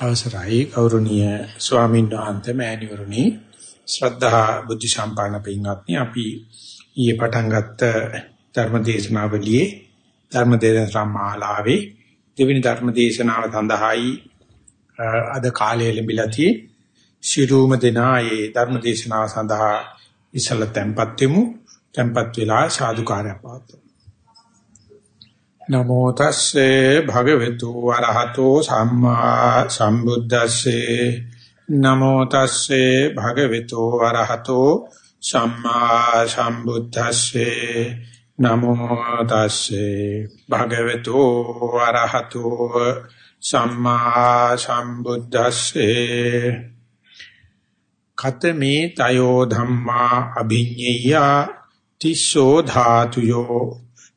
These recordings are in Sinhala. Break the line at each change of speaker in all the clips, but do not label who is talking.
අවසරයි ගෞරවනීය ස්වාමීන් වහන්සේ මෑණිවරුනි. ශ්‍රද්ධා බුද්ධ සම්පන්න පින්වත්නි අපි ඊයේ පටන් ගත්ත ධර්ම දේශනාවලියේ ධර්ම දේශනා මාලාවේ දෙවෙනි ධර්ම දේශනාව සඳහායි අද කාලය ලැබිලා tie ශිරූම දෙනා ඒ ධර්ම දේශනාව සඳහා ඉසල tempත් වෙමු. tempත් වෙලා සාදුකාරය පවතුමු නමෝ තස්සේ භගවතු වරහතෝ සම්මා සම්බුද්දස්සේ. නමෝ තස්සේ භගවතු වරහතෝ සම්මා සම්බුද්දස්සේ. නමෝ තස්සේ භගවතු වරහතෝ සම්මා සම්බුද්දස්සේ. කතමේ තයෝ ධම්මා අභිඤ්ඤය. තිස්සෝ ධාතුයෝ.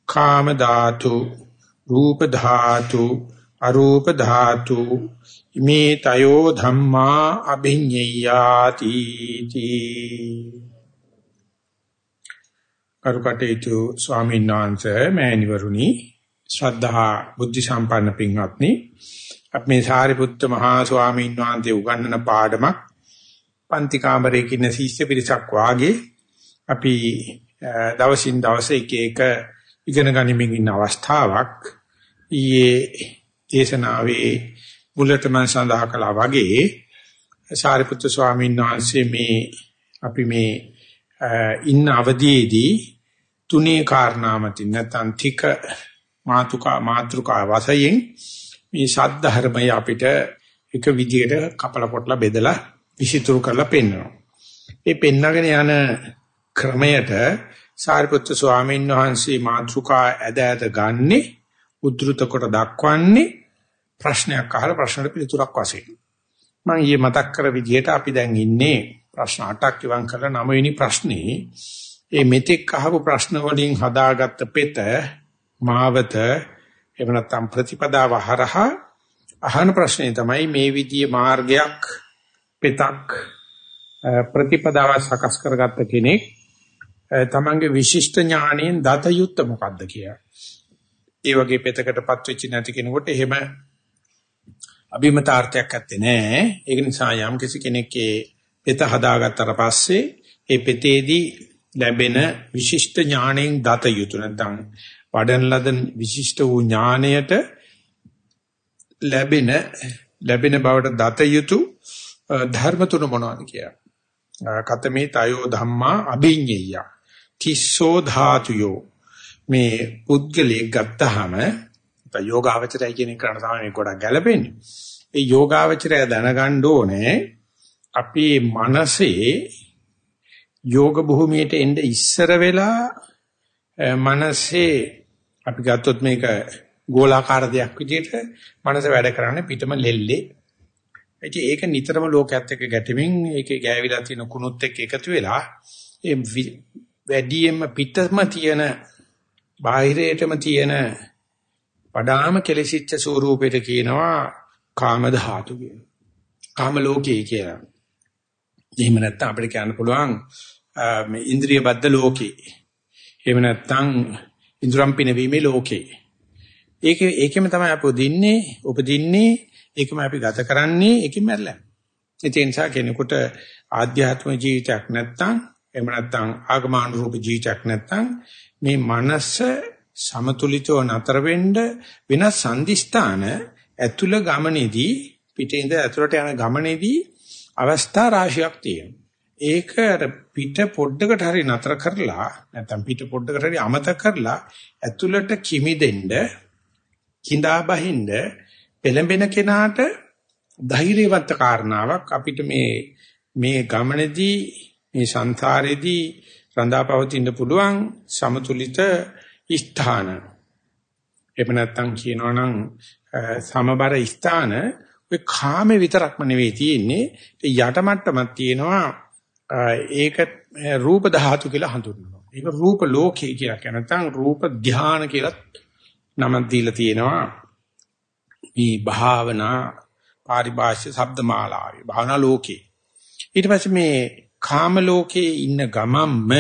කාම ධාතු රූප ධාතු අරූප ධාතු මේ තයෝ ධම්මා අභිඤ්ඤයාති තී. කරුකටේතු ස්වාමීන් වහන්සේ මෑණිවරුනි ශ්‍රද්ධා බුද්ධ සම්පන්න පින්වත්නි අපි මේ සාරිපුත්ත මහා ස්වාමීන් වහන්සේ උගන්වන පාඩමක් පන්ති කාමරයේ ඉන්න ශිෂ්‍ය පිරිසක් වාගේ අපි දවසින් දවස එක එක ඉගෙන ගනිමින් ඉන්න අවස්ථාවක් ඊයේ දේශනාවේ මුලට මම සඳහන් කළා වගේ සාරිපුත්‍ර ස්වාමීන් වහන්සේ මේ අපි මේ ඉන්න අවධියේදී තුනේ කාරණාමතින් නැත්නම් තික මාතුකා මාත්‍රිකා වශයෙන් මේ සද්ධර්මය අපිට එක විදිහට කපල කොටලා බෙදලා විසිතුරු කරලා පෙන්වනවා. ඒ පෙන්නගෙන යන ක්‍රමයට සාරිපුත්‍ර ස්වාමීන් වහන්සේ මාතෘකා ඇද ඇද ගන්නෙ උද්දෘත කොට දක්වන්නේ ප්‍රශ්නයක් අහලා ප්‍රශ්නට පිළිතුරක් වශයෙන්. මම ඊයේ මතක් කර විදිහට අපි දැන් ඉන්නේ ප්‍රශ්න 8ක් ඉවන් කරලා 9 වෙනි ප්‍රශ්නේ. ඒ මෙතෙක් අහපු ප්‍රශ්න වලින් හදාගත්ත පෙත මාවත එහෙම නැත්නම් ප්‍රතිපදාව හරහා අහන ප්‍රශ්නේ තමයි මේ විදිහේ මාර්ගයක් පෙතක් ප්‍රතිපදාව සකස් කරගත්ත කෙනෙක් තමන්ගේ විශිෂ්ට ඥාණයෙන් දත යුත්ත මොකද්ද කියලා. ඒ වගේ පෙතකටපත් වෙච්ච නැති කෙනෙකුට එහෙම අභිමතාර්ථයක් ඇත්තේ නැහැ. ඒක නිසා යම් කිසි කෙනෙක්ගේ පෙත හදාගත්තට පස්සේ ඒ පෙතේදී ලැබෙන විශිෂ්ට ඥාණයෙන් දත යුතු නැත්නම් වඩන ලද විශිෂ්ට වූ ඥාණයට ලැබෙන ලැබෙන බවට දත යුතු ධර්ම තුන මොනවද කියලා. කතමේ තයෝ ධම්මා අභිඤ්ඤය. තිස්සෝ ධාතුයෝ මේ පුද්ගලයෙක් ගත්තාම යෝගාවචරය කියන එක කරන තමයි මේක ගොඩක් ගැළපෙන්නේ. ඒ යෝගාවචරය දැනගන්න ඕනේ අපේ මනසේ යෝග භූමියට එන්න ඉස්සර වෙලා මනසේ අපි ගත්තොත් මේක ගෝලාකාර දෙයක් විදිහට මනස වැඩ කරන්නේ පිටම ලෙල්ලේ. ඉතින් ඒක නිතරම ලෝකයක් එක්ක ගැටෙමින් ඒකේ ගෑවිලා තියෙන කුණුත් එක්ක එකතු වෙලා ඒ වැඩියෙන්ම පිටම තියෙන බාහිරයටම තියෙන වඩාම කෙලසිච්ච ස්වරූපයට කියනවා කාම ධාතු කියලා. කාම ලෝකේ කියලා. එහෙම නැත්නම් අපිට කියන්න පුළුවන් මේ ඉන්ද්‍රිය බද්ධ ලෝකේ. එහෙම නැත්නම් ඉන්ද්‍රම් පිනවීමේ ලෝකේ. ඒක ඒකෙම තමයි අපි උදින්නේ, උපදින්නේ, ඒකම අපි ගත කරන්නේ, ඒකෙම මැරලා. ඒ නිසා කෙනෙකුට ආධ්‍යාත්මික ජීවිතයක් නැත්නම් එහෙම නැත්නම් ආගමානුරූප ජීවිතයක් නැත්නම් මේ මනස සමතුලිතව නතර වෙන්න වෙන සංදිස්ථාන ඇතුළ ගමනේදී පිටින්ද ඇතුළට යන ගමනේදී අවස්ථා රාශියක් තියෙනවා. ඒක අර පිට පොඩ්ඩකට හරි නතර කරලා නැත්නම් පිට පොඩ්ඩකට හරි අමතක කරලා ඇතුළට කිමිදෙන්න කිඳා බහින්න පෙළඹෙන කෙනාට ධෛර්යවත් කාරණාවක් අපිට මේ මේ ගමනේදී මේ සංසාරේදී රඳාපවතින්න පුළුවන් සමතුලිත ස්ථාන. එහෙම නැත්නම් කියනවනම් සමබර ස්ථාන ඔය කාමේ විතරක්ම නෙවෙයි තියෙන්නේ යට මට්ටමක් තියෙනවා ඒක රූප ධාතු කියලා හඳුන්වනවා. ඒක රූප ලෝකේ කියලා කියන නැත්නම් රූප ධාන කියලා නමක් දීලා තියෙනවා. මේ භාවනා පාරිභාෂ්‍ය ශබ්දමාලාවේ භාවනා ලෝකේ. ඊට පස්සේ මේ කාම ලෝකයේ ඉන්න ගමම්ම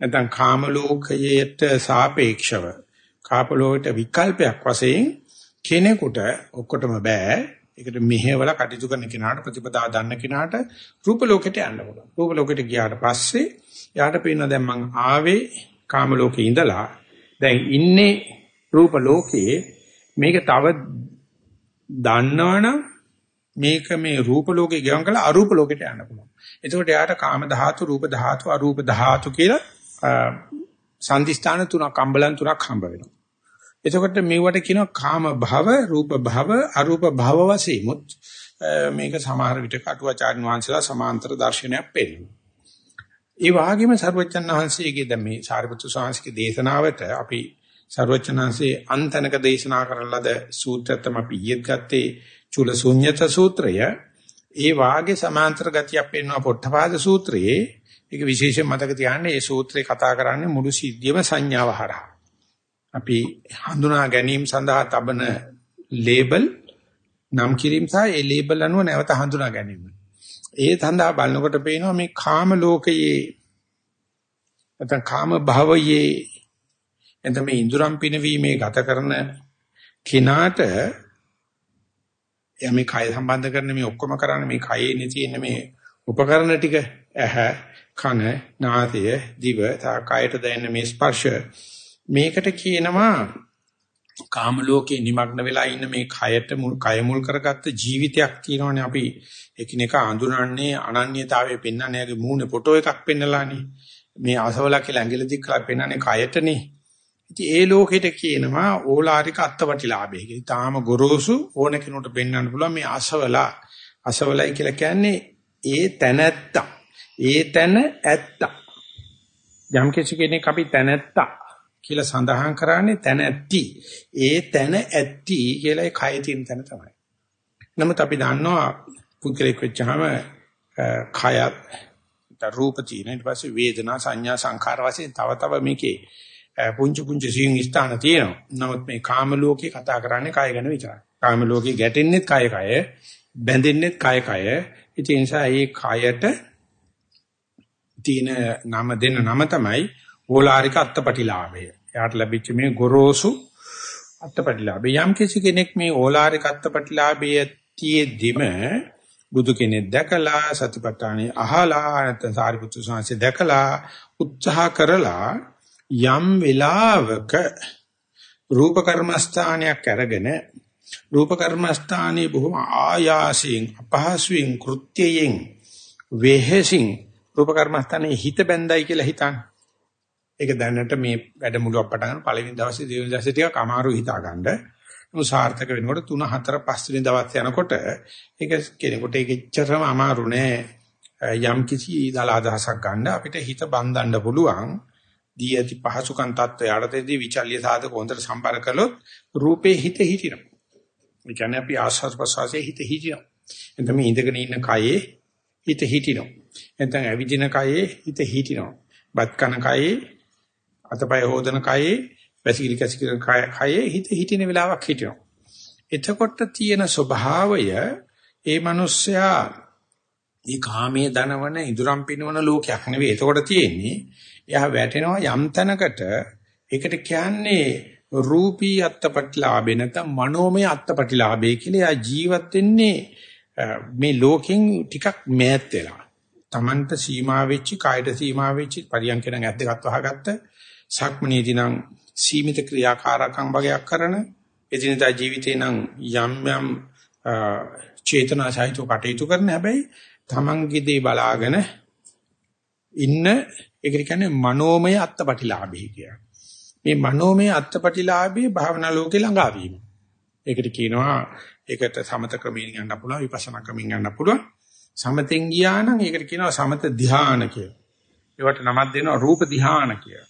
නැත්නම් කාම ලෝකයට සාපේක්ෂව කාම ලෝකයට විකල්පයක් වශයෙන් කෙනෙකුට ඔක්කොටම බෑ. ඒකට මෙහෙවල කටයුතු කරන කෙනාට ප්‍රතිපදා දන්න කෙනාට රූප ලෝකෙට යන්න පුළුවන්. රූප ලෝකෙට ගියාට පස්සේ යාට පේනවා දැන් මං ආවේ කාම ලෝකේ ඉඳලා. දැන් ඉන්නේ රූප ලෝකයේ මේක තව දන්නවනම් මේක මේ රූප ලෝකේ ගෙවන් කළා අරූප ලෝකෙට යන්න පුළුවන්. එතකොට යාට කාම ධාතු, රූප ධාතු, අරූප ධාතු කියලා සම්දිස්ථාන තුනක්, අම්බලන් තුනක් හම්බ වෙනවා. එතකොට මේවට කියනවා කාම භව, රූප භව, අරූප භව වශයෙන්මුත් මේක සමහර විට කටුවාචාර්ය වංශලා සමාන්තර දර්ශනයක් පෙන්නනවා. ඒ වගේම සර්වචන් වහන්සේගේ දැන් මේ සාරිපුත්‍ර ස්වාමීන්ගේ දේශනාවට අපි සර්වචන් වහන්සේ අන්තනක දේශනා කරන ලද සූත්‍රය තමයි අපි ඊයේත් ගත්තේ චුල ශුන්්‍යත සූත්‍රය. ඒ වාගේ සමාන්තර ගතියක් පෙන්වන පොට්ටපාද සූත්‍රයේ ඒක විශේෂයෙන් මතක තියාගන්න මේ සූත්‍රේ කතා කරන්නේ මුළු සිද්ධියම සංඥාව හරහා. අපි හඳුනා ගැනීම සඳහා තබන ලේබල් නම් කිරීම සහ ඒ ලේබල් අනුව නැවත හඳුනා ගැනීම. ඒ තඳා බලනකොට පේනවා මේ කාම ලෝකයේ නැත්නම් කාම භවයේ එතන මේ ඉඳුරම් පිනවීමේ ගත කරන කිනාට එයා මේ කය සම්බන්ධ කරන මේ ඔක්කොම කරන්නේ මේ කයේ තියෙන මේ උපකරණ ටික ඇහ කන නාසය දිව තා කයට දැනෙන මේ ස්පර්ශ මේකට කියනවා කාම ලෝකේ নিমগ্ন වෙලා ඉන්න මේ කයට මුල් කය මුල් කරගත්ත ජීවිතයක් තියෙනවනේ අපි එකිනෙක අඳුරන්නේ අනන්‍යතාවයේ පෙන්වන්නේ යගේ මූණේ ෆොටෝ එකක් පෙන්නලානේ මේ අසවලා කියලා ඇඟිලි දික් කරලා පෙන්වන්නේ කයටනේ ඉතින් ඒ ලෝකෙට කියනවා ඕලාරික අත්පටිලාභය කියලා. තාම ගොරෝසු ඕන කෙනෙකුට පෙන්වන්න පුළුවන් මේ අසවලා අසවලයි කියලා කියන්නේ ඒ තැනැත්ත. ඒ තැන ඇත්ත. යම් කෙනෙක් අපි තැනැත්තා කියලා සඳහන් කරන්නේ තැන ඇත්ටි. ඒ තැන ඇත්ටි කියලා ඒ කය තියෙන තැන තමයි. නමුත් අපි දන්නවා පුද්ගලික වෙච්චාම කයත් රූප තියෙන ඊට පස්සේ වේදනා සංඥා සංඛාර වශයෙන් තව තව මේකේ පුංචි පුංචි සියුම් ස්ථාන තියෙනවා. නමුත් මේ කාම ලෝකේ කතා කරන්නේ කය ගැන විතරයි. කාම ලෝකේ ගැටෙන්නේත් කය කය, බැඳෙන්නේත් කය කය. ඒ නිසා මේ කයට තියෙන නම දෙන්න නම තමයි ඕලාරික අත්පටිලාභය. එයාට ලැබිච්ච මේ ගොරෝසු අත්පටිලාභය. යම් කිසි කෙනෙක් මේ ඕලාරික අත්පටිලාභය තියේදිම බුදු කෙනෙක් දැකලා සතිපට්ඨානෙ අහලා නැත්නම් සාරිපුත්‍ර ස්වාමීන් දැකලා උත්සාහ කරලා යම් වෙලාවක රූප කර්මස්ථානයක් අරගෙන රූප කර්මස්ථානයේ බොහොම ආයාසයෙන් අපහසුයෙන් කෘත්‍යයෙන් වෙහෙසින් රූප කර්මස්ථානයේ හිත බැඳයි කියලා හිතන්න. ඒක දැනට මේ වැඩමුළුවක් පටන් ගන්න පළවෙනි දවසේ දෙවෙනි දවසේ ටිකක් අමාරු හිතා ගන්න. නමුත් සාර්ථක වෙනකොට 3 4 5 වෙනි දවස් යනකොට ඒක කෙනෙකුට ඒක එච්චරම අමාරු නෑ. යම් කිසි දල අදහසක් ගන්න අපිට හිත බඳින්න පුළුවන්. දී ඇති පහසුකම් තත්ත්වය යටතේදී විචල්්‍ය සාධක හොඳට සම්පර්ක කළොත් රූපේ හිත හිටිනවා. ඒ කියන්නේ අපි ආස්වාද ප්‍රසවාසයේ හිත හිටිනවා. එතන මේ ඉඳගෙන ඉන්න කයේ හිත හිටිනවා. එතන ඇවිදින කයේ හිත හිටිනවා. බත් කන කයේ අතපය හොදන කයේ වැසිකිලි කැසිකිලි කයේ හිත හිටින වෙලාවක් හිටිනවා. එතකොට තියෙන ස්වභාවය ඒ මිනිස්සයා මේ කාමයේ දනවන ඉදුරම් පිනවන ලෝකයක් නෙවෙයි. එතකොට තියෙන්නේ එයා වැටෙනවා යම් තැනකට ඒකට කියන්නේ රූපී අත්පටිලාභේ නැත්නම් මනෝමය අත්පටිලාභේ කියලා එයා ජීවත් වෙන්නේ මේ ලෝකෙන් ටිකක් මෑත් වෙලා. Tamanta සීමා වෙච්ච, කායට සීමා වෙච්ච පරියන්ක නම් ඇද්ද ගත් වහගත්ත සක්මනේදී නම් සීමිත ක්‍රියාකාරකම් වගේක් කරන එදිනදා ජීවිතේ නම් යම් යම් චේතනා සහිතව කටයුතු කරන හැබැයි තමන්ගේ දේ බලාගෙන ඉන්න ඒකට කියන්නේ මනෝමය අත්පටිලාභී කියලා. මේ මනෝමය අත්පටිලාභී භාවනා ලෝකේ ළඟාවීම. ඒකට කියනවා ඒකට සමත ක්‍රමයෙන් යන්න පුළුවන් විපස්සනා ක්‍රමයෙන් යන්න පුළුවන්. සමතෙන් ගියා නම් ඒකට කියනවා සමත ධ්‍යාන කියලා. ඒවට නමක් දෙනවා රූප ධ්‍යාන කියලා.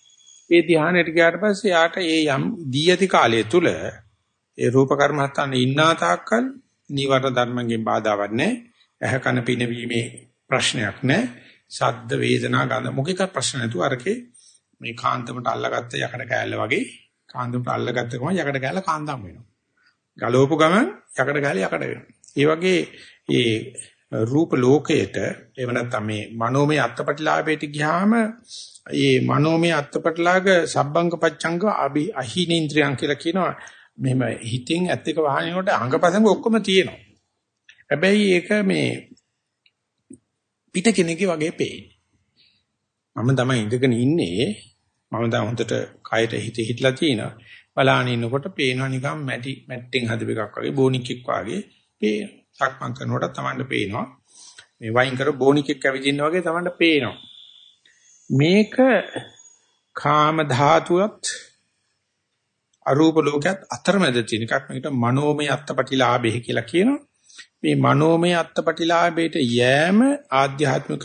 ඒ ධ්‍යානෙට ගියාට පස්සේ යාට ඒ යම් දී ඇති කාලය තුල ඒ රූප කර්මස්ථානේ ඉන්නා තාක්කල් නිවර්ණ ධර්මයෙන් බාධාවක් නැහැ. ඇහ කන පිනවීමේ ප්‍රශ්නයක් නැහැ. ශබ්ද වේදනා ගඳ මොකෙක ප්‍රශ්න නැතුව අරකේ මේ කාන්තමට අල්ලගත්ත යකඩ කෑල්ල වගේ කාන්තමට අල්ලගත්ත ගමන් යකඩ කෑල්ල කාන්දම් වෙනවා. ගලවපු ගමන් යකඩ කෑල්ල යකඩ වෙනවා. ඒ වගේ ඒ රූප ලෝකයට එහෙම නැත්නම් මේ මනෝමය අත්පටිලාභයට ගියාම ඒ මනෝමය අත්පටලාග සබ්බංග පච්ඡංග අභි අහිනේන්ද්‍රයන් කියලා කියනවා මෙහෙම හිතින් ඇත්ත එක වහනකොට අංගපසංග ඔක්කොම තියෙනවා හැබැයි ඒක මේ පිට කෙනෙක්ගේ වගේ පේන්නේ. මම තමයි ඉඳගෙන ඉන්නේ. මම දැන් හොඳට කයට හිත හිටලා තිනවා. බලාගෙන ඉන්නකොට පේනවා නිකන් මැටි මැට්ටෙන් හදපු එකක් වගේ බෝනික්ෙක් වගේ පේන. සක්මන් කරනකොට තමන්ට පේනවා. මේ වයින් කර බෝනික්ෙක් ඇවිදින්න වගේ තමන්ට පේනවා. මේක කාම ධාතුවත් අරූප ලෝකයක් අතරමැද තියෙන එකක් මේකට මනෝමය අත්පටිලාභය කියලා කියනවා. මේ මනෝමය අත්පටිලාභයට යෑම ආධ්‍යාත්මික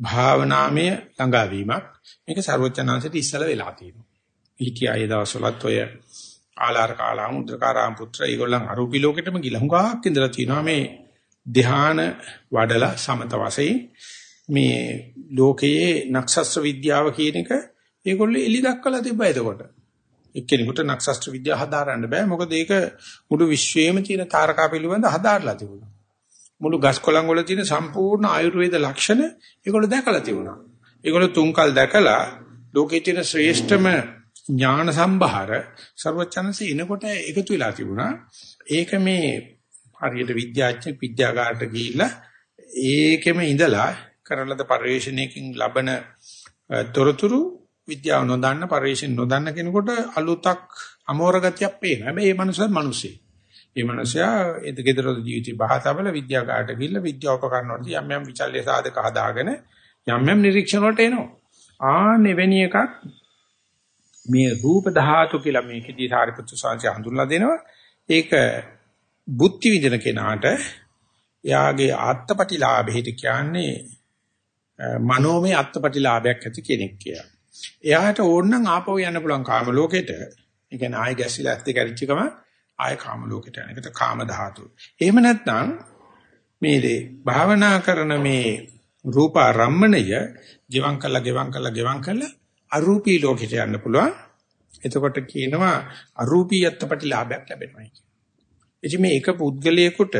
භාවනාමය ළඟාවීමක්. මේක ਸਰවඥාන්සේට ඉස්සල වෙලා තියෙනවා. හිටියා ඒ දවස්වලත් ඔය ආලාර කාලා මුද්‍රකාරාම් පුත්‍ර ඒගොල්ලන් අරූපී ලෝකෙටම ගිලා හුඟක් ඉඳලා තිනවා මේ ධ්‍යාන වඩලා සමත වශයෙන් මේ ලෝකයේ නක්ෂත්‍ර විද්‍යාව කියන එක ඒගොල්ලෝ එලි දක්වලා තිබ්බා එතකොට. එක්කෙනෙකුට නක්ෂත්‍ර විද්‍යාව හදාරන්න බෑ මොකද ඒක මුළු විශ්වයේම තියෙන තාරකා පිළිබඳ හදාarලා තිබුණා. මුළු ගස් කොළන් වල තියෙන සම්පූර්ණ ආයුර්වේද ලක්ෂණ ඒගොල්ලෝ දැකලා තිබුණා. ඒගොල්ලෝ තුන්කල් දැකලා ලෝකයේ තියෙන ශ්‍රේෂ්ඨම ඥාන සම්භාර ਸਰවචනසේ එනකොට එකතු වෙලා තිබුණා. ඒක මේ හරියට විද්‍යාඥ විද්‍යාගාරට ගිහිල්ලා ඒකෙම ඉඳලා කරලද පරිශ්‍රණයකින් ලබන තොරතුරු විද්‍යාව නොදන්න පරිශ්‍රණ නොදන්න කෙනෙකුට අලුතක් අමෝර ගතියක් පේනවා. හැබැයි මේ මනුස්සයා මිනිස්සෙක්. මේ මනුස්සයා ඒද gedara ජීවිතේ බහතබල විද්‍යාගාරට ගිහිල්ලා විද්‍යා උපකරණ වලට යම් යම් විචල්්‍ය සාධක හදාගෙන යම් යම් නිරීක්ෂණ වලට එනවා. ආ නෙවෙනි එකක් මේ රූප ධාතු කියලා මේකදී සාරිපුත්‍ර සාංශය හඳුන්ලා දෙනවා. ඒක බුද්ධි විදින කෙනාට යාගේ ආත්පටිලාභෙට කියන්නේ මනෝමය අත්පටිලාභයක් ඇති කෙනෙක් කියලා. එයාට ඕන නම් ආපහු යන්න පුළුවන් කාම ලෝකෙට. ඒ කියන්නේ ආය ගැසිලා ඇත්ත කැරිච්ච ගම ආය කාම ලෝකෙට යන එකට කාම ධාතු. එහෙම නැත්නම් මේ භාවනා කරන මේ රූප රම්මණය ජීවම් කළා ගෙවම් කළා ගෙවම් කළා අරූපී ලෝකෙට යන්න පුළුවන්. එතකොට කියනවා අරූපී යත්පටිලාභයක් ලැබෙනවා කියන. ඉතින් මේ එක පුද්ගලයෙකුට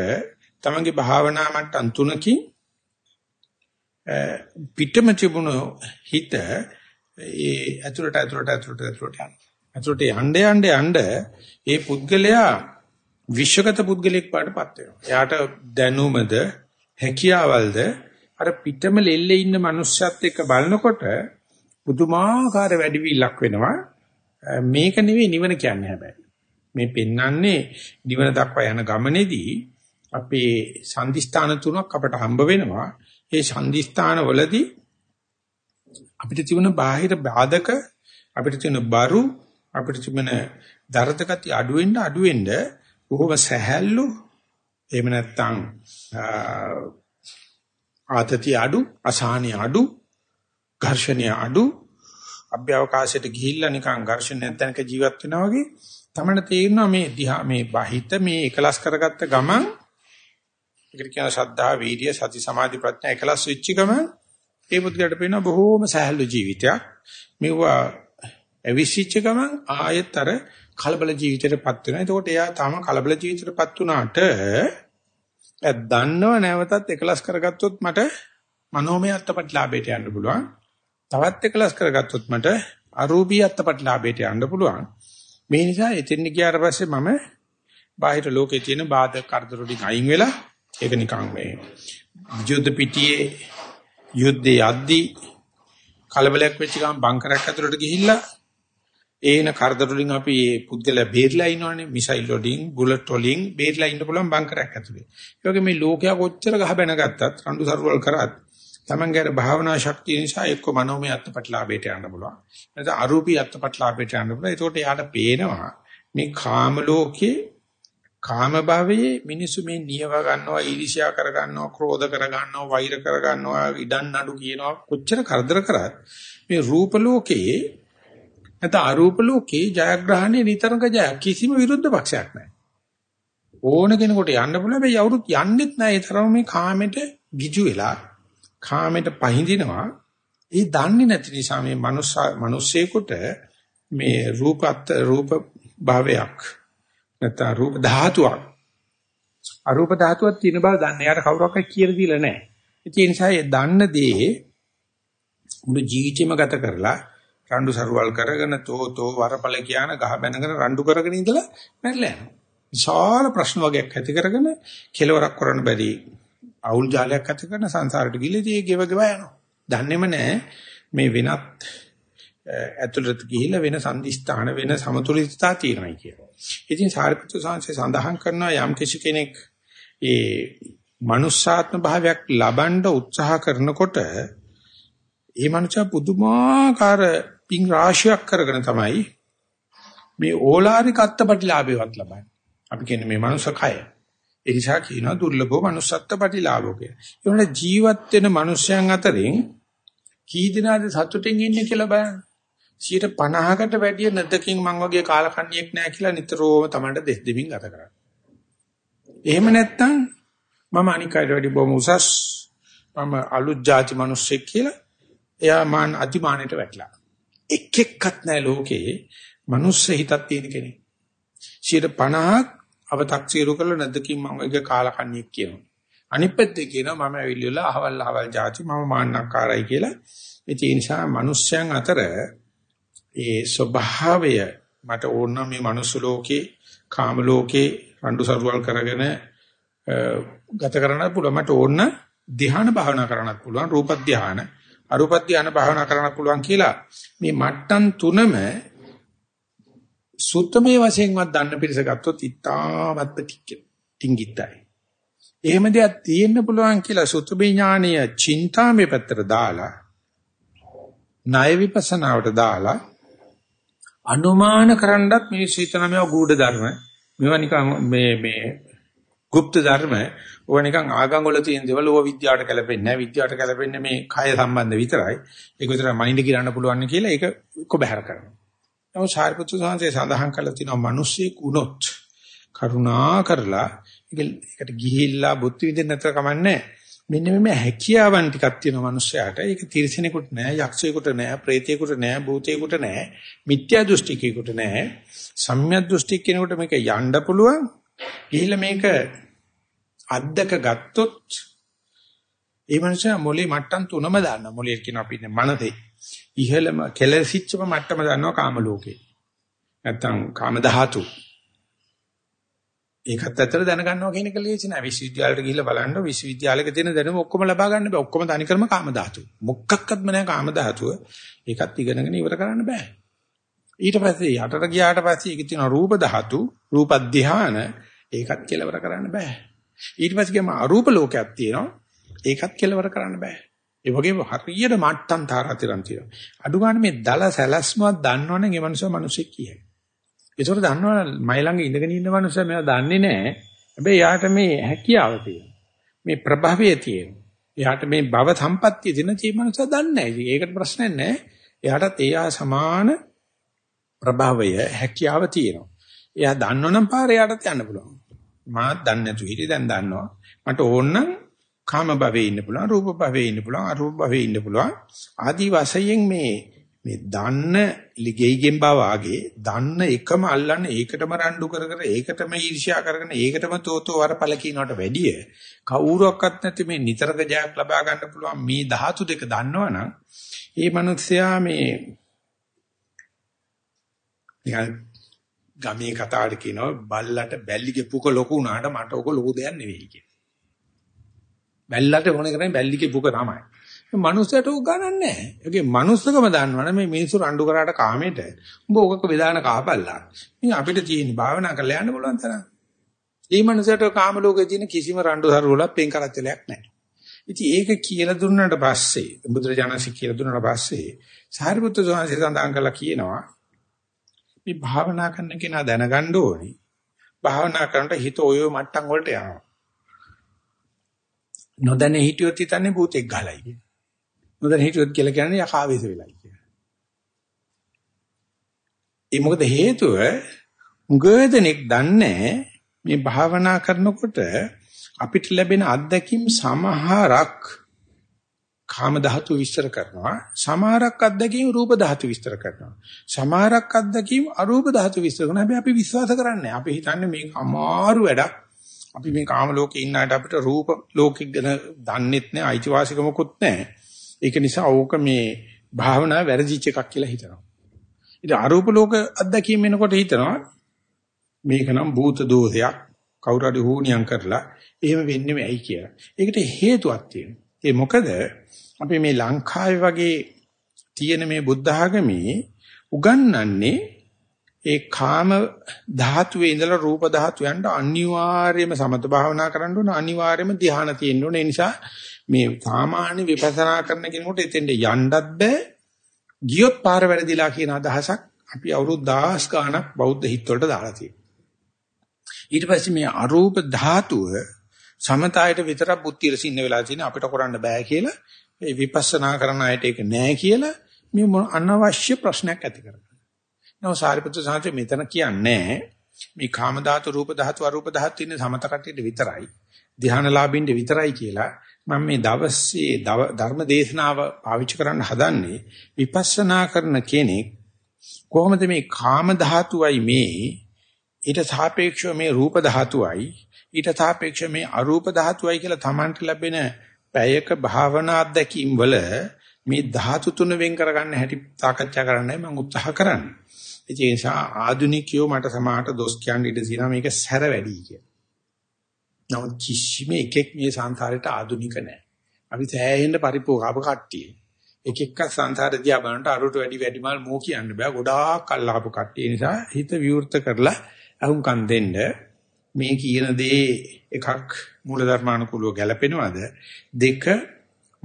තමන්ගේ භාවනා මට්ටම් තුනකින් පිටම තිබුණු හිත ඒ ඇතුළට ඇතුළට ඇතුළට ඇතුළට යන. ඇතුළට යන්න යන්න යන්න ඒ පුද්ගලයා විශ්වගත පුද්ගලෙක් පාටපත් වෙනවා. එයාට දැනුමද හැකියාවල්ද අර පිටම ලෙල්ලේ ඉන්න මනුස්සයත් එක්ක බලනකොට පුදුමාකාර වැඩිවිලක් වෙනවා. මේක නෙවෙයි නිවන කියන්නේ හැබැයි. මේ පෙන්වන්නේ නිවන දක්වා යන ගමනේදී අපේ සංදිස්ථාන තුනක් අපට හම්බ වෙනවා. ඒ සංදිස්ථාන වලදී අපිට තිබුණ බාහිර බාධක අපිට තියෙන බරු අපිට තිබෙන දරදකති අඩු වෙන්න අඩු වෙන්න බොහොම සැහැල්ලු. එහෙම නැත්නම් ආතතිය අඩු අසහනිය අඩු ඝර්ෂණය අඩු. අභ්‍යවකාශයට ගිහිල්ලා නිකන් ඝර්ෂණ නැත්නම්ක ජීවත් වෙනවා වගේ තමයි තේරෙනවා මේ දිහා මේ බහිත මේ එකලස් කරගත්ත ගමන් ඒකට කියන ශ්‍රද්ධා වීර්ය සති සමාධි ප්‍රඥා එකලස් වෙච්ච ගමන් ඒ පුද්ගලට පේන බොහෝම සහැල්ලු ජීවිතයක්. මෙවුවා අවිසිච්ච ගමන් ආයෙත් අර කලබල ජීවිතයටපත් වෙනවා. එතකොට එයා තාම කලබල ජීවිතයටපත් වුණාට එයා දන්නව නැවතත් එකලස් කරගත්තොත් මට මනෝමය අත්පත්ලාභයට යන්න පුළුවන්. තවත් එකලස් කරගත්තොත් මට අරූපී අත්පත්ලාභයට යන්න පුළුවන්. මේ නිසා එතෙන් ගියාට පස්සේ මම බාහිර ලෝකේ තියෙන බාධක කරදර වලින් අයින් වෙලා ඒක නිකන් මේ යුද්ධ පිටියේ යුද්ධේ යද්දී කලබලයක් වෙච්ච ගමන් බංකරයක් ඇතුළට ගිහිල්ලා ඒන කරදර වලින් අපි මේ පුද්ගලයා බේරලා ඉනවනේ මිසයිල් වලින් බුලට් වලින් බේරලා ඉන්න පුළුවන් බංකරයක් ඇතුලේ. ඒ වගේ මේ ලෝකයා කොච්චර ගහ බැන ගත්තත් රණ්ඩු සරුවල් කරත් තමන්ගේ අර භාවනා ශක්තිය නිසා එක්ක මනෝමය අත්පත්ලාභයට යන්න පුළුවන්. නැත්නම් අරූපී අත්පත්ලාභයට යන්න පුළුවන්. ඒකට යාට පේනවා මේ කාම ලෝකේ කාම භවයේ මිනිසු මේ නියව ගන්නවා ඊර්ෂ්‍යා කර ගන්නවා ක්‍රෝධ කර ගන්නවා වෛර කර ගන්නවා ඉඩන් නඩු කියනවා. කොච්චර කරදර කරත් මේ රූප ලෝකයේ නැත්නම් අරූප ලෝකේ ජයග්‍රහණය නිතරම ජය කිසිම විරුද්ධ පක්ෂයක් නැහැ. ඕන කෙනෙකුට යන්න පුළුවන්. හැබැයි අවුරුත් යන්නෙත් නැහැ. ඒ තරම මේ කාමෙට ගිජු වෙලා කාමෙට පහඳිනවා. ඒ දන්නේ නැති නිසා මේ මනුස්ස මිනිස්සෙකුට මේ රූපත් රූප භාවයක් නැත්නම් රූප ධාතුවක්. අරූප ධාතුවක් තියෙන බව දන්නේ. යාට කවුරක්වත් කියලා දීලා නැහැ. ඒ නිසා ඒ දන්න දේ මුළු ජීවිතේම ගත කරලා රණ්ඩු සරුවල් කරගෙන තෝ තෝ වරපල කියන ගහ බැනගෙන රණ්ඩු කරගෙන ඉඳලා මැරලා යනවා. විශාල ප්‍රශ්න වගේක් ඇති කරගෙන කෙලවරක් කරන්න බැරි අවුල් ජාලයක් ඇති කරන සංසාරට ගිලදී ගෙව ගෙව යනවා. දන්නේම නැහැ මේ වෙනත් ඇතුළට ගිහිල්ලා වෙන සම්දිස්ථාන වෙන සමතුලිතතා තියෙනයි කියලා. ඉතින් සාරිපුත්‍ර සාංශේ සඳහන් කරනවා යම් කිසි කෙනෙක් ඒ මනුෂ්‍යාත්ම භාවයක් ලබන්න උත්සාහ කරනකොට ඒ මනුෂ්‍යයා පුදුමාකාර පිං රාශියක් කරගෙන තමයි මේ ඕලාරික අත්පටිලාභයවත් ලබන්නේ. අපි කියන්නේ මේ මනුෂ්‍ය කය. ඒ නිසා කියනවා දුර්ලභව manussත්ත්වපටිලාභෝ කියලා. ඒ වුණා ජීවත් වෙන මිනිස්යන් අතරින් කී දෙනාද සතුටින් ඉන්නේ කියලා බලන්න. 50කට වැඩිය නැතකින් මං වගේ කාලකන්ණියෙක් නැහැ කියලා නිතරම තමන්ට දෙස් දෙමින් ගත කරන්නේ. එහෙම නැත්තම් මම අනික් අයට වැඩි බොහොම උසස් මම අලුත් જાති මිනිස්සෙක් කියලා එයා මාන අතිමානයට වැටලා. එක් එක්කත් නැහැ ලෝකේ මිනිස්ස හිතක් තියෙන කෙනෙක්. 50ක් අව탁සීරු කරලා නැදකින් මම එක කාලකන්ණියෙක් කියනවා. අනිත් පැත්තේ කියනවා මම ඇවිල්ලා අහවල් අහවල් જાති මම මාන්නක්කාරයි කියලා. ඒ නිසා මිනිස්යන් අතර ඒ ස්වභාවය මට ඕන මේ මනුස්ස ලෝකේ කාම ලෝකේ රණ්ඩු සරුවල් කරගෙන ගත කරන්න පුළුවන් මට ඕන ධ්‍යාන භාවනා කරන්නත් පුළුවන් රූප ධ්‍යාන අරූප ධ්‍යාන භාවනා කරන්නත් පුළුවන් කියලා මේ මට්ටම් තුනම සුත්තමේ වශයෙන්වත් දන්න පිරිස ගත්තොත් ඉතාමත් ටිංගිත්තයි. එහෙම දෙයක් තියෙන්න පුළුවන් කියලා සුත්තමේ ඥානීය චින්තාමේ පැත්තට දාලා ණය විපස්සනාවට දාලා අනුමාන කරන්නත් මේ සීතනමය ගුඪ ධර්ම මේවා නිකන් මේ මේ গুপ্ত ධර්ම ඕවා නිකන් ආගම් වල තියෙන දේවල් ඕවා විද්‍යාවට කැලපෙන්නේ නැහැ විද්‍යාවට කැලපෙන්නේ මේ කය සම්බන්ධ විතරයි ඒක විතරයි මනින්ද කියන්න පුළුවන් කියලා ඒක කො බහැර කරනවා නමුත් සාරිපුත්‍ර සාංශය සඳහන් කරලා තියෙනවා මිනිස්සෙක් වුණොත් කරුණා කරලා ඒකට ගිහිල්ලා බුද්ධ විදින්න නැතර කමන්නේ මෙන්න මේ හැකියාවන් ටිකක් තියෙන මිනිස්සයාට ඒක තිරසනෙකුට නෑ යක්ෂයෙකුට නෑ ප්‍රේතයෙකුට නෑ භූතයෙකුට නෑ මිත්‍යා දෘෂ්ටිකයෙකුට නෑ සම්‍යක් දෘෂ්ටික කෙනෙකුට මේක යන්න පුළුවන් ගිහිල්ලා මේක අද්දක ගත්තොත් ඒ මනුස්සයා මොලේ මට්ටම් තුනම දාන්න මොලේ කියන අපි ඉන්නේ මනසේ ඉහළම කෙලසිච්චම මට්ටම දන්නවා කාම ලෝකේ. නැත්තම් කාම ධාතු. ඒකත් ඇත්තට දැනගන්නවා කියන එක ලේසි නෑ. විශ්වවිද්‍යාලයට ගිහිල්ලා බලන්න විශ්වවිද්‍යාලයක තියෙන දැනුම ඔක්කොම ලබා ගන්න බෑ. ඔක්කොම තනිකරම කාම ධාතු. මොකක්වත්ම නෑ කාම ධාතුව. ඒකත් ඉගෙනගෙන ඉවර කරන්න බෑ. ඊට පස්සේ යටට ගියාට පස්සේ ඒකේ තියෙන රූප ධාතු, රූප ධාන ඒකත් කෙලවර කරන්න බෑ. ඊට පස්සේ ගියම අරූප ලෝකයක් තියෙනවා. ඒකත් කෙලවර කරන්න බෑ. ඒ වගේම හරියට මට්ටම් තාරාතිරම් තියෙනවා. අඩු ගන්න මේ දල සැලැස්මක් දන්නවනම් ඒ මනුස්සයා මිනිසෙක් කියයි. ඒතකොට දන්නවනම් මයි ළඟ ඉඳගෙන ඉන්න මනුස්සයා මේවා දන්නේ නැහැ. හැබැයි යාට මේ හැකියාව තියෙනවා. මේ ප්‍රභවය තියෙනවා. එයාට මේ භව සම්පත්තිය දෙන චී මනුස්සයා දන්නේ නැහැ. ඒකට ප්‍රශ්නයක් නැහැ. එයාටත් එයා සමාන ප්‍රභවය හැකියාව තියෙනවා. එයා දන්නවනම් පාරේ යටත් යන්න පුළුවන්. මාත් දන්නේ නැතු හිටි දැන් දන්නවා. මට ඕන නම් කාම භවයේ ඉන්න පුළුවන් රූප භවයේ ඉන්න පුළුවන් අරූප භවයේ ඉන්න පුළුවන් ආදි වශයෙන් මේ මේ දන්න ලිගෙයිගෙන් බව ආගේ දන්න එකම අල්ලන්න ඒකටම රණ්ඩු කර කර ඒකටම ඊර්ෂ්‍යා කරගෙන ඒකටම තෝතෝ වරපල කියනකට වැඩිය කවුරුවක්වත් නැති මේ නිතරක ජයක් ලබා ගන්න පුළුවන් මේ ධාතු දෙක දන්නවනම් ඒ මනුස්සයා මේ නිකන් ගමේ කතාවට කියනවා බල්ලට බැල්ලිගේ පුක ලොකු වුණාට මට ඔක ලොකු දෙයක් නෙවෙයි කියලා බැල්ලට ඕන කරන්නේ බැල්ලිගේ පුක තමයි. මනුස්සයට උග ගන්නන්නේ නැහැ. ඒකේ මනුස්සකම දන්නවනේ මේ මිනිස්සු රණ්ඩු කරාට කාමයට උඹ ඕකක වේදාන කාපල්ලා. ඉතින් අපිට තියෙන භාවනා කරලා යන්න පුළුවන් තරම්. මේ මනුස්සයට කාම ලෝකේ තියෙන කිසිම රණ්ඩු සරුවලක් පෙන් කරච්චලයක් නැහැ. ඉතින් ඒක කියලා දුන්නාට පස්සේ බුදුරජාණන්සේ කියලා දුන්නාට පස්සේ සාරිපුත්‍ර ස්වාමීන් සඳහන් කළා කියනවා මේ භාවනා කරන කෙනා දැනගන්න ඕනි. භාවනා කරනකොට හිත ඔය මට්ටම් වලට යනවා. නොදැන හිටියොත් හිතන්නේ භූතෙක් ගහලයි කියලා. නොදැන හිටියොත් කියලා කියන්නේ යකාවේශ වෙලයි කියලා. ඒ මොකද හේතුව? උගදෙනෙක් දන්නේ මේ භාවනා කරනකොට අපිට ලැබෙන අත්දැකීම් සමහරක් කාම ධාතු විස්තර කරනවා. සමහරක් අත්දැකීම් රූප ධාතු විස්තර කරනවා. සමහරක් අත්දැකීම් අරූප ධාතු විස්තර කරනවා. හැබැයි අපි විශ්වාස කරන්නේ අපි හිතන්නේ මේක අමාරු වැඩක්. අපි මේ කාම ලෝකේ ඉන්න අයට අපිට රූප ලෝකෙ ගැන දන්නෙත් නැහැ. අයිතිවාසිකමකුත් නැහැ. ඒක නිසා ඕක මේ භාවනා වැරදිච්ච එකක් කියලා හිතනවා. ඉතින් අරූප ලෝක අත්දැකීම් එනකොට හිතනවා මේක නම් භූත දෝෂයක් කවුරු හරි හෝනියම් කරලා එහෙම වෙන්නේ ඇයි කියලා. ඒකට හේතුවක් තියෙනවා. ඒ මොකද අපි මේ ලංකාවේ වගේ තියෙන මේ බුද්ධ ආගමේ උගන්වන්නේ ඒ කාම ධාතුවේ ඉඳලා රූප ධාතුවන්ට අනිවාර්යයෙන්ම සමත භාවනා කරන්න ඕන අනිවාර්යයෙන්ම ධ්‍යාන තියෙන්න ඕන. ඒ නිසා මේ සාමාන්‍ය විපස්සනා කරන කෙනෙකුට එතෙන්ට යන්නත් බෑ. ගියොත් පාර වැරදිලා කියන අදහසක් අපි අවුරුදු 10 ගාණක් බෞද්ධ හිත් වලට දාලා තියෙනවා. ඊට පස්සේ මේ අරූප ධාතුව සමතයට විතරක් බුද්ධියට සින්න වෙලා තියෙන අපිට කරන්න බෑ කියලා. ඒ විපස්සනා කරන අයට ඒක නෑ කියලා මේ අනවශ්‍ය ප්‍රශ්නයක් ඇති කරගන්නවා නෝ සාරිපුත්‍ර සාන්තේ මෙතන කියන්නේ මේ කාම ධාතු රූප ධාතු අරූප ධාතු ඉන්නේ සමත කටියට විතරයි. ධානලාභින්ට විතරයි කියලා මම මේ දවසේ ධර්ම දේශනාව පාවිච්චි කරන්න හදන්නේ විපස්සනා කරන කෙනෙක්. කොහොමද මේ කාම ධාතුවයි මේ? ඊට සාපේක්ෂව මේ රූප ධාතුවයි. ඊට සාපේක්ෂව මේ අරූප ධාතුවයි කියලා Tamanට ලැබෙන පැයක භාවනා අත්දැකීම් වල මේ ධාතු තුන වෙන් කරගන්න හැටි සාකච්ඡා කරන්නයි මම උත්සාහ කරන්නේ. ඒ නිසා ආධුනිකයෝ මට සමාහට දොස් කියන්න ඉඩ තියෙනවා මේක සැර වැඩි කියලා. නමුත් කිසිම එකෙක් මේ සංසාරේට ආධුනික නැහැ. අපි සෑහෙන්න පරිපෝකාප කට්ටිය. එක එක සංසාර දිහා බලනට අරුට වැඩි වැඩිමල් මෝ කියන්න බෑ. ගොඩාක් අල්ලාපු කට්ටිය නිසා හිත විවෘත කරලා අහුම්කම් දෙන්න මේ කියන දේ එකක් මූලධර්මානුකූලව ගැලපෙනවද? දෙක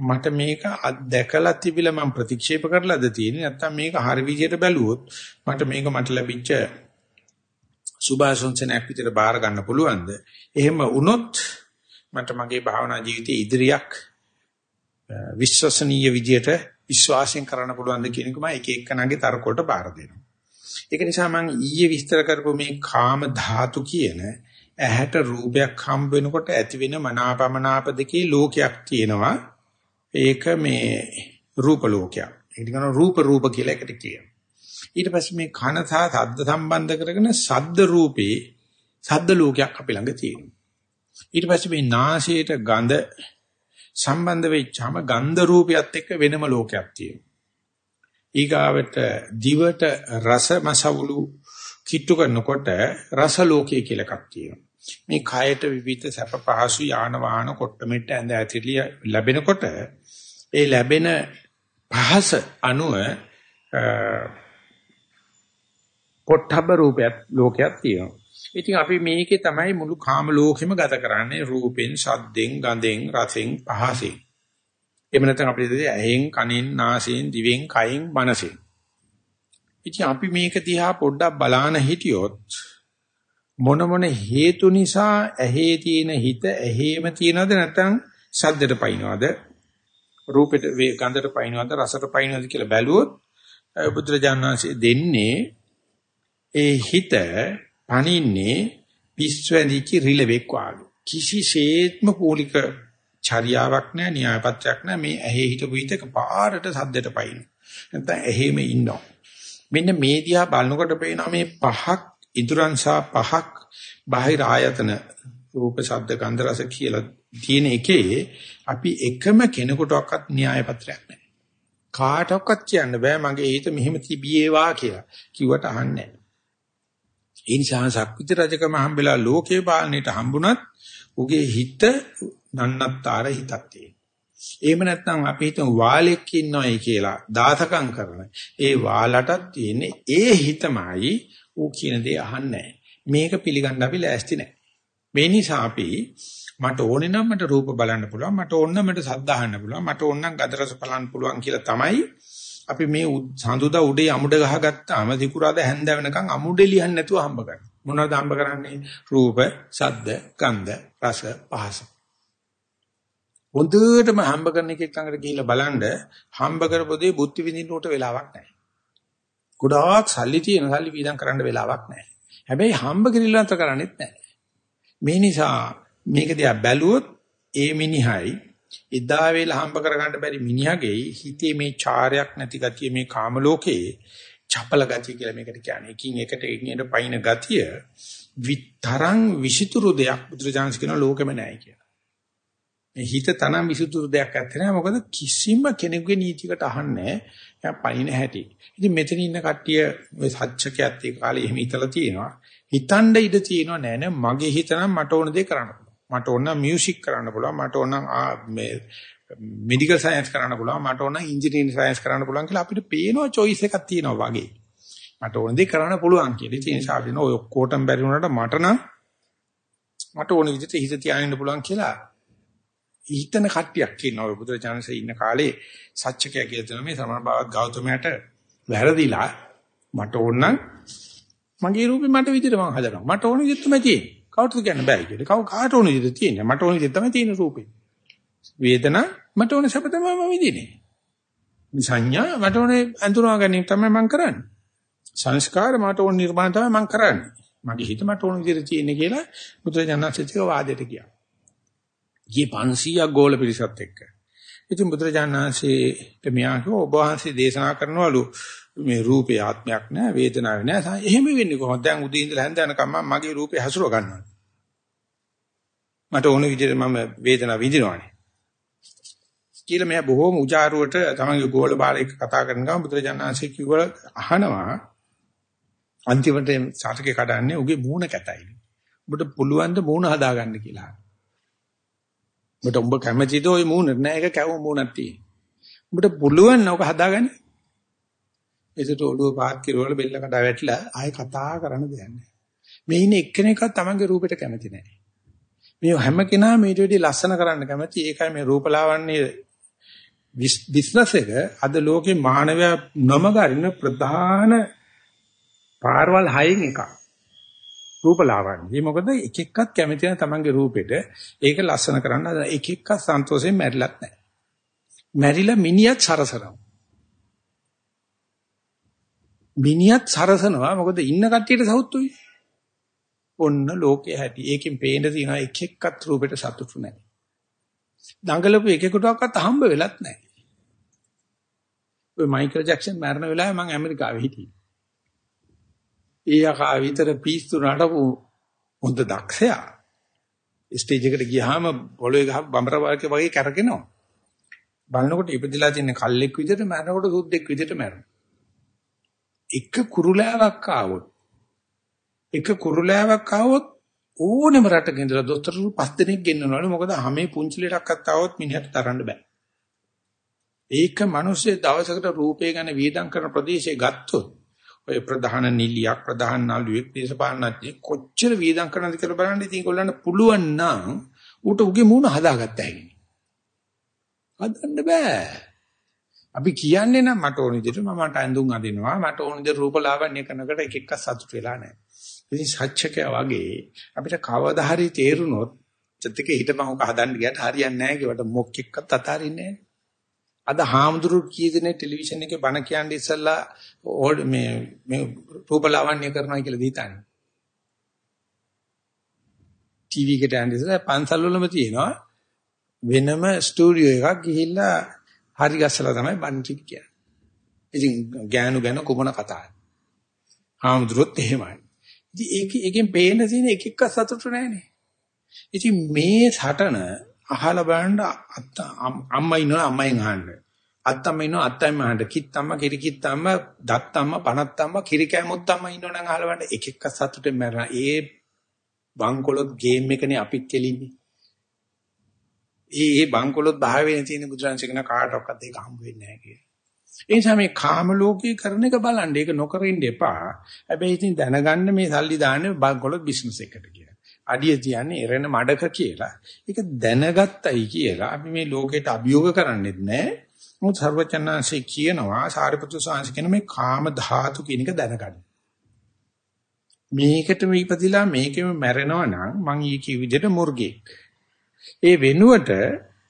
මට මේක දැකලා තිබිලා මම ප්‍රතික්ෂේප කරලාද තියෙන්නේ. නැත්නම් මේක හරි විදියට බැලුවොත් මට මේක මට ලැබිච්ච සුභාසංසනයක් විදියට බාර ගන්න පුළුවන්ද? එහෙම වුණොත් මට මගේ භාවනා ජීවිතයේ ඉදිරියක් විශ්වසනීය විදියට විශ්වාසයෙන් කරන්න පුළුවන්ද කියන එක මම එක එකනාගේ තර්කවලට බාර දෙනවා. ඒක නිසා මම ඊයේ විස්තර කරපු මේ කාම ධාතු කියන ඇහැට රූපයක් හම්බ වෙනකොට ඇති වෙන මනාපමනාප දෙකේ ලෝකයක් තියෙනවා. ඒක මේ රූප ලෝකයක්. ඒක කියන රූප රූප කියලා එකට කියනවා. ඊට පස්සේ මේ කන සහ ශබ්ද සම්බන්ධ කරගෙන ශබ්ද රූපේ ශබ්ද ලෝකයක් අපි ළඟ තියෙනවා. ඊට පස්සේ මේ නාසයට ගඳ සම්බන්ධ වෙච්චාම ගන්ධ රූපයත් එක්ක වෙනම ලෝකයක් තියෙනවා. ඊගාවට දිවට රස මසවුලු කිට්ටු කරනකොට රස ලෝකය කියලා එකක් තියෙනවා. මේ කයට විවිධ සැප පහසු යාන වාහන කොට්ට මෙට්ට ඇඳ ඇතිලිය ලැබෙනකොට ඒ ලැබෙන පහස අනුව පොට්ටබ්බ රූපයක් ලෝකයක් තියෙනවා. ඉතින් අපි මේකේ තමයි මුළු කාම ලෝකෙම ගත කරන්නේ රූපෙන්, ශබ්දෙන්, ගඳෙන්, රසෙන්, පහසෙන්. එහෙම නැත්නම් අපිට ඇහෙන්, කනෙන්, නාසයෙන්, දිවෙන්, කයෙන්, මනසෙන්. ඉතින් අපි මේක දිහා පොඩ්ඩක් බලාන හිටියොත් මොන මොන හේතු නිසා ඇහි තියෙන හිත ඇහිම තියනවද නැත්නම් ශබ්දයට පයින්නවද රූපෙට වේ ගන්ධයට පයින්නවද රසට පයින්නවද කියලා බැලුවොත් බුදුරජාණන් වහන්සේ දෙන්නේ ඒ හිත පණින්නේ පිස්වැඳිච්ච රිලෙවෙක් වාගේ. කිසිසේත්ම පූලික චර්යාවක් නැහැ න්‍යායපත්‍යක් නැහැ. මේ ඇහි හිටපු හිතක පාරට සද්දයට පයින්න. නැත්නම් ඇහිම ඉන්නවා. මෙන්න මේ දිහා බලනකොට පේනවා මේ පහක් ඉදුරන් සහ පහක් බාහිර ආයතන රූප ශබ්ද ගන්ධ රස කියලා තියෙන එකේ අපි එකම කෙනෙකුටවත් න්‍යාය පත්‍රයක් නැහැ. කාටවත් කියන්න බෑ මගේ හිත මෙහෙම තිබියේවා කියලා. කිව්වට අහන්නේ නැහැ. ඒ නිසා සක්විති රජකම හම්බෙලා ලෝකේ පාලනයට හම්බුණත් උගේ හිත නන්නත්තර හිතක් තියෙනවා. එහෙම නැත්නම් අපි හිතමු වාලෙක් ඉන්නවයි කියලා දාතකම් කරන. ඒ වාලටත් තියෙන්නේ ඒ හිතමයි ඌ කියන දේ අහන්නේ මේක පිළිගන්න අපි ලෑස්ති නැහැ. මේ නිසා අපි මට ඕනේ නම් මට රූප බලන්න පුළුවන් මට ඕන නම් මට ශබ්ද අහන්න පුළුවන් මට ඕන නම් ගඳ රස බලන්න පුළුවන් කියලා තමයි අපි මේ සඳුදා උඩේ අමුඩ ගහගත්තාම දිකුරාද හැන්ද වෙනකන් අමුඩේ ලියන්න නැතුව හම්බ කරන්නේ. මොනවද හම්බ කරන්නේ? රූප, ශබ්ද, ගන්ධ, රස, පහස. හොඳටම හම්බ කරන එකෙක් ළඟට ගිහිල්ලා බලන්න හම්බ කරපු දේ බුද්ධ විඳින්න උට වෙලාවක් නැහැ. ගොඩාක් සල්ලි තියෙන සල්ලි වීදම් කරන්න වෙලාවක් නැහැ. හැබැයි හම්බ කිරිල්ලන්ත කරන්නේත් නැහැ. මේ නිසා මේක දිහා බැලුවොත් ඒ මිනිහයි එදා වේලා හම්බ කරගන්න බැරි මිනිහගේ හිතේ මේ චාරයක් නැති ගතිය මේ කාම ලෝකේ චපල ගතිය කියලා මේකට කියන්නේ. එකින් එකට එකින් පයින් ගතිය විතරං විසිතුරු දෙයක් බුදුරජාණන් කියන ලෝකෙම නැහැ කියලා. මේ හිත තනම් විසුතුරු දෙයක් ඇත්තේ නැහැ. මොකද කිසිම කෙනෙකුගේ නීතියකට අහන්නේ නැහැ. පයින් හැටි. ඉතින් මෙතන ඉන්න කට්ටිය ඔය සත්‍යකයක් ඒ කාලේ එහෙම හිතලා තියෙනවා. හිතන්න ඉඩ තියෙනවා නෑ නෑ මගේ හිත නම් මට ඕන දේ කරන්න පුළුවන්. මට ඕන නම් මියුසික් කරන්න පුළුවන්. මට ඕන නම් මේ මෙඩිකල් සයන්ස් කරන්න පුළුවන්. මට ඕන නම් ඉන්ජිනියරින් සයන්ස් කරන්න පුළුවන් කියලා අපිට පේනවා choice එකක් තියෙනවා වගේ. මට ඕන දේ කරන්න පුළුවන් කියලා. ඒ නිසා අපි ඔය ඔක්කොටම බැරි වුණාට මට නම් මට ඕන විදිහට හිත තියාගෙන පුළුවන් කියලා හිතන කට්ටියක් ඉන්නවා ඔය බුදුරජාණන්සේ ඉන්න කාලේ සත්‍යකය කියලා තියෙන මේ සමනභාවත් ගෞතමයාට වැරදිලා මට ඕන නම් මගේ රූපේ මට විදිහට මම හදනවා මට ඕන විදිහට තමයි තියෙන්නේ කවුරුත් කියන්න බෑ කියලා. කව කාට ඕන විදිහට තියෙන්නේ? මට ඕන විදිහට තමයි තියෙන රූපේ. වේදනා මට ඕන සැප තමයි මම විඳින්නේ. සංඥා මට ඕනේ අඳුනා ගැනීම තමයි මම කරන්නේ. සංස්කාර මට ඕන නිර්මාණ තමයි මම කරන්නේ. මගේ හිත මට ඕන විදිහට තියෙන්නේ කියලා බුදුරජාණන්සේ වාදයට ගියා. ගියේ 500ක් ගෝල පිරිසත් එක්ක. ඉතින් බුදුරජාණන් වහන්සේට මෙයා කිව්වා ඔබ වහන්සේ දේශනා කරනවලු මේ රූපේ ආත්මයක් නෑ වේදනාවක් නෑ. එහෙම වෙන්නේ කොහොමද? දැන් උදේ ඉඳලා හැන්ද යනකම් මගේ රූපේ හසුරව ගන්නවා. මට ඕන විදිහට මම වේදනාව විඳිනවානේ. කියලා මෙයා බොහෝම උජාරුවට තමන්ගේ ගෝල බාලයක කතා කරන ගමන් බුදුරජාණන් වහන්සේ කිව්වා අහනවා අන්තිමට සාතකේ කඩන්නේ උගේ මූණ කැතයි. ඔබට පුළුවන් ද මූණ හදාගන්න කියලා. උඹට උඹ කැමතිද ওই මූණට නෑ ඒක කැවුම් මූණක් තියෙන. උඹට පුළුවන් නෝක හදාගන්න. ඒසට ඔළුව පාත් කිරවල බෙල්ල කඩා වැටිලා ආයෙ කතා කරන්න දෙයක් නෑ. මේ ඉන්නේ එක්කෙනෙක්වත් Tamange රූපෙට කැමති නෑ. මේ හැම කෙනා මේට වැඩි ලස්සන කරන්න කැමති. ඒකයි මේ රූපලාවන්‍ය බිස්නස් එක අද ලෝකේ මානවයා නොමගරින ප්‍රධාන පාරවල් හයෙන් එකක්. රූපලාවන්‍ය. මොකද එක එක්කත් කැමති නැහැ තමන්ගේ රූපෙට. ඒක ලස්සන කරන්න හදන එක එක්ක සන්තෝෂයෙන් මැරිලත් නැහැ. මැරිලා මිනිහත් සරසනවා. මිනිහත් සරසනවා මොකද ඉන්න කට්ටියට සවුත්තුයි. ඔන්න ලෝකේ හැටි. ඒකෙන් පේන්න තියෙනවා එක එක්කත් රූපෙට සතුටු නැහැ. දඟලපු එකෙකුටවත් හම්බ වෙලත් නැහැ. ඔය මයිකල් ජැක්සන් මරණ වෙලාවේ මම ඇමරිකාවේ හිටියේ. ඒ යකා විතර පිස්සු නඩපු හොඳ දක්ෂයා. ස්ටේජ් එකට ගියාම පොළොවේ ගහ බඹර වගේ වගේ කැරකෙනවා. බලනකොට ඉපදිලා තියෙන කල්ලෙක් විදිහට මරනකොට සුද්දෙක් විදිහට මරනවා. එක කුරුලෑවක් ආවොත් එක කුරුලෑවක් ආවොත් ඕනෙම රටක ඉඳලා දොස්තරරු පස් දෙනෙක් ගෙන්නනවලු මොකද හැමේ පුංචි ලෙඩක් ආවොත් මිනිහට තරන්න බෑ. ඒක මිනිස්සේ දවසකට රූපේ ගැන වියදම් කරන ප්‍රදේශය ගත්තොත් ඔය ප්‍රධාන නිලියක් ප්‍රධාන නළුවෙක් දේශපාලනඥයෙක් කොච්චර වීදම් කරනවද කියලා බලන්න ඉතින් ඒගොල්ලන්ට පුළුවන් නම් ඌට උගේ මූණ හදාගත්ත හැකියි. හදන්න බෑ. අපි කියන්නේ නම් මට ඕන විදිහට මමට ඇඳුම් අදිනවා මට ඕන විදිහට රූප ලාවන්‍ය කරනකොට එක එක සතුට වෙලා නැහැ. ඉතින් සත්‍යකය වගේ අපිට කවදා හරි තේරුනොත් චත්තිකේ හිටපන් ඔක හදන්න ගියට හරියන්නේ නැහැ කියවට මොකෙක්වත් අතාරින්නේ නැහැ. අද හාමුදුරුවෝ කීදෙනේ ටෙලිවිෂන් එකේ බණ කියන්නේ ඉස්සල්ලා මේ මේ රූපලාවන්‍ය කරනවා කියලා දීතන්නේ. ටීවී එකට යන්නේ ඉස්සලා පන්සල් වලම තියෙනවා වෙනම ස්ටුඩියෝ එකක් ගිහිල්ලා හරි ගස්සලා තමයි බණ ටික කියන්නේ. ඉතින් ගෑනු ගැන කොමන කතාවද? හාමුදුරුවොත් එහෙමයි. ඉතින් ඒක එකෙන් පේන්න තියෙන එක එක සතුටු නැහැනේ. ඉතින් මේ සටන අහලා බලන්න අම්මා ඉන්නවා අම්මෙන් අහන්න. අත්තම්ම ඉන්නවා අත්තම්ම අහන්න. කිත්තම්ම කිරිකිත්තම්ම දත්තම්ම පනත්තම්ම කිරිකෑමුත්තම්ම ඉන්නවනම් අහලා බලන්න එක එක සතුටෙන් මරන. ඒ බංකොලොත් ගේම් එකනේ අපිත් කෙලින්නේ. ඒ ඒ බංකොලොත් භාවයෙන් තියෙන බුදුරජාණන් කියන කාටවත් ඒක හම්බ වෙන්නේ නැහැ කියලා. ඒ නිසා මේ කාම ලෝකේ කරන එක බලන්න. ඒක නොකර ඉන්න එපා. හැබැයි ඉතින් දැනගන්න මේ සල්ලි දාන්නේ බංකොලොත් බිස්නස් එකට කියලා. අඩිය තියන්නේ එරෙන මඩක කියලා. ඒක දැනගත්තයි කියලා අපි මේ ලෝකයට අභියෝග කරන්නේත් නැහැ. මොකද සර්වචන්නාංශේ කියනවා සාරිපුත්‍ර සාංශ කියන මේ කාම ධාතු කියන එක දැනගන්න. මේකට මේ ඉපදිලා මේකෙම මැරෙනවා නම් මං ඊ කිය විදිහට මුර්ගෙක්. ඒ වෙනුවට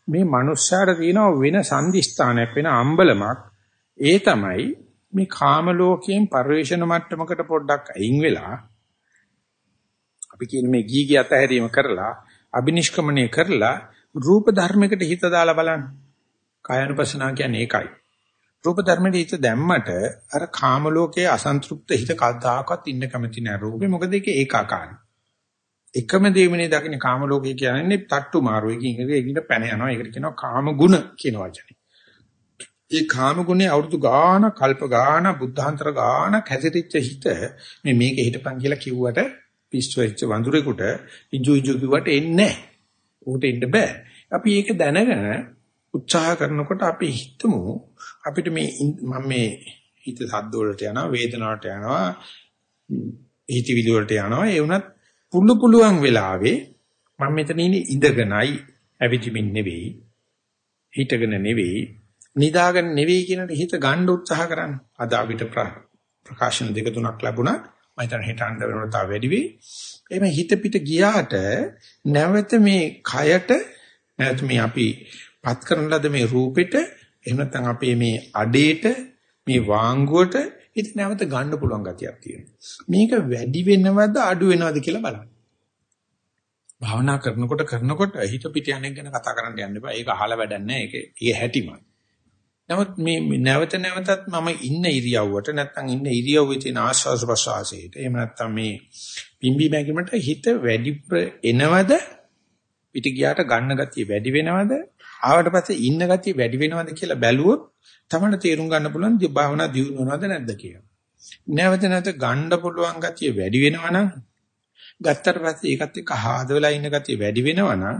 මේ මනුස්සයාට තියෙන වෙන සංදිස්ථානයක් වෙන අම්බලමක් ඒ තමයි මේ කාම ලෝකයෙන් පරිවේෂණ මට්ටමකට පොඩ්ඩක් අයින් වෙලා අපි කියන මේ ගීගී අතහැරීම කරලා අබිනිෂ්ක්‍මණය කරලා රූප ධර්මයකට හිත දාලා බලන්න. කායानुපස්සනා කියන්නේ ඒකයි. රූප ධර්මෙට හිත දැම්මට අර කාම ලෝකයේ අසන්තෘප්ත හිත කවදාකවත් ඉන්න කැමති නෑ රූපේ මොකද ඒක ඒකාකාරයි. එකම දෙවිනේ දකින්න කාම ලෝකේ කියන්නේ තට්ටු මාරු එකකින් එකකින් පැන යනවා. ඒකට කියනවා කාම ගුණ කියන වචනේ. ඒ කාම ගුණේ අවුරුදු ගාන කල්ප ගාන බුද්ධාන්තර ගාන හැසිරිච්ච හිත මේ මේක හිටපන් කියලා කිව්වට පිස්සු වෙච්ච වඳුරෙකුට ඉජු ඉජු කිව්වට එන්නේ නැහැ. ඌට ඉන්න බෑ. අපි ඒක දැනගෙන උත්සාහ කරනකොට අපි හිතමු අපිට මේ මම මේ හිත සද්ද වලට යනවා වේදනාවට යනවා හිතවිලි වලට යනවා ඒ වුණත් පුළු පුළුවන් වෙලාවේ මම මෙතන ඉන්නේ ඉඳගෙනයි ඇවිදිමින් නෙවෙයි හිටගෙන නෙවෙයි නිදාගෙන නෙවෙයි කියන හිත ගන්න උත්සාහ කරන්න. අද අපිට ප්‍රකාශන දෙක තුනක් ලැබුණා. මම හිතන හිතන්න වෙනවට තව වැඩි වෙයි. එimhe හිත පිට ගියාට නැවත මේ කයට නැවත මේ අපි පත් කරන ලද මේ රූපෙට එහෙම නැත්නම් අපේ මේ අඩේට මේ වාංගුවට හිත නැවත ගන්න පුළුවන් ගතියක් තියෙනවා. මේක වැඩි වෙනවද අඩු වෙනවද කියලා බලන්න. භාවනා කරනකොට කරනකොට හිත පිට යන්නේ ගැන කතා කරන්න යන්න එපා. ඒක අහලා වැඩක් නැහැ. ඒක ඒ හැටිමයි. නමුත් මේ නැවත නැවතත් මම ඉන්න ඉරියව්වට නැත්නම් ඉන්න ඉරියව්වේ තියෙන ආස්වාද ප්‍රසආසයට එහෙම නැත්නම් මේ පිම්බි මැගීමට හිත වැඩි එනවද පිට ගියාට ගන්න ගතිය වැඩි වෙනවද ආවට පස්සේ ඉන්න ගතිය වැඩි වෙනවද කියලා බැලුවොත් තමයි තේරුම් ගන්න පුළුවන් භාවනා දියුණු වෙනවද නැද්ද කියලා. නැවත නැවත ගන්න පුළුවන් ගතිය වැඩි වෙනවනම් ගත්තට පස්සේ ඒකත් එක්ක ආහද වෙලා ඉන්න ගතිය වැඩි වෙනවනම්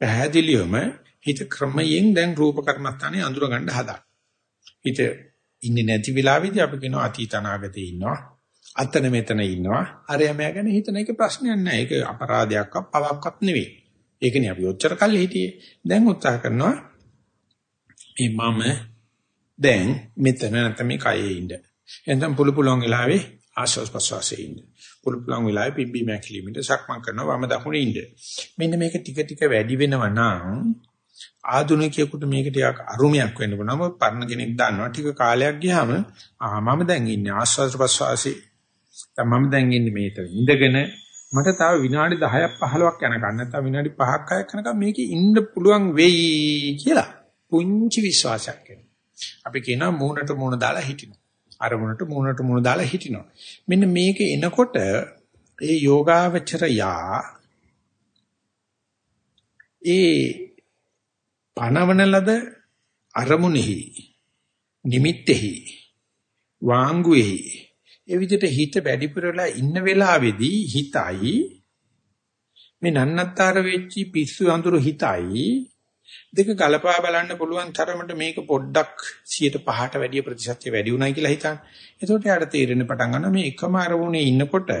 පැහැදිලිවම හිත ක්‍රමයෙන් දැන් රූප කර්මස්ථානේ අඳුර ගන්න හදා. හිත ඉන්නේ නැති වෙලාවෙදී අපි කියනවා අතීත අනාගතේ ඉන්නවා. අතන මෙතන ඉන්නවා. අරයමයා ගැන හිතන එක ප්‍රශ්නයක් නෑ. ඒක අපරාධයක්වත් පවක්වත් නෙවෙයි. ඒකනේ අපි ඔච්චර කල් හිටියේ. දැන් උත්සාහ කරනවා මේ මම දැන් මෙතන නැත්නම් මේ කයේ ඉන්න. එතෙන් පුළු පුළුවන් වෙලාවේ ආශ්වාස ප්‍රශ්වාසයේ ඉන්න. පුළු පුළුවන් වෙලාවේ පිම්බි මැකිලිමිට සක්මන් කරනවා වම දකුණේ ඉන්න. මෙන්න මේක ටික ටික වැඩි වෙනවා නම් ආධුනිකයෙකුට මේක ටිකක් අරුමයක් වෙන්න පුළුවන්. මොකද පරණ කෙනෙක් දන්නවා ටික කාලයක් ගියාම ආ මම දැන් ඉන්නේ ආශ්වාස ප්‍රශ්වාසයේ. දැන් මම දැන් ඉන්නේ මේක ඉඳගෙන මට තව විනාඩි 10ක් 15ක් යනකම් නැත්නම් විනාඩි 5ක් 6ක් යනකම් මේකේ ඉන්න පුළුවන් වෙයි කියලා පුංචි විශ්වාසයක් එනවා. අපි කියනවා මූණට මූණ දාලා හිටිනවා. අරමුණට මූණට මූණ දාලා හිටිනවා. මෙන්න මේක එනකොට ඒ යෝගාවචරයා ඒ පනවන ලද අරමුණෙහි නිමිත්තෙහි වාංගුෙහි ඒ විදිහට හිත වැඩිපුරලා ඉන්න වෙලාවේදී හිතයි මේ නන්නත්තර වෙච්චි පිස්සු අඳුරු හිතයි දෙක ගලපා බලන්න පුළුවන් තරමට මේක පොඩ්ඩක් 105ට වැඩිය ප්‍රතිශතය වැඩි උනායි කියලා හිතන්න. එතකොට යාට තේරෙන්න පටන් ගන්නවා මේ එකම අරමුණේ ඉන්නකොට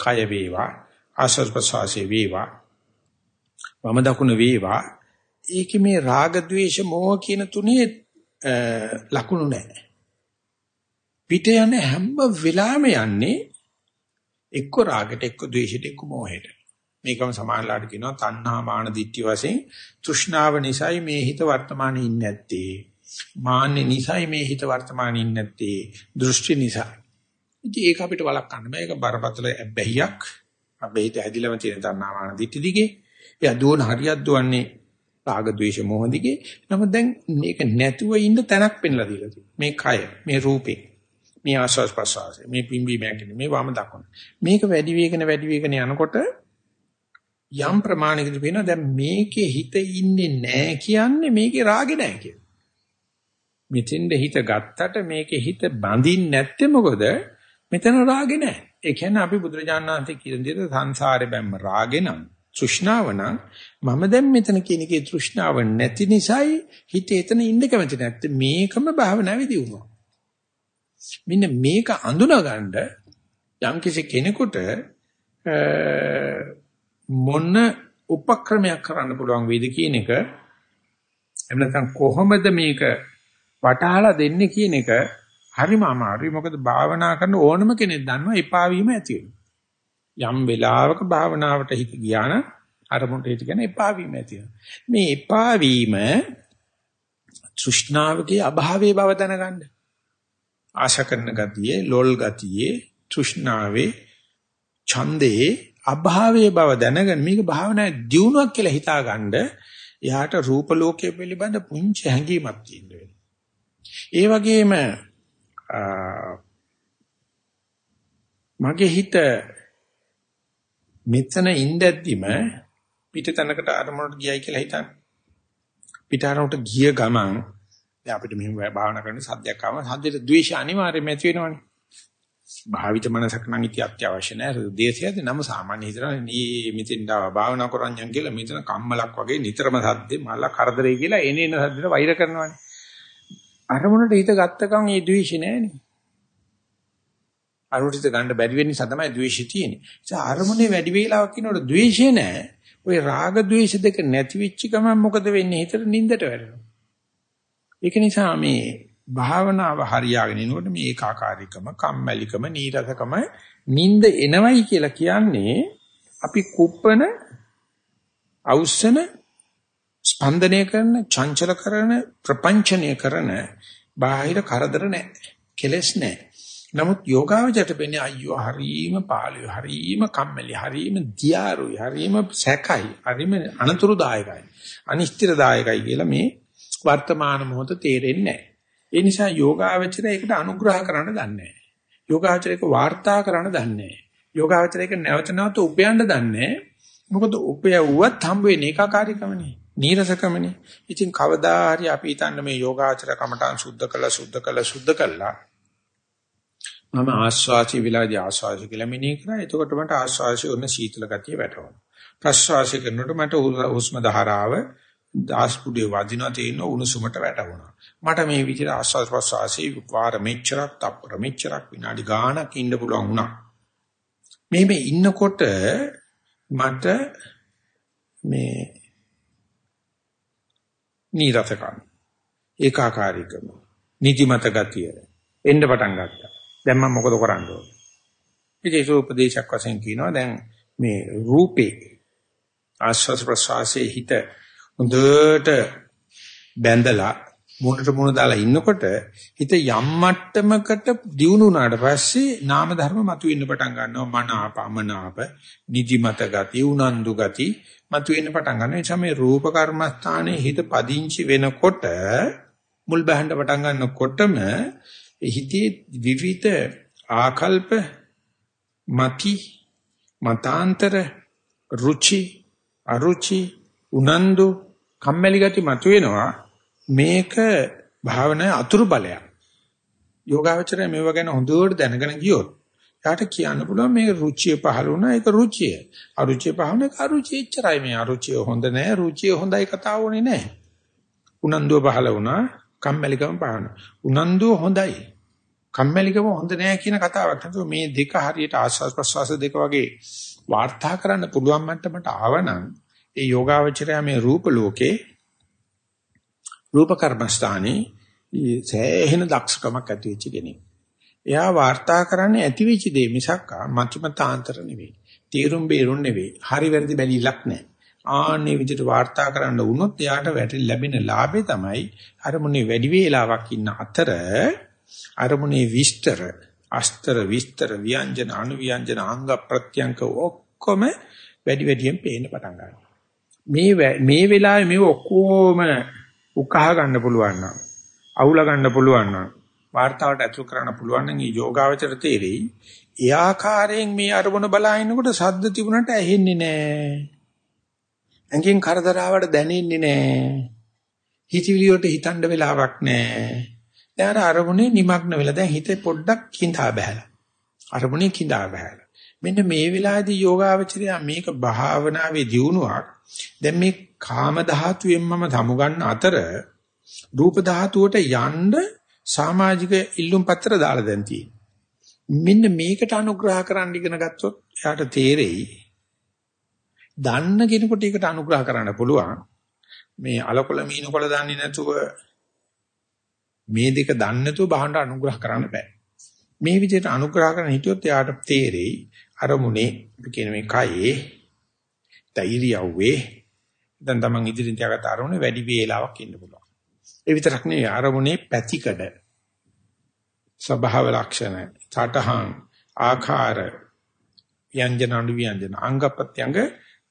කය වේවා ආශ්වාස ප්‍රශ්වාසයේ වේවා වම දකුණ වේවා ඒකේ මේ රාග ద్వේෂ මෝහ කියන තුනේ ලකුණු නැහැ. පිට යන හැම වෙලාවෙම යන්නේ එක්ක රාගයට එක්ක ද්වේෂයට එක්ක මෝහයට. මේකම සමානලාට කියනවා තණ්හා මාන දිට්ඨි වශයෙන් තෘෂ්ණාව නිසායි මේ හිත වර්තමානයේ ඉන්නේ නැත්තේ. මාන්නේ නිසායි මේ හිත වර්තමානයේ ඉන්නේ නැත්තේ. දෘෂ්ටි නිසා. ඉතින් ඒක අපිට වළක්වන්න බෑ. ඒක බරපතල බැහැියක්. අපේ හිත හැදිලම තියෙන තණ්හා මාන දිට්ඨි දිගේ. එයා දුවන හරියක් දුවන්නේ රාග ద్వේෂ මොහ දිගේ. නමුත් දැන් මේක නැතුව ඉන්න තැනක් පෙන්ලා දීලා තියෙනවා. මේ කය, මේ රූපේ. මේ ආස්වාස් ප්‍රසවාසය මේ පිම්බි මෑකින මේ වම දකුණ මේක වැඩි වේගන වැඩි වේගන යනකොට යම් ප්‍රමාණයකදී වෙනවා දැන් මේකේ හිත ඉන්නේ නැහැ කියන්නේ මේකේ රාගෙ නැහැ කියන. මෙතෙන්ද හිත ගත්තට මේකේ හිත බඳින්නේ නැත්තේ මොකද? මෙතන රාගෙ නැහැ. ඒ කියන්නේ අපි බුදුරජාණන් වහන්සේ කියන විදිහට සංසාරේ බැම්ම රාගෙ නම් තෘෂ්ණාව නම් මම දැන් මෙතන කියන එකේ තෘෂ්ණාව නැති නිසායි හිත එතන ඉන්න කැමති නැත්තේ මේකම භාවනාවේදී වුණා. මෙන්න මේක අඳුනගන්න යම් කිසි කෙනෙකුට මොන උපක්‍රමයක් කරන්න පුළුවන් වේද කියන එක එහෙම නැත්නම් කොහොමද මේක වටහලා දෙන්නේ කියන එක හරිම අමාරුයි. මොකද භාවනා කරන ඕනම කෙනෙක් දන්නවා එපා වීම ඇති යම් වෙලාවක භාවනාවට හිත ගියා නම් අරමුණට හිත ගන්න එපා වීම ඇති මේ එපා වීම තෘෂ්ණාවගේ අභාවයේ බව දැනගන්න. ආශා කරන ගතියේ ලොල් ගතියේ තෘෂ්ණාවේ ඡන්දේ අභාවයේ බව දැනගෙන මේක භාවනාවේ දියුණුවක් කියලා හිතාගන්න එයාට රූප ලෝකයේ පිළිබඳ පුංචි හැඟීමක් තියෙන්න වෙනවා. ඒ වගේම මගේ හිත මෙතන ඉඳද්දිම පිටතනකට අරමුණට ගියයි කියලා හිතන්න. පිටාරමුණට ගිය ගමන් දැන් අපිට මෙහෙම භාවනා කරන සද්දයක් ආවම සද්දේට ද්වේෂය අනිවාර්යයෙන්ම ඇති වෙනවනේ. භාවිත මනසක් නම් ඉති අත්‍යවශ්‍ය නැහැ. දේශයද නම සාමාන්‍ය හිතනවා මේ මෙතෙන් දාව භාවනා කරන්නම් කියලා මෙතන කම්මලක් වගේ නිතරම සද්දේ මල්ල කරදරේ කියලා එන එන සද්දේට වෛර කරනවානේ. අරමුණට හිත ගත්තකම් මේ ද්වේෂය නැහැනේ. අරමුණට ගන්න බැරි වෙන නිසා තමයි ද්වේෂය තියෙන්නේ. ඒ අරමුණේ වැඩි වේලාවක් ඉන්නකොට ද්වේෂය නැහැ. ওই රාග ද්වේෂ දෙක නැති වෙච්ච ගමන් මොකද වෙන්නේ? හිතට නිින්දට වැටෙනවා. ඒක නිසා මේ භාවනාව හරියාගෙන එනකොට මේ ඒකාකාරීකම, කම්මැලිකම, නීරසකම නිින්ද එනවයි කියලා කියන්නේ අපි කුප්පන අවුස්සන ස්පන්දනය කරන, චංචල කරන, ප්‍රපංචනය කරන බාහිර කරදර නැහැ. කෙලස් නැහැ. නමුත් යෝගාවචරයට වෙන්නේ අයියෝ හරීම පාළුයි හරීම කම්මැලි හරීම දියාරුයි හරීම සැකයි හරීම අනතුරුදායකයි අනිශ්චිතදායකයි කියලා මේ වර්තමාන මොහොත තේරෙන්නේ නැහැ. ඒ නිසා යෝගාවචරය ඒකට අනුග්‍රහ කරන්න දන්නේ නැහැ. යෝගාවචරයක වාර්තා කරන්න දන්නේ නැහැ. යෝගාවචරයක නැවත නැවත උපයන්න දන්නේ මොකද උපයවුවත් හම්බ වෙන්නේ ඒකාකාරීකමනේ. නීරසකමනේ. ඉතින් කවදා හරි අපි හිතන්න මේ යෝගාචර කමඨාන් සුද්ධ කළා සුද්ධ කළා සුද්ධ කළා මම ආස්වාසි විලාදී ආස්වාසි කියලා මෙනෙහි කරා. එතකොට මට ආස්වාසි උන සීතල ගතිය වැටහෙනවා. ප්‍රස්වාසි කරනකොට මට හුස්ම ධාරාව දාස්පුඩේ වදිනා තියෙන උණුසුමට වැටුණා. මට මේ විදිහට ආස්වාස් ප්‍රස්වාසී වාර මෙච්චරක් තප්පර මෙච්චරක් විනාඩි ගාණක් ඉන්න පුළුවන් වුණා. මෙහෙම ඉන්නකොට මට මේ නීරසකම් ඒකාකාරීකම නිදිමත ගතිය එන්න පටන් ගත්තා. දැන් මම මොකද කරන්න ඕනේ? ඉතින් ඒක උපදේශයක් වශයෙන් කියනවා දැන් මේ රූපේ ආස්වාස් ප්‍රසවාසයේ හිත හොඳට බැඳලා මුණට මුණ දාලා ඉන්නකොට හිත යම් මට්ටමකට දියුණු වුණාට පස්සේ නාම ධර්ම මතුවෙන්න පටන් ගන්නවා. මනාප අමනාප නිදිමත ගති උනන්දු ගති මතුවෙන්න පටන් ගන්නවා. ඒ නිසා මේ රූප කර්මස්ථානයේ හිත පදිංචි වෙනකොට මුල් බහන්න පටන් ගන්නකොටම හිතේ විවිධ ආකල්ප මති මතාන්තර රුචි අරුචි උනන්දු කම්මැලි ගති මතුවෙනවා. මේක භාවනාවේ අතුරු බලයක්. යෝගාවචරය මේව ගැන හොඳට දැනගෙන ගියොත් යාට කියන්න පුළුවන් මේ රුචිය පහළ වුණා ඒක රුචිය. අරුචිය පහළ වුණා ඒක අරුචිය. එච්චරයි මේ අරුචිය හොඳ නෑ. රුචිය හොඳයි කතාව ඕනේ නෑ. උනන්දුව පහළ වුණා කම්මැලිකම පහළ උනන්දුව හොඳයි. කම්මැලිකම හොඳ නෑ කියන කතාවක් නේද මේ දෙක හරියට ආස්වාද ප්‍රසවාස දෙක වගේ වාර්තා කරන්න පුළුවන් මට්ටමට ආවනම් ඒ යෝගාවචරය මේ රූප ලෝකේ රූප කර්මස්ථානේ සෑහෙන දක්ෂකමක් ඇති වෙච්ච කෙනෙක්. එයා වාර්තා කරන්නේ ඇති වෙච්ච දේ මිසක් මච්චමතාන්තර නෙවෙයි. තීරුම් බේරුම් නෙවෙයි. හරි වැරදි බැලිලක් නැහැ. ආන්නේ විදිහට වාර්තා කරන්න වුණොත් එයාට වැටි ලැබෙන ලාභේ තමයි අරමුණේ වැඩි වේලාවක් ඉන්න අතර අරමුණේ විස්තර අස්තර විස්තර ව්‍යංජන අනු ව්‍යංජන අංග ප්‍රත්‍යංක ඔක්කොම වැඩි වැඩියෙන් පේන්න පටන් ගන්නවා. මේ මේ වෙලාවේ මේ ඔක්කොම උකහා ගන්න පුළුවන් නම් අවුල ගන්න පුළුවන් නම් වார்த்தාවට ඇතුල් කරන්න පුළුවන් නම් මේ යෝගාවචර තේරෙයි. ඒ ආකාරයෙන් මේ අරමුණ බලාගෙනකොට සද්ද තිබුණට ඇහෙන්නේ නැහැ. ඇඟෙන් කරදරාවට දැනෙන්නේ නැහැ. හිතවිලි වලට හිතන්න වෙලාවක් නැහැ. දැන් අරමුණේ নিমগ্ন වෙලා දැන් හිතේ පොඩ්ඩක් කිඳා බහැලා. අරමුණේ කිඳා බහැලා. මෙන්න මේ වෙලාවේදී යෝගාවචරය මේක භාවනාවේ දියුණුවක් දැන් මේ කාම ධාතුවෙන් මම සමු ගන්න අතර රූප ධාතුවට යන්න සමාජික ඉල්ලුම් පත්‍ර දාලා දැන් මෙන්න මේකට අනුග්‍රහ කරන්න ඉගෙන ගත්තොත් එයාට තේරෙයි. දන්න කෙනෙකුට ඒකට අනුග්‍රහ කරන්න පුළුවන්. මේ අලකොල මීනකොල දන්නේ නැතුව මේ දෙක දන්නේ නැතුව බහන්න අනුග්‍රහ කරන්න බෑ. මේ විදිහට අනුග්‍රහ කරන හිටියොත් එයාට තේරෙයි අරමුණේ කියන මේ කයේ තෛරියව්වේ දැන් තමන් ඉදිරියෙන් තියාගත්ත අරමුණේ වැඩි වේලාවක් ඉන්න පුළුවන්. ඒ විතරක් නෙවෙයි අරමුණේ පැතිකඩ ස්වභාව ලක්ෂණ, සටහන්, ආකාර, ව්‍යංජන අනු ව්‍යංජන අංග ප්‍රත්‍යංග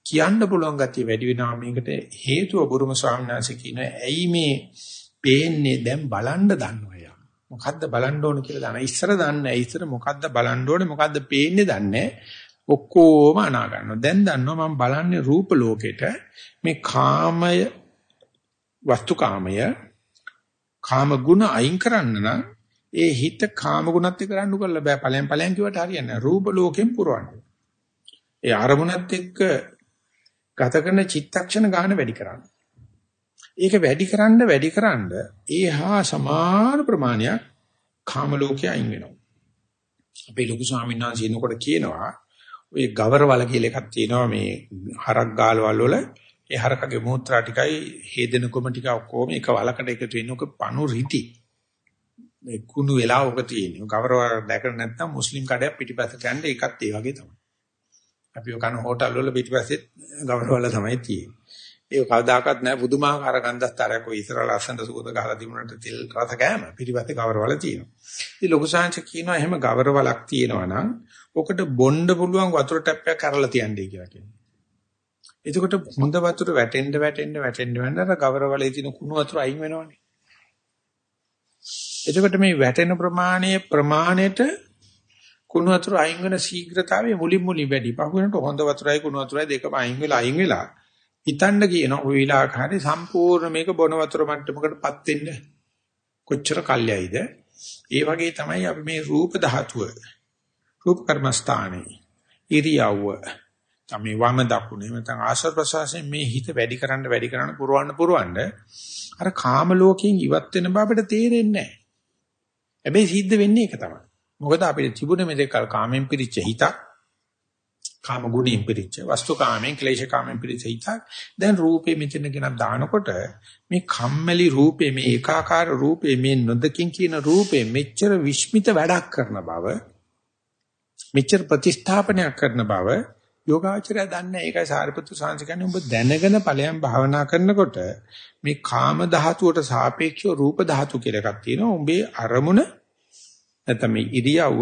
කියන්න පුළුවන් ගතිය වැඩි වෙනවා. මේකට හේතුව බුරුම ස්වාමීන් වහන්සේ කියන ඇයි මේ පේන්නේ? දැන් බලන්න දන්නවා යා මොකද්ද බලන්න ඕන කියලා දන්න ඉස්සර දන්නේ ඉස්සර මොකද්ද බලන්න ඕනේ මොකද්ද පේන්නේ දන්නේ ඔක්කොම අනා ගන්නවා. දැන් දන්නවා මම බලන්නේ රූප ලෝකෙට මේ කාමය වස්තුකාමය කාම ගුණ අයින් කරන්න නම් ඒ හිත කාම ගුණත් එක්ක රණ්ඩු කරලා බෑ ඵලයන් ඵලයන් කිව්වට හරියන්නේ නැහැ. රූප ලෝකෙන් පුරවන්න. ඒ අරමුණත් එක්ක ගත කරන චිත්තක්ෂණ ගන්න වැඩි කරන්න. ඒක වැඩි කරන්න වැඩි කරන්න ඒහා සමාන ප්‍රමාණයක් කාම ලෝකයේ අයින් වෙනවා. අපේ ලොකු ස්වාමීන් වහන්සේ එනකොට කියනවා ඔය ගවරවල කියලා එකක් තියෙනවා මේ හරක් ගාලවල වල. ඒ හරකගේ මූත්‍රා ටිකයි හේදෙන කොම ටික ඔක්කොම එක වලකට එකතු වෙනකොට පණු රිටි මේ කුණු වෙලා ඔක තියෙනවා ගවරවල දැකලා නැත්නම් මුස්ලිම් කඩයක් පිටිපස්ස කන්නේ ඒකත් ඒ වගේ තමයි. අපි ඔය කන හෝටල් වල පිටිපස්සේ ගවරවල තමයි තියෙන්නේ. ඒක කවදාකවත් නෑ පුදුමාකාර ගන්ධස්තරයක් ඔය ඉස්සර ලස්සනට සුගඳ ගහලා තිබුණාට තෙල් රස කෑම පිටිපස්සේ ගවරවල තියෙනවා. ඉතින් ලොකු සංහස කියනවා එහෙම ගවරවලක් තියෙනවා නම් ඔකට බොණ්ඩ පුළුවන් වතුර ටැප් එකක් කරලා තියන්නේ කියලා කියනවා. එතකොට හොඳ වතුර වැටෙන්න වැටෙන්න වැටෙන්න වෙන අර ගවරවලේ තියෙන කුණු වතුර අයින් වෙනවනේ. එතකොට මේ වැටෙන ප්‍රමාණය ප්‍රමාණයට කුණු වතුර අයින් වෙන ශීඝ්‍රතාවය මුලින් මුලින් වැඩි. පහුවෙනට හොඳ වතුරයි කුණු වතුරයි දෙකම අයින් වෙලා අයින් වෙලා හිතන්න කියන ওই විලාකාරේ සම්පූර්ණ මේක බොන වතුර මට්ටමකටපත් වෙන්න කොච්චර කල්යයිද ඒ වගේ තමයි අපි මේ රූප ධාතුව රූප කර්මස්ථානේ ඉරියව්ව තමයි වම දකුණේ නැත්නම් ආශ්‍රව ප්‍රසවාසයෙන් මේ හිත වැඩි කරන්න වැඩි කරන්න පුරවන්න පුරවන්න අර කාම ලෝකයෙන් ඉවත් වෙන බවට තේරෙන්නේ නැහැ. හැබැයි සිද්ධ වෙන්නේ ඒක තමයි. මොකද අපිට තිබුණ මේ දෙකල් කාමෙන් පිරිච්ච හිතක් කාම ගුණයෙන් පිරිච්ච වස්තු කාමෙන් ක්ලේශ කාමෙන් පිරිච්ච හිතක්. දැන් රූපේ මෙතන ගෙනත් දානකොට මේ කම්මැලි රූපේ මේ ඒකාකාර රූපේ මේ නොදකින් කියන රූපේ මෙච්චර විස්මිත වැඩක් කරන බව මෙච්චර ප්‍රතිස්ථාපනයක් කරන බව යෝගාචරය දන්නේ. ඒකයි සාරිපුත්තු සාංශ කියන්නේ ඔබ දැනගෙන ඵලයන් භාවනා කරනකොට මේ කාම ධාතුවට සාපේක්ෂව රූප ධාතු කියලා එකක් තියෙනවා. උඹේ අරමුණ නැත්නම් මේ ඉරියව්ව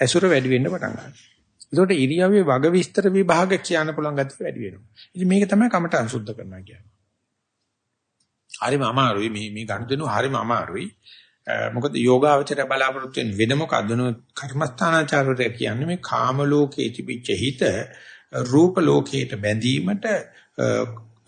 ඇසුර වැඩි වෙන්න පටන් ගන්නවා. ඒකට ඉරියව්වේ වග විස්තර විභාග කියන්න පුළුවන් ගැතිය වැඩි වෙනවා. ඉතින් මේක තමයි කමටහන් සුද්ධ කරනවා කියන්නේ. හරිම අමාරුයි මේ මේ ගනුදෙනු හරිම අමාරුයි. මොකද යෝගාවචරය බලාපොරොත්තු වෙන වෙන මොකද්ද නෝ කර්මස්ථානාචාරවල කියන්නේ මේ කාම ලෝකයේ තිබිච්ච හිත රූප ලෝකයට බැඳීමට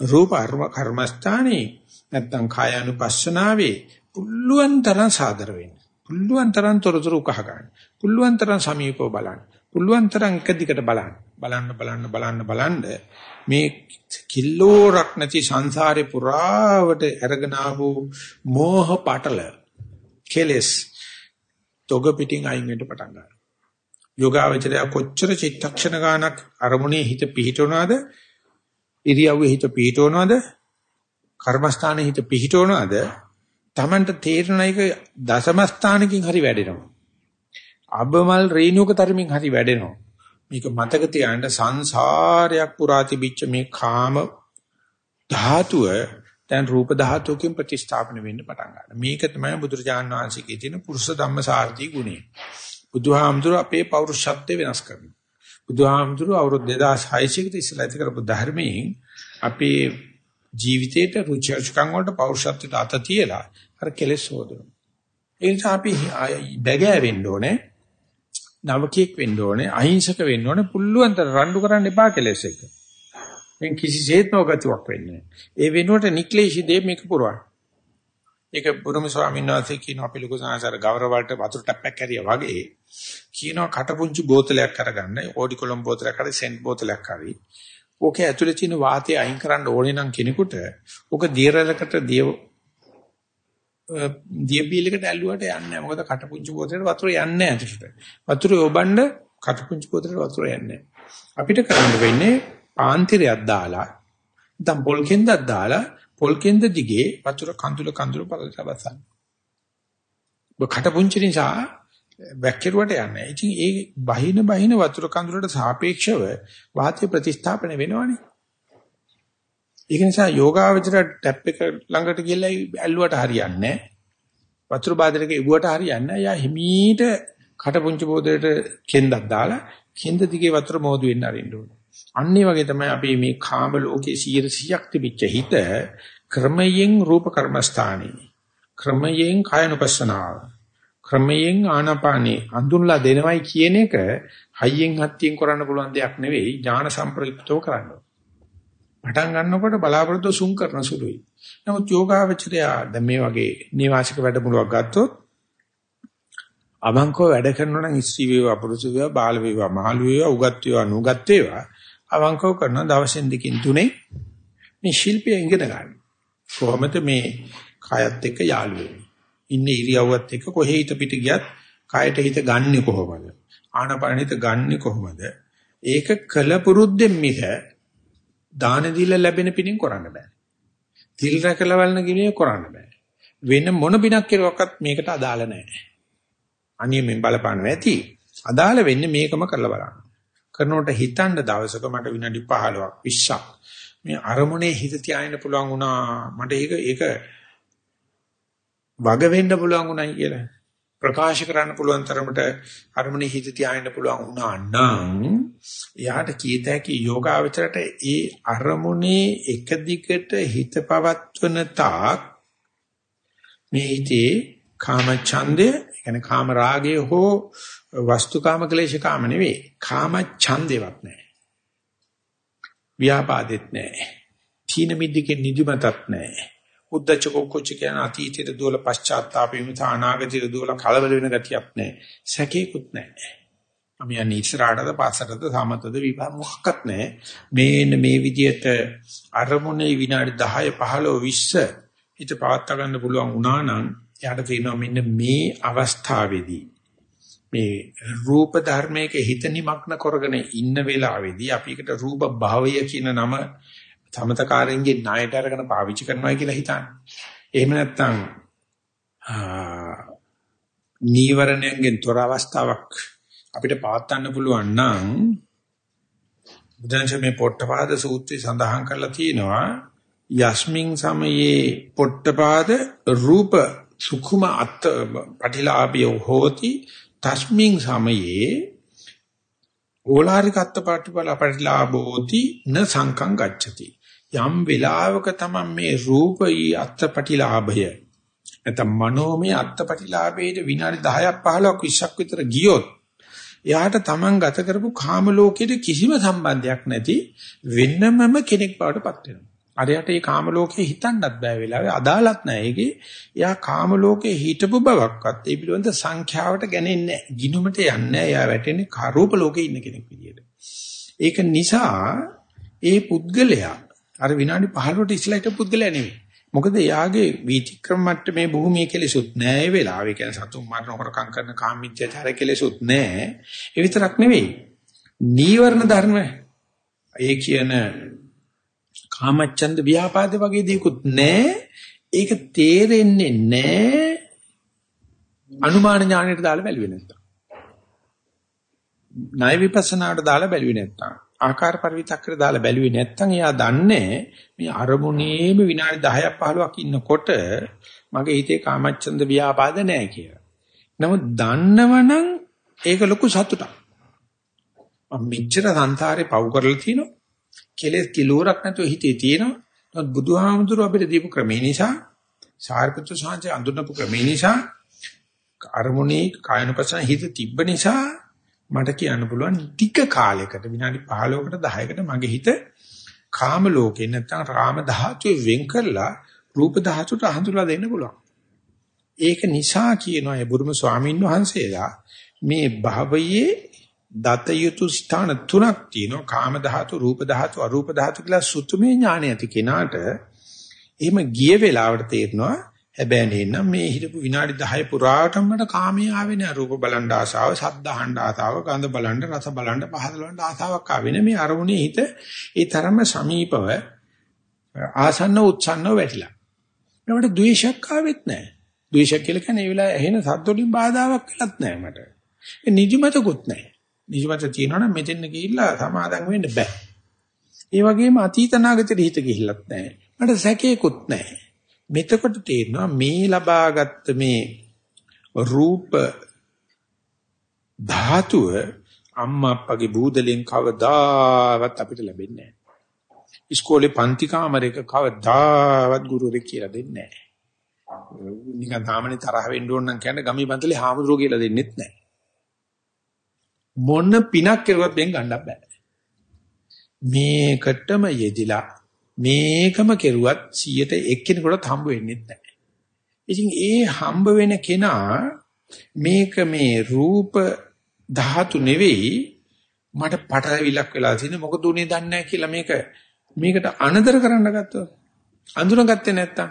රූප කර්මස්ථානේ නැත්තම් කාය අනුපස්සනාවේ පුල්ලුවන් තරම් සාදර වෙන්න. පුල්ලුවන් තරම් තොරතුරු කහ ගන්න. පුල්ලුවන් තරම් සමීපව බලන්න. පුළුවන් තරම් එක දිගට බලන්න. බලන්න බලන්න බලන්න බලන්න මේ කිල්ලෝරක් නැති සංසාරේ පුරාවට අරගෙන ආපු මෝහ පටල කෙලස් තොග පිටින් අයින් වෙන්න පටන් ගන්නවා. යෝගාවචරය කොච්චර චිත්තක්ෂණ ගානක් අරමුණේ හිත පිහිටවනවද? ඉරියව්වේ හිත පිහිටවනවද? කර්මස්ථානයේ හිත පිහිටවනවද? Tamanට තේරෙන එක දසම ස්ථානකින් හරි වැඩෙනවා. අබමල් රේණුක තරමින් හරි වැඩෙනවා. මේක මතක තියාගන්න සංසාරයක් පුරා තිබිච්ච මේ කාම ධාතුව දැන් රූප ධාතුවකින් ප්‍රතිස්ථාපන වෙන්න පටන් ගන්නවා. මේක තමයි බුදුරජාන් වහන්සේගේ තියෙන පුරුෂ ධම්ම සාර්ථී ගුණය. බුදුහාමුදුර අපේ පෞරුෂත්වය වෙනස් කරනවා. බුදුහාමුදුර අවුරුදු 2600 කට ඉස්සෙල්ලා ඇති කරපු ධර්මයෙන් අපේ ජීවිතේට රුචිකම් වලට පෞරුෂත්වයට අත තියලා අර කෙලෙස් හොදනවා. ඒ නිසා අපි බැගෑ වෙන්න ඕනේ. නවකීක් වෙන්න ඕනේ, අහිංසක වෙන්න ඕනේ, පුළුවන් තරම් රණ්ඩු කරන්න එපා කෙලෙස් එක. මෙන් කිසිසේත් නොගතියක් වෙන්නේ ඒ වෙනුවට නික්ලේශී දේ මේක පුරවන්න. ඒක බුදුම ස්වාමීන් වහන්සේ කියන අපි ලොකු සාසර ගෞරව වලට වතුර ටැප්පක් හැරියා වගේ කියනවා කටපුංචි බෝතලයක් අරගන්න ඕඩි කොලම් බෝතලයක් හරි සෙන්ට් බෝතලයක් හරි ඕකේ ඇතුලේ තියෙන වාතය අයින් කරන්න ඕනේ නම් කෙනෙකුට ඕක දියරලකට දිය දියබීල් එකට ඇල්ලුවට යන්නේ නැහැ. මොකද කටපුංචි පොතේට වතුර යන්නේ නැහැ ඇතුළට. වතුර යොබන්න කටපුංචි පොතේට වතුර යන්නේ අපිට කරන්න වෙන්නේ පාන්තිරයක් දාලා නැත්නම් පොල් කෙන්දක් දාලා පොල් කෙන්ද දිගේ වතුර කඳුල කඳුල බලලා බසන්න. ඔබ කටපුංචි නිසා වැක්කිරුවට යන්නේ. ඉතින් ඒ බහින බහින වතුර කඳුලට සාපේක්ෂව වාතය ප්‍රතිස්ථාපන වෙනවනේ. ඒක නිසා යෝගාවචර ටැප් එක ළඟට ගිහලා ඇල්ලුවට හරියන්නේ නැහැ. වතුර බාදරක ඉවුවට හරියන්නේ නැහැ. යා හිමීට කටපුංචි පොදේට කෙන්දක් දාලා කෙන්ද දිගේ වතුර මෝදු වෙන්න අරින්න ඕනේ. අන්න වගේ තමයි අපි මේ කාම ලෝකයේ 100ක් තිබිච්ච හිත ක්‍රමයෙන් රූප කර්මස්ථානේ ක්‍රමයෙන් කායනුපස්සනාව ක්‍රමයෙන් ආනාපානේ අඳුන්ලා දෙනවයි කියන එක හයියෙන් හත්තියෙන් කරන්න පුළුවන් දෙයක් නෙවෙයි ඥාන සම්ප්‍රයුක්තව කරන්න. පටන් ගන්නකොට බලාපොරොත්තු සුන් කරන සුළුයි. නමුත් යෝගාවචරය දැන් මේ වගේ නිවාසික වැඩමුළුවක් ගත්තොත් අවංකව වැඩ කරනවා නම් ස්ත්‍රී වේවා පුරුෂ වේවා බාල වේවා මහලු වේවා උගත් වේවා නුගත් වේවා අවංකව කරන දවසෙන් දෙකකින් තුනේ මේ ශිල්පය ඉගෙන ගන්න. කොහොමද මේ කායත් එක්ක යාළු වෙන්නේ? ඉන්නේ ඉරියව්වත් එක්ක කොහේ හිත පිට ගියත් කායට හිත ගන්නෙ කොහොමද? ආනපාන හිත ගන්නෙ කොහොමද? ඒක කළ පුරුද්දෙන් මිස දාන දීලා ලැබෙන පිණින් කරන්න බෑ. තිල් රැකලා වළන ගිනේ කරන්න බෑ. වෙන මොන බිනක් කෙරුවක්වත් මේකට අදාළ නැහැ. අනියමෙන් බලපානවා ඇති. අදාළ වෙන්නේ මේකම කරලා බලන්න. කරනකොට හිතන්න දවසක මට විනාඩි 15ක් 20ක් මේ අරමුණේ හිත තියාගෙන පුළුවන් වුණා මට ඒක ඒක වග වෙන්න පුළුවන් උනායි කියලා ප්‍රකාශ කරන්න පුළුවන් තරමට අරමුණේ හිත තියාගෙන පුළුවන් වුණා නම් එයාට කීත හැකි යෝගාවචරයට ඒ අරමුණේ එක දිගට හිත පවත්වන තාක් මේ හිතේ කාම ඡන්දය කියන්නේ කාම රාගය හෝ වස්තුකාම ක්ලේශ කාම නෙවෙයි කාම ඡන්දේවත් නැහැ. ව්‍යාපාදෙත් නැහැ. තීන මිද්දකේ නිදිමතත් නැහැ. උද්දච්ච කුච්ච කියන අතීතයට දුවල පශ්චාත්තාපෙම අනාගතයට දුවල කලබල වෙන ගතියක් නැහැ. සැකේකුත් නැහැ. අපි යන්නේ ඉස්සරහටද පස්සටද සමතද විභාග මොකක්වත් නැහැ. මේන මේ විදියට අරමුණේ විනාඩි 10 15 20 හිත පවත් ගන්න පුළුවන් වුණා නම් එයාට තේරෙනවා මෙන්න මේ අවස්ථාවේදී මේ රූප ධර්මයක හිත නිමග්න කරගෙන ඉන්න වෙලාවේදී අපි එකට රූප භාවය කියන නම සමතකාරයන්ගේ ණයට අරගෙන පාවිච්චි කරනවා කියලා හිතන්න. එහෙම නැත්නම් නීවරණයෙන් තොර අවස්ථාවක් අපිට පවත්වන්න පුළුවන් නම් බුදුන්සේ මේ පොට්ටපාද සූත්‍රය සඳහන් කරලා තියෙනවා යස්මින් සමයේ පොට්ටපාද රූප සුඛම අත් පටිලාභය හෝති තස්මින් සමයේ ඕලාරික අත්ත පටිපල පටිලාභෝති න සංකං ගච්ඡති යම් වෙලාවක තමයි මේ රූපී අත්පටිලාභය නැත්නම් මනෝමය අත්පටිලාභයේ විනාඩි 10ක් 15ක් 20ක් විතර ගියොත් එයාට Taman ගත කරපු කාම ලෝකෙට කිසිම සම්බන්ධයක් නැති වෙනමම කෙනෙක් බවට පත් වෙනවා. අරයට මේ කාම ලෝකේ හිතන්නත් බෑ වෙලාවේ අදාළත් නැහැ. ඒකේ එයා කාම ලෝකේ හිටපු බවක්වත් ඒ පිළිබඳ සංඛ්‍යාවට ගන්නේ නැහැ. ගිනුමට යන්නේ නැහැ. එයා වැටෙන්නේ කාරූප ලෝකේ ඉන්න කෙනෙක් විදියට. ඒක නිසා ඒ පුද්ගලයා අර විනාඩි 15ට ඉස්සලා හිටපු පුද්ගලයා නෙවෙයි. මොකද එයාගේ වීතික්‍රම මට්ටමේ භූමිය කෙලෙසුත් නෑ ඒ වෙලාවේ. කියන්නේ සතුන් මරණ හොරකම් කරන කාමීත්‍යචාර කෙලෙසුත් නෑ. ඒ විතරක් නෙවෙයි. නීවරණ ධර්ම ඒ කියන කාමච්ඡන්ද ව්‍යාපාද වගේ දේකුත් නෑ. ඒක තේරෙන්නේ නෑ. අනුමාන ඥාණයට දාලා බැලුවේ නැත්තම්. ණය විපස්සනාට දාලා බැලුවේ නැත්තම්. ආකාර පරිවිතක්කර දාලා බැලුවේ නැත්නම් එයා දන්නේ මේ අරමුණේම විනාඩි 10ක් 15ක් ඉන්නකොට මගේ හිතේ කාමච්ඡන්ද ව්‍යාපාද නැහැ කියලා. නමුත් දන්නවනම් ඒක ලොකු සතුටක්. මම මෙච්චර සංසාරේ පව් කරලා තිනවා. කෙලෙස් කිලෝරක් නැතුව හිතේ තියෙනවා. නමුත් බුදුහාමුදුරුව අපිට දීපු ක්‍රමේ නිසා සාරිපුත්‍ර සාංශය අඳුනපු ක්‍රමේ නිසා අරමුණේ කායනපසන හිත තිබ්බ නිසා මට කියන්න පුළුවන් ටික කාලයකට විනාඩි 15කට 10කට මගේ හිත කාම ලෝකේ නැත්නම් රාම ධාතුවේ වෙන් කරලා රූප ධාතුවට හඳුලා දෙන්න පුළුවන්. ඒක නිසා කියනවා ඒ බුදුම ස්වාමීන් වහන්සේලා මේ භවයේ දත යුතු ස්ථාන තුනක් තියෙනවා කාම ධාතු රූප ධාතු අරූප ධාතු කියලා සුතුමේ ඥානය ඇති කෙනාට එහෙම ගිය වෙලාවට තේරෙනවා හැබැයි නේනම් මේ හිටපු විනාඩි 10 පුරාටම මට කාමයේ ආවේ නෑ රූප බලන් ආසාව, ශබ්ද අහන්න ආසාව, ගඳ බලන්න, රස බලන්න, පහස බලන්න ආසාවක් ආවේ නෑ මේ අරමුණේ හිත ඒ තරම්ම සමීපව ආසන්න උත්සන්නව වැටිලා. මට ද්වේෂයක් ආවෙත් නෑ. ද්වේෂයක් කියලා කියන්නේ ඒ වෙලාවේ ඇහෙන සද්ද වලින් බාධාවක් වෙලත් නෑ මට. ඒ නිදිමතකුත් නෑ. නිදිමත තියෙනවනම් මෙතෙන් ගිහිල්ලා සමාදම් වෙන්න බෑ. ඒ වගේම අතීත නාගතේ හිත ගිහිල්ලත් නෑ. මට සැකේකුත් නෑ. මෙතකොට තේරෙනවා මේ ලබාගත් මේ රූප ධාතුව අම්මා අප්පගේ බූදලෙන් කවදාවත් අපිට ලැබෙන්නේ නැහැ. ඉස්කෝලේ පන්ති කාමරයක කවදාවත් ගුරුවරයෙක් කියලා දෙන්නේ නැහැ. නිකන් තාමනේ තරහ වෙන්න ඕන නම් කියන්නේ ගමී බන්තලේ හාමුදුරුවෝ කියලා දෙන්නෙත් නැහැ. මොන පිනක් කෙරුවත් වෙන් ගන්න බෑ. මේකටම යෙදිලා මේකම කෙරුවත් 100ට එක්කෙනෙකුට හම්බ වෙන්නේ නැහැ. ඉතින් ඒ හම්බ වෙන කෙනා මේක මේ රූප ධාතු නෙවෙයි මට පටලවිලක් වෙලා තියෙන මොකද උනේ දන්නේ නැහැ කියලා මේක මේකට අනදර කරන්න ගත්තොත් අඳුනගත්තේ නැත්තම්.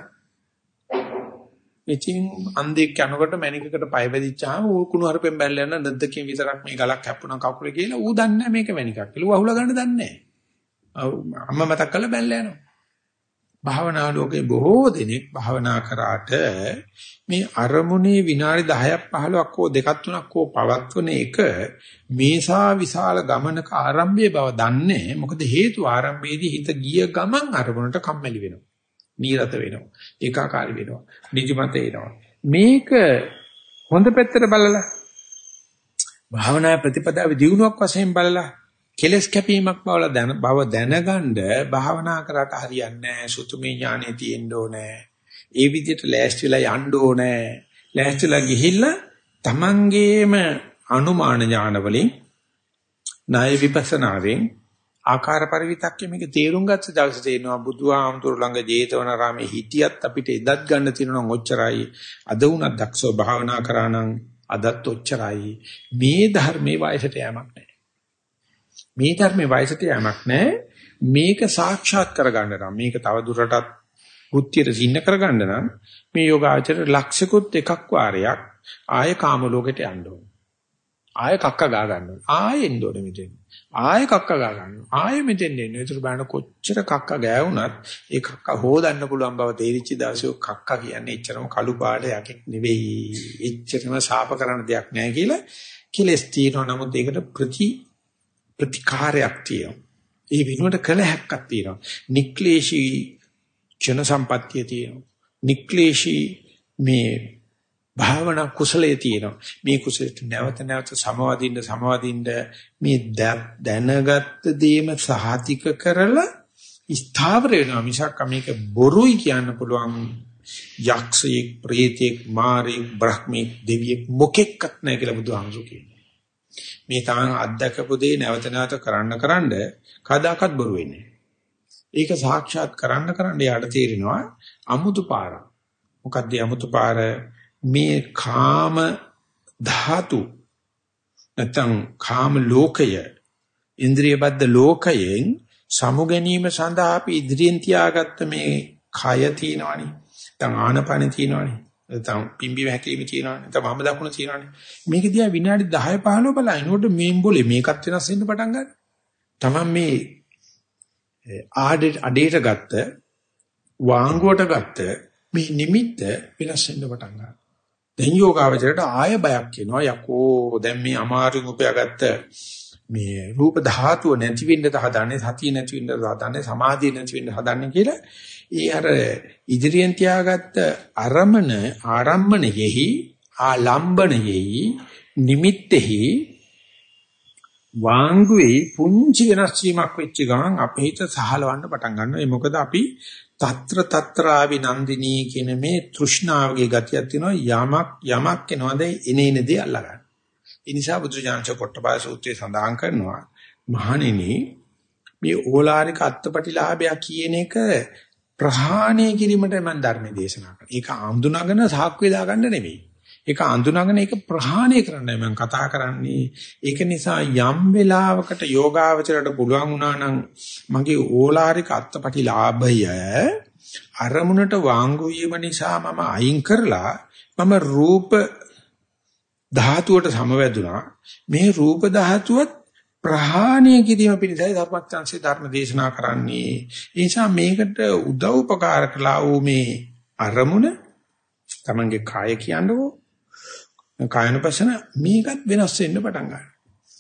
ඉතින් අන්දෙක් යනකොට මැනිකකට පය වැදිච්චාම ඌ කුණු හරපෙන් බැලලා යන නැද්දකින් විතරක් මේ ගලක් හැප්පුණා කකුලේ කියලා ඌ දන්නේ නැහැ මේක මැනිකක් කියලා. ඌ අහුලා ගන්න දන්නේ නැහැ. අම්මා මතක් කරලා බැලලා යනවා. භාවනා ලෝකේ බොහෝ දෙනෙක් භාවනා කරාට මේ අරමුණේ විනාඩි 10ක් 15ක් හෝ දෙකක් තුනක් හෝ පවත්වන එක මේසා විශාල ගමනක ආරම්භයේ බව දන්නේ. මොකද හේතු ආරම්භයේදී හිත ගිය ගමන් අරමුණට කම්මැලි වෙනවා. නීරත වෙනවා. ඒකාකාරී වෙනවා. නිදිමත එනවා. මේක හොඳ පැත්තට බලලා භාවනා ප්‍රතිපදාවේ දියුණුවක් වශයෙන් බලලා කෙලස් කැපීමක් බව දැන බව දැනගන්න භාවනා කරාට හරියන්නේ නැහැ. සුතුමේ ඥානෙ තියෙන්න ඕනේ. ඒ විදිහට ලෑස්තිලා යන්න ඕනේ. ලෑස්තිලා ගිහිල්ලා තමන්ගේම අනුමාන ඥාන වලින් ණය විපස්සනාවෙන් ආකාර පරිවිතක්කේ මේක තේරුම් ගත්ත දවසේ තේනවා බුදුහාමුදුරු ළඟ ජේතවනාරාමේ හිටියත් අපිට එදත් ගන්න තියෙනවා ඔච්චරයි. අද වුණත් දක්ෂව භාවනා කරා නම් අදත් ඔච්චරයි. මේ ධර්මයේ වයසට යamak නැහැ. මේ ධර්මයේ වයසට යamak නැහැ. මේක සාක්ෂාත් කරගන්න නම් මේක තව දුරටත් බුද්ධියට සින්න කරගන්න නම් මේ යෝගාචර ලක්ෂිකුත් එකක් වාරයක් ආය කාම ලෝකෙට යන්න ඕන. ආය කක්ක ගා ගන්න ඕන. ආයෙ එන්න ඕන මෙතෙන්. ආයෙ කක්ක ගා ගන්න ඕන. ආයෙ මෙතෙන් එන්න. ඒතර බලන්න කොච්චර කක්ක ගෑවුනත් ඒ කක්ක හොදන්න පුළුවන් බව තේරිච්ච දවසේ කක්ක කියන්නේ එච්චරම කළු පාට යකෙක් නෙවෙයි. එච්චරම සාප කරන දෙයක් නෑ කියලා කෙලස් තියෙනවා. නමුත් ඒකට ප්‍රති ප්‍රතිකාරයක් තියෙනවා. ඒ විනුවට කළ හැක්කක් තියෙනවා. නික්ලේශී ජන සම්පත්තිය තියෙනවා. නික්ලේශී මේ භාවනා කුසලයේ තියෙනවා. මේ කුසලයට නැවත නැවත සමවදින්න සමවදින්න මේ දැනගත්ත දේම සහතික කරලා ස්ථාවර වෙනවා මිසක් මේක බොරුයි කියන්න පුළුවන් යක්ෂයෙක් ප්‍රේතයෙක් මාරයෙක් බ්‍රහ්මෙක් දෙවියෙක් මොකෙක්වත් නැහැ කියලා බුදුහාමුදුරු කියනවා. මේ තමන් අත්දකපු දේ නැවත නැවත කරන්න කරන්න කදාකත් බොරු වෙන්නේ. ඒක සාක්ෂාත් කරන්න කරන්න යාට තේරෙනවා අමුතු පාර. මොකද්ද අමුතු පාර? මේ කාම ධාතු නැත්නම් කාම ලෝකය ඉන්ද්‍රිය බද්ධ ලෝකයෙන් සමු ගැනීම සඳහා අපි ඉදිරියෙන් තියාගත්ත මේ කය තියෙනවනේ. නැත්නම් ආනපන තියෙනවනේ. නැත්නම් පිම්බි වැහැකීම තියෙනවනේ. නැත්නම් වම දකුණ තියෙනවනේ. මේක දිහා විනාඩි 10 15 බලනකොට මේන් બોලේ මේකත් වෙනස් වෙන්න පටන් ගන්නවා. Taman මේ ආඩේට අඩේට ගත්ත වාංගුවට ගත්ත මේ නිමිත්ත වෙනස් වෙන්න පටන් ගන්නවා. දැන් යෝගාවචරයට ආය බයක් එනවා. යකෝ දැන් මේ අමාරුම උපයාගත්ත මේ රූප ධාතුව නැති වෙන්න හදන්නේ සතිය නැති වෙන්න හදන්නේ සමාධිය නැති වෙන්න හදන්නේ කියලා ඒ අර ඉදිරියෙන් තියාගත්ත අරමන ආරම්මණයෙහි ආලම්බණයෙහි නිමිත්තෙහි වාංගුවේ පුංචි වෙනස් වීමක් වෙච්ච ගමන් අපේ හිත සහලවන්න පටන් ගන්නවා. ඒ මොකද අපි తත්‍ර తත්‍රාවි නන්දිනී කියන මේ තෘෂ්ණාවගේ ගතියක් තියෙනවා යමක් යමක් එනවාද එනේනදී අල්ලගන්න. ඒ නිසා බුදුජානක කොට්ටපාය සූත්‍රයේ සඳහන් කරනවා මහණෙනි මේ ඕලාරික අත්පටිලාභය කියන එක ප්‍රහාණය කිරීමට මම ධර්මයේ දේශනා කරා. ඒක අඳුනගෙන සාක්කුවේ දාගන්න නෙවෙයි. ඒක අඳුනගෙන ඒක ප්‍රහාණය කරන්නයි මම කතා කරන්නේ. ඒක නිසා යම් වෙලාවකට යෝගාවචරයට පුළුවන් වුණා නම් මගේ ඕලාරික අත්පටිලාභය අරමුණට වාංගු වීම නිසා මම අයින් කරලා මම රූප ධාතුවට සමවැදුනා. මේ රූප ධාතුවත් ප්‍රහාණය කිරීම පිණිසයි ධර්මචාන්සේ ධර්ම දේශනා කරන්නේ. ඒ නිසා මේකට උදව් උපකාර කළා වූ මේ අරමුණ තමන්ගේ කාය කියන්නකෝ කායනුපසන මේකත් වෙනස් වෙන්න පටන් ගන්නවා.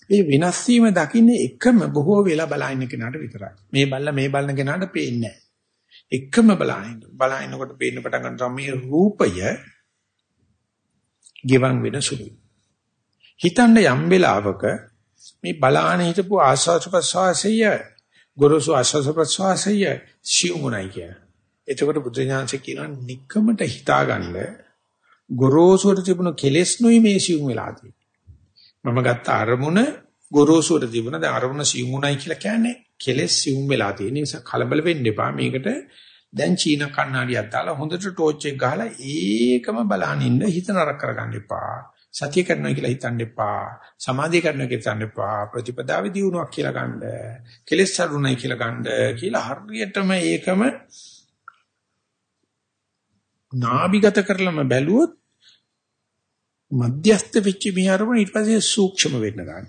මේ වෙනස් වීම දකින්නේ එකම බොහෝ වෙලා බලන කෙනාට විතරයි. මේ බල්ල මේ බලන කෙනාට පේන්නේ එකම බලන බලනකොට පේන්න පටන් ගන්නවා මේ රූපය ගිවන් වෙන සුළුයි. හිතන්න යම් වෙලාවක මේ බලාන හිටපු ආස්වාද ප්‍රසවාසය ගොරෝසු ආස්වාද ප්‍රසවාසය සිවුමුණයි කිය. එතකොට බුද්ධ ඥානසේ කියනවා নিকකමට හිතාගන්න ගොරෝසුට තිබුණු කෙලෙස් නොයි මේ සිවුම් වෙලා මම ගත්ත අරමුණ ගොරෝසුර තිබුණ දැන් අරමුණ සියුම්ුණයි කියලා කියන්නේ කෙලෙස් සියුම් වෙලා තියෙන නිසා කලබල වෙන්න එපා. මේකට දැන් චීන කණ්ණාඩියක් දාලා හොඳට ටෝච් එක ගහලා ඒකම බලන් ඉන්න හිත නරක කරගන්න එපා. සතිය කරනවා කියලා හිතන්න එපා. සමාධිය කරනවා කියලා හිතන්න එපා. ප්‍රතිපදාවේ දියුණුවක් කියලා ගන්න. කෙලෙස් අරුණයි කියලා ගන්න කියලා හරියටම ඒකම නාභිගත කරලම බැලුවොත් මධ්‍යස්ත වෙච්ච මේ අරමුණ ඊට පස්සේ සූක්ෂම වෙන්න ගන්නවා.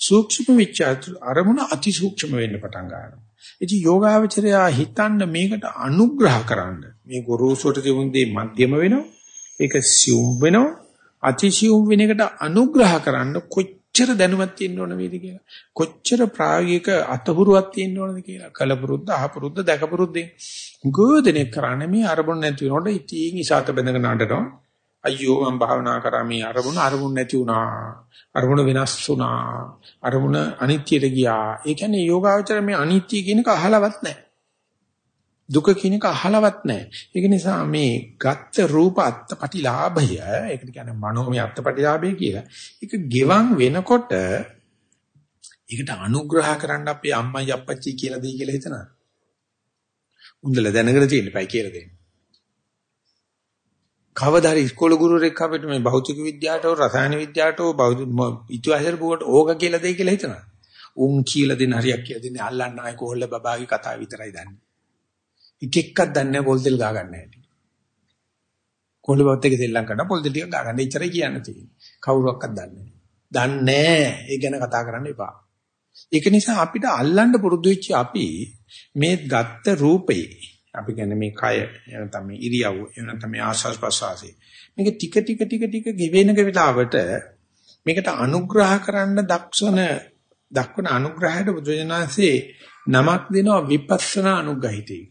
සූක්ෂම වෙච්ච අරමුණ අති සූක්ෂම වෙන්න පටන් ගන්නවා. ඉතින් යෝගාවචරය හිතන්න මේකට අනුග්‍රහ කරන්න. මේ ගොරෝසුට තිබුණ දේ මධ්‍යම වෙනවා. ඒක සියුම් වෙනවා. අතිසියුම් වෙන එකට අනුග්‍රහ කරන්න කොච්චර දැනුමක් තියෙන්න ඕන වේද කියලා. කොච්චර ප්‍රායෝගික අතහුරුවක් තියෙන්න ඕනද කියලා. කලපුරුද්ද, අහපුරුද්ද, දැකපුරුද්දෙන් ගෝධනෙක් කරන්නේ මේ අරමුණ නැති වෙනකොට ඉතින් ඉසాత බඳගෙන නඩනවා. අයියෝ මම භාවනා කරා මේ අරමුණ අරමුණ නැති වුණා. අරමුණ වෙනස් වුණා. අරමුණ අනිත්‍යයට ගියා. ඒ කියන්නේ යෝගාවචර මේ අනිත්‍ය කියන එක අහලවත් නැහැ. දුක කියන එක අහලවත් නැහැ. ඒක නිසා මේ ගත්ත රූප අත්පටිලාභය ඒකට කියන්නේ මනෝමය අත්පටිලාභය කියලා. ඒක ගෙවන් වෙනකොට ඒකට අනුග්‍රහ කරන්න අපේ අම්මයි අප්පච්චි කියලා දෙයි කියලා හිතනවා. උන්දල දැනගෙන තියෙන්න බයි කියලා දෙන්න. කවදාද ඉස්කෝල ගුරුවරයෙක් අපිට මේ භෞතික විද්‍යාවට රසායන විද්‍යාවට ඉතිහාසයට පුවට ඕක කියලා දෙයි කියලා හිතනවා. උන් කියලා දෙන හරියක් කියලා දෙන්නේ අල්ලන්න ආයි කොහොල්ල බබාගේ කතාව විතරයි දන්නේ. එක එකක් දන්නේ නැහැ පොල් තෙල් ගා ගන්න හැටි. කොහොල්ල බවත් එක සෙල්ලම් කරන පොල් තෙල් ටික ගා ගන්න ඉච්චරයි කියන්න තියෙන්නේ. කවුරුවක්වත් දන්නේ නැහැ. දන්නේ නැහැ. ඒ ගැන කතා කරන්න එපා. ඒක නිසා අපිට අල්ලන්න පුරුදු වෙච්ච අපි මේ ගත්ත රූපේ අපි කියන්නේ මේ කය එනතම මේ ඉරියව් එනතම මේ ආස්වාස් ප්‍රසවාසී මේක ටික ටික ටික ටික ගෙවෙනක වෙලාවට මේකට අනුග්‍රහ කරන්න දක්ෂන දක්වන අනුග්‍රහයට බුදුජානසී නමක් දෙනවා විපස්සනා අනුග්‍රහිතයි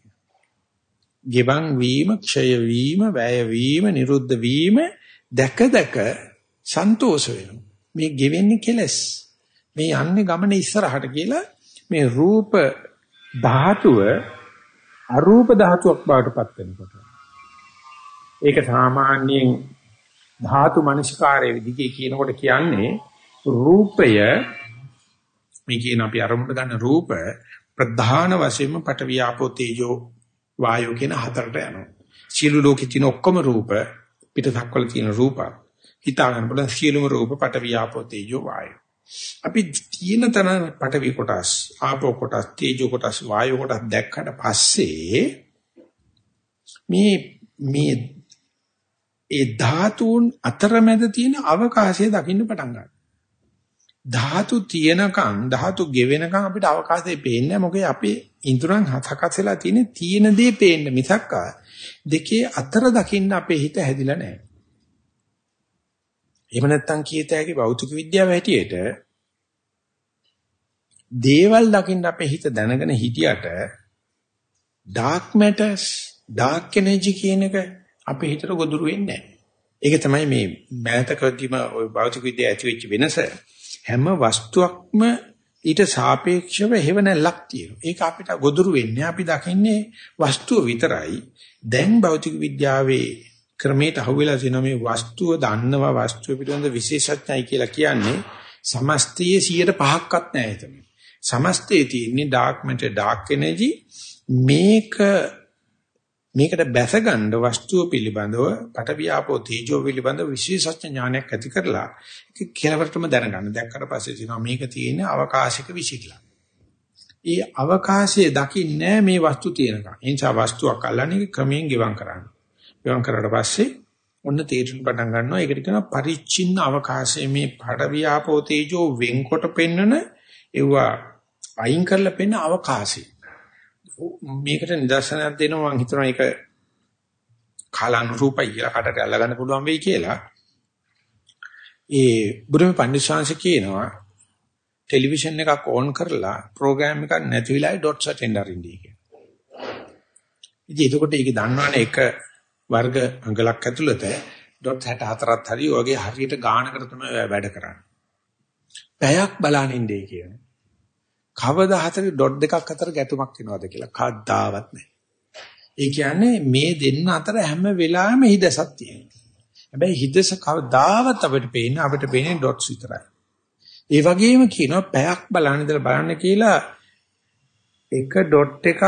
ගෙවන් වීම ක්ෂය වීම වැය වීම නිරුද්ධ වීම දැක දැක සන්තෝෂ වෙනවා. මේ ගෙවෙන්නේ කෙලස්. මේ යන්නේ ගමන ඉස්සරහට කියලා මේ රූප ධාතුව අරූප ධාතුවක් බවට පත් වෙනකොට. ඒක සාමාන්‍යයෙන් ධාතු මනස්කාරයේ විදිහේ කියනකොට කියන්නේ රූපය මේ කියන අපි අරමුණට ගන්න රූප ප්‍රධාන වශයෙන්ම පඨවි ආපෝ තේජෝ වායෝ කියන හතරට යනවා. සියලු ලෝකෙ තියෙන ඔක්කොම රූප පිටසක්වල තියෙන රූප හිතා ගන්න බලන සියලුම රූප පඨවි ආපෝ තේජෝ වායෝ අපි තියෙන තන පටවි කොටස් ආපෝ කොටස් තේජෝ කොටස් වායෝ කොටස් දැක්කට පස්සේ මේ මේ ඒ ධාතුන් අතරමැද තියෙන අවකාශය දකින්න පටන් ගන්නවා. ධාතු තියෙනකන් ධාතු ගෙවෙනකන් අපිට අවකාශය පේන්නේ මොකද අපේ ඉන්ද්‍රයන් හතකස් වෙලා තියෙන තියෙන දේ පේන්න මිසක් දෙකේ අතර දකින්න අපේ හිත හැදිලා නැහැ. එහෙම නැත්නම් කීත හැකි භෞතික විද්‍යාව හැටියට දේවල් දකින්න අපේ හිත දැනගෙන හිටියට dark matters dark energy කියන එක අපේ හිතට ගොදුරු වෙන්නේ නැහැ. ඒක තමයි මේ මෑතකදීම ওই භෞතික විද්‍යාව ඇති වෙච්ච වෙනස. හැම වස්තුවක්ම ඊට සාපේක්ෂව හේවණල්ලක් තියෙනවා. ඒක අපිට ගොදුරු වෙන්නේ අපි දකින්නේ වස්තුව විතරයි. දැන් භෞතික විද්‍යාවේ ක්‍රමයට අහුවෙලා තියෙන මේ වස්තුව දන්නවා වස්තුව පිළිබඳ විශේෂඥයි කියලා කියන්නේ සමස්තයේ 105ක්වත් නැහැ එතන. සමස්තයේ තියෙන්නේ dark matter dark energy මේක මේකට බැසගන්න වස්තුව පිළිබඳව පටවියාපෝ තීජෝ පිළිබඳව විශේෂඥ ඥානයක් ඇති කරලා ඒක කෙලවරටම දැනගන්න. දැක්කට පස්සේ තියෙනවා මේක තියෙන අවකාශික විශේෂලා. ඒ අවකාශයේ දකින්නේ මේ වස්තු තියෙනකම්. ඒ නිසා වස්තුවක් අල්ලන්නේ ක්‍රමයෙන් ගෙවම් කරන්න. ගෙවම් කරලා පස්සේ ඔන්න තේරුම් පටන් ගන්නවා. ඒකට කියනවා පරිච්ඡින්න අවකාශයේ මේ පඩවි ආපෝ තේජෝ වෙන්කොට පෙන්නන ඒවා අයින් කරලා පෙන්න අවකාශي. මේකට නිදර්ශනයක් දෙනවා මම හිතනවා ඒක කාලානුරූපයි කියලා කටට අල්ලගන්න පුළුවන් වෙයි කියලා. ඒ බුදුම පඬිස්සංශ කියනවා ටෙලිවිෂන් එකක් ඕන් කරලා ප්‍රෝග්‍රෑම් එකක් නැති වෙලාවේ ඩොට්ස් අටෙන්ඩ් අරින්දී කියලා. ඉතින් එතකොට ඒක දන්නවනේ එක වර්ග අඟලක් ඇතුළත ඩොට් 64ක් හරි වගේ හරියට ගානකට තමයි වැඩ කරන්නේ. පැයක් බලන් ඉන්නේ කියන. කවදා හතරේ ඩොට් දෙකක් අතර ගැටුමක් වෙනවද කියලා කද්දාවත් නැහැ. ඒ කියන්නේ මේ දෙන්න අතර හැම වෙලාවෙම හිදසක් තියෙනවා. හැබැයි හිදස කවදාවත් අපිට පේන්නේ අපිට පේන්නේ ඩොට්ස් විතරයි. ඒ වගේම කියනවා පැයක් බලන්න ඉඳලා බලන්න කියලා එක ඩොට් එකක්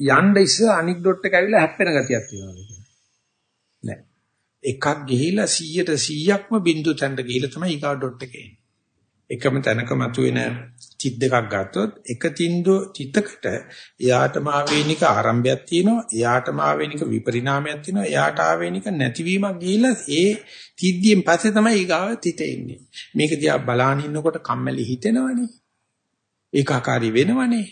යන්න ඉස්සර අනික් ඩොට් එක ඇවිල්ලා හැප්පෙන ගතියක් තියෙනවා කියලා. නෑ. එකක් ගිහිලා 100ට 100ක්ම බිඳු තැනට ගිහිලා තමයි ඊගා ඩොට් එක එන්නේ. එකම තැනක මතුවෙන චිත් දෙකක් ගත්තොත් එක තින්දු චිත්තකට එයාටම ආවේනික ආරම්භයක් තියෙනවා එයාටම ආවේනික විපරිණාමයක් තියෙනවා එයාට ආවේනික නැතිවීමක් ගිහිල්ලා ඒ තිද්දියෙන් පස්සේ තමයි ඊගාව තිත එන්නේ. මේක දිහා බලාන ඉන්නකොට කම්මැලි හිතෙනවනේ. ඒකාකාරී වෙනවනේ.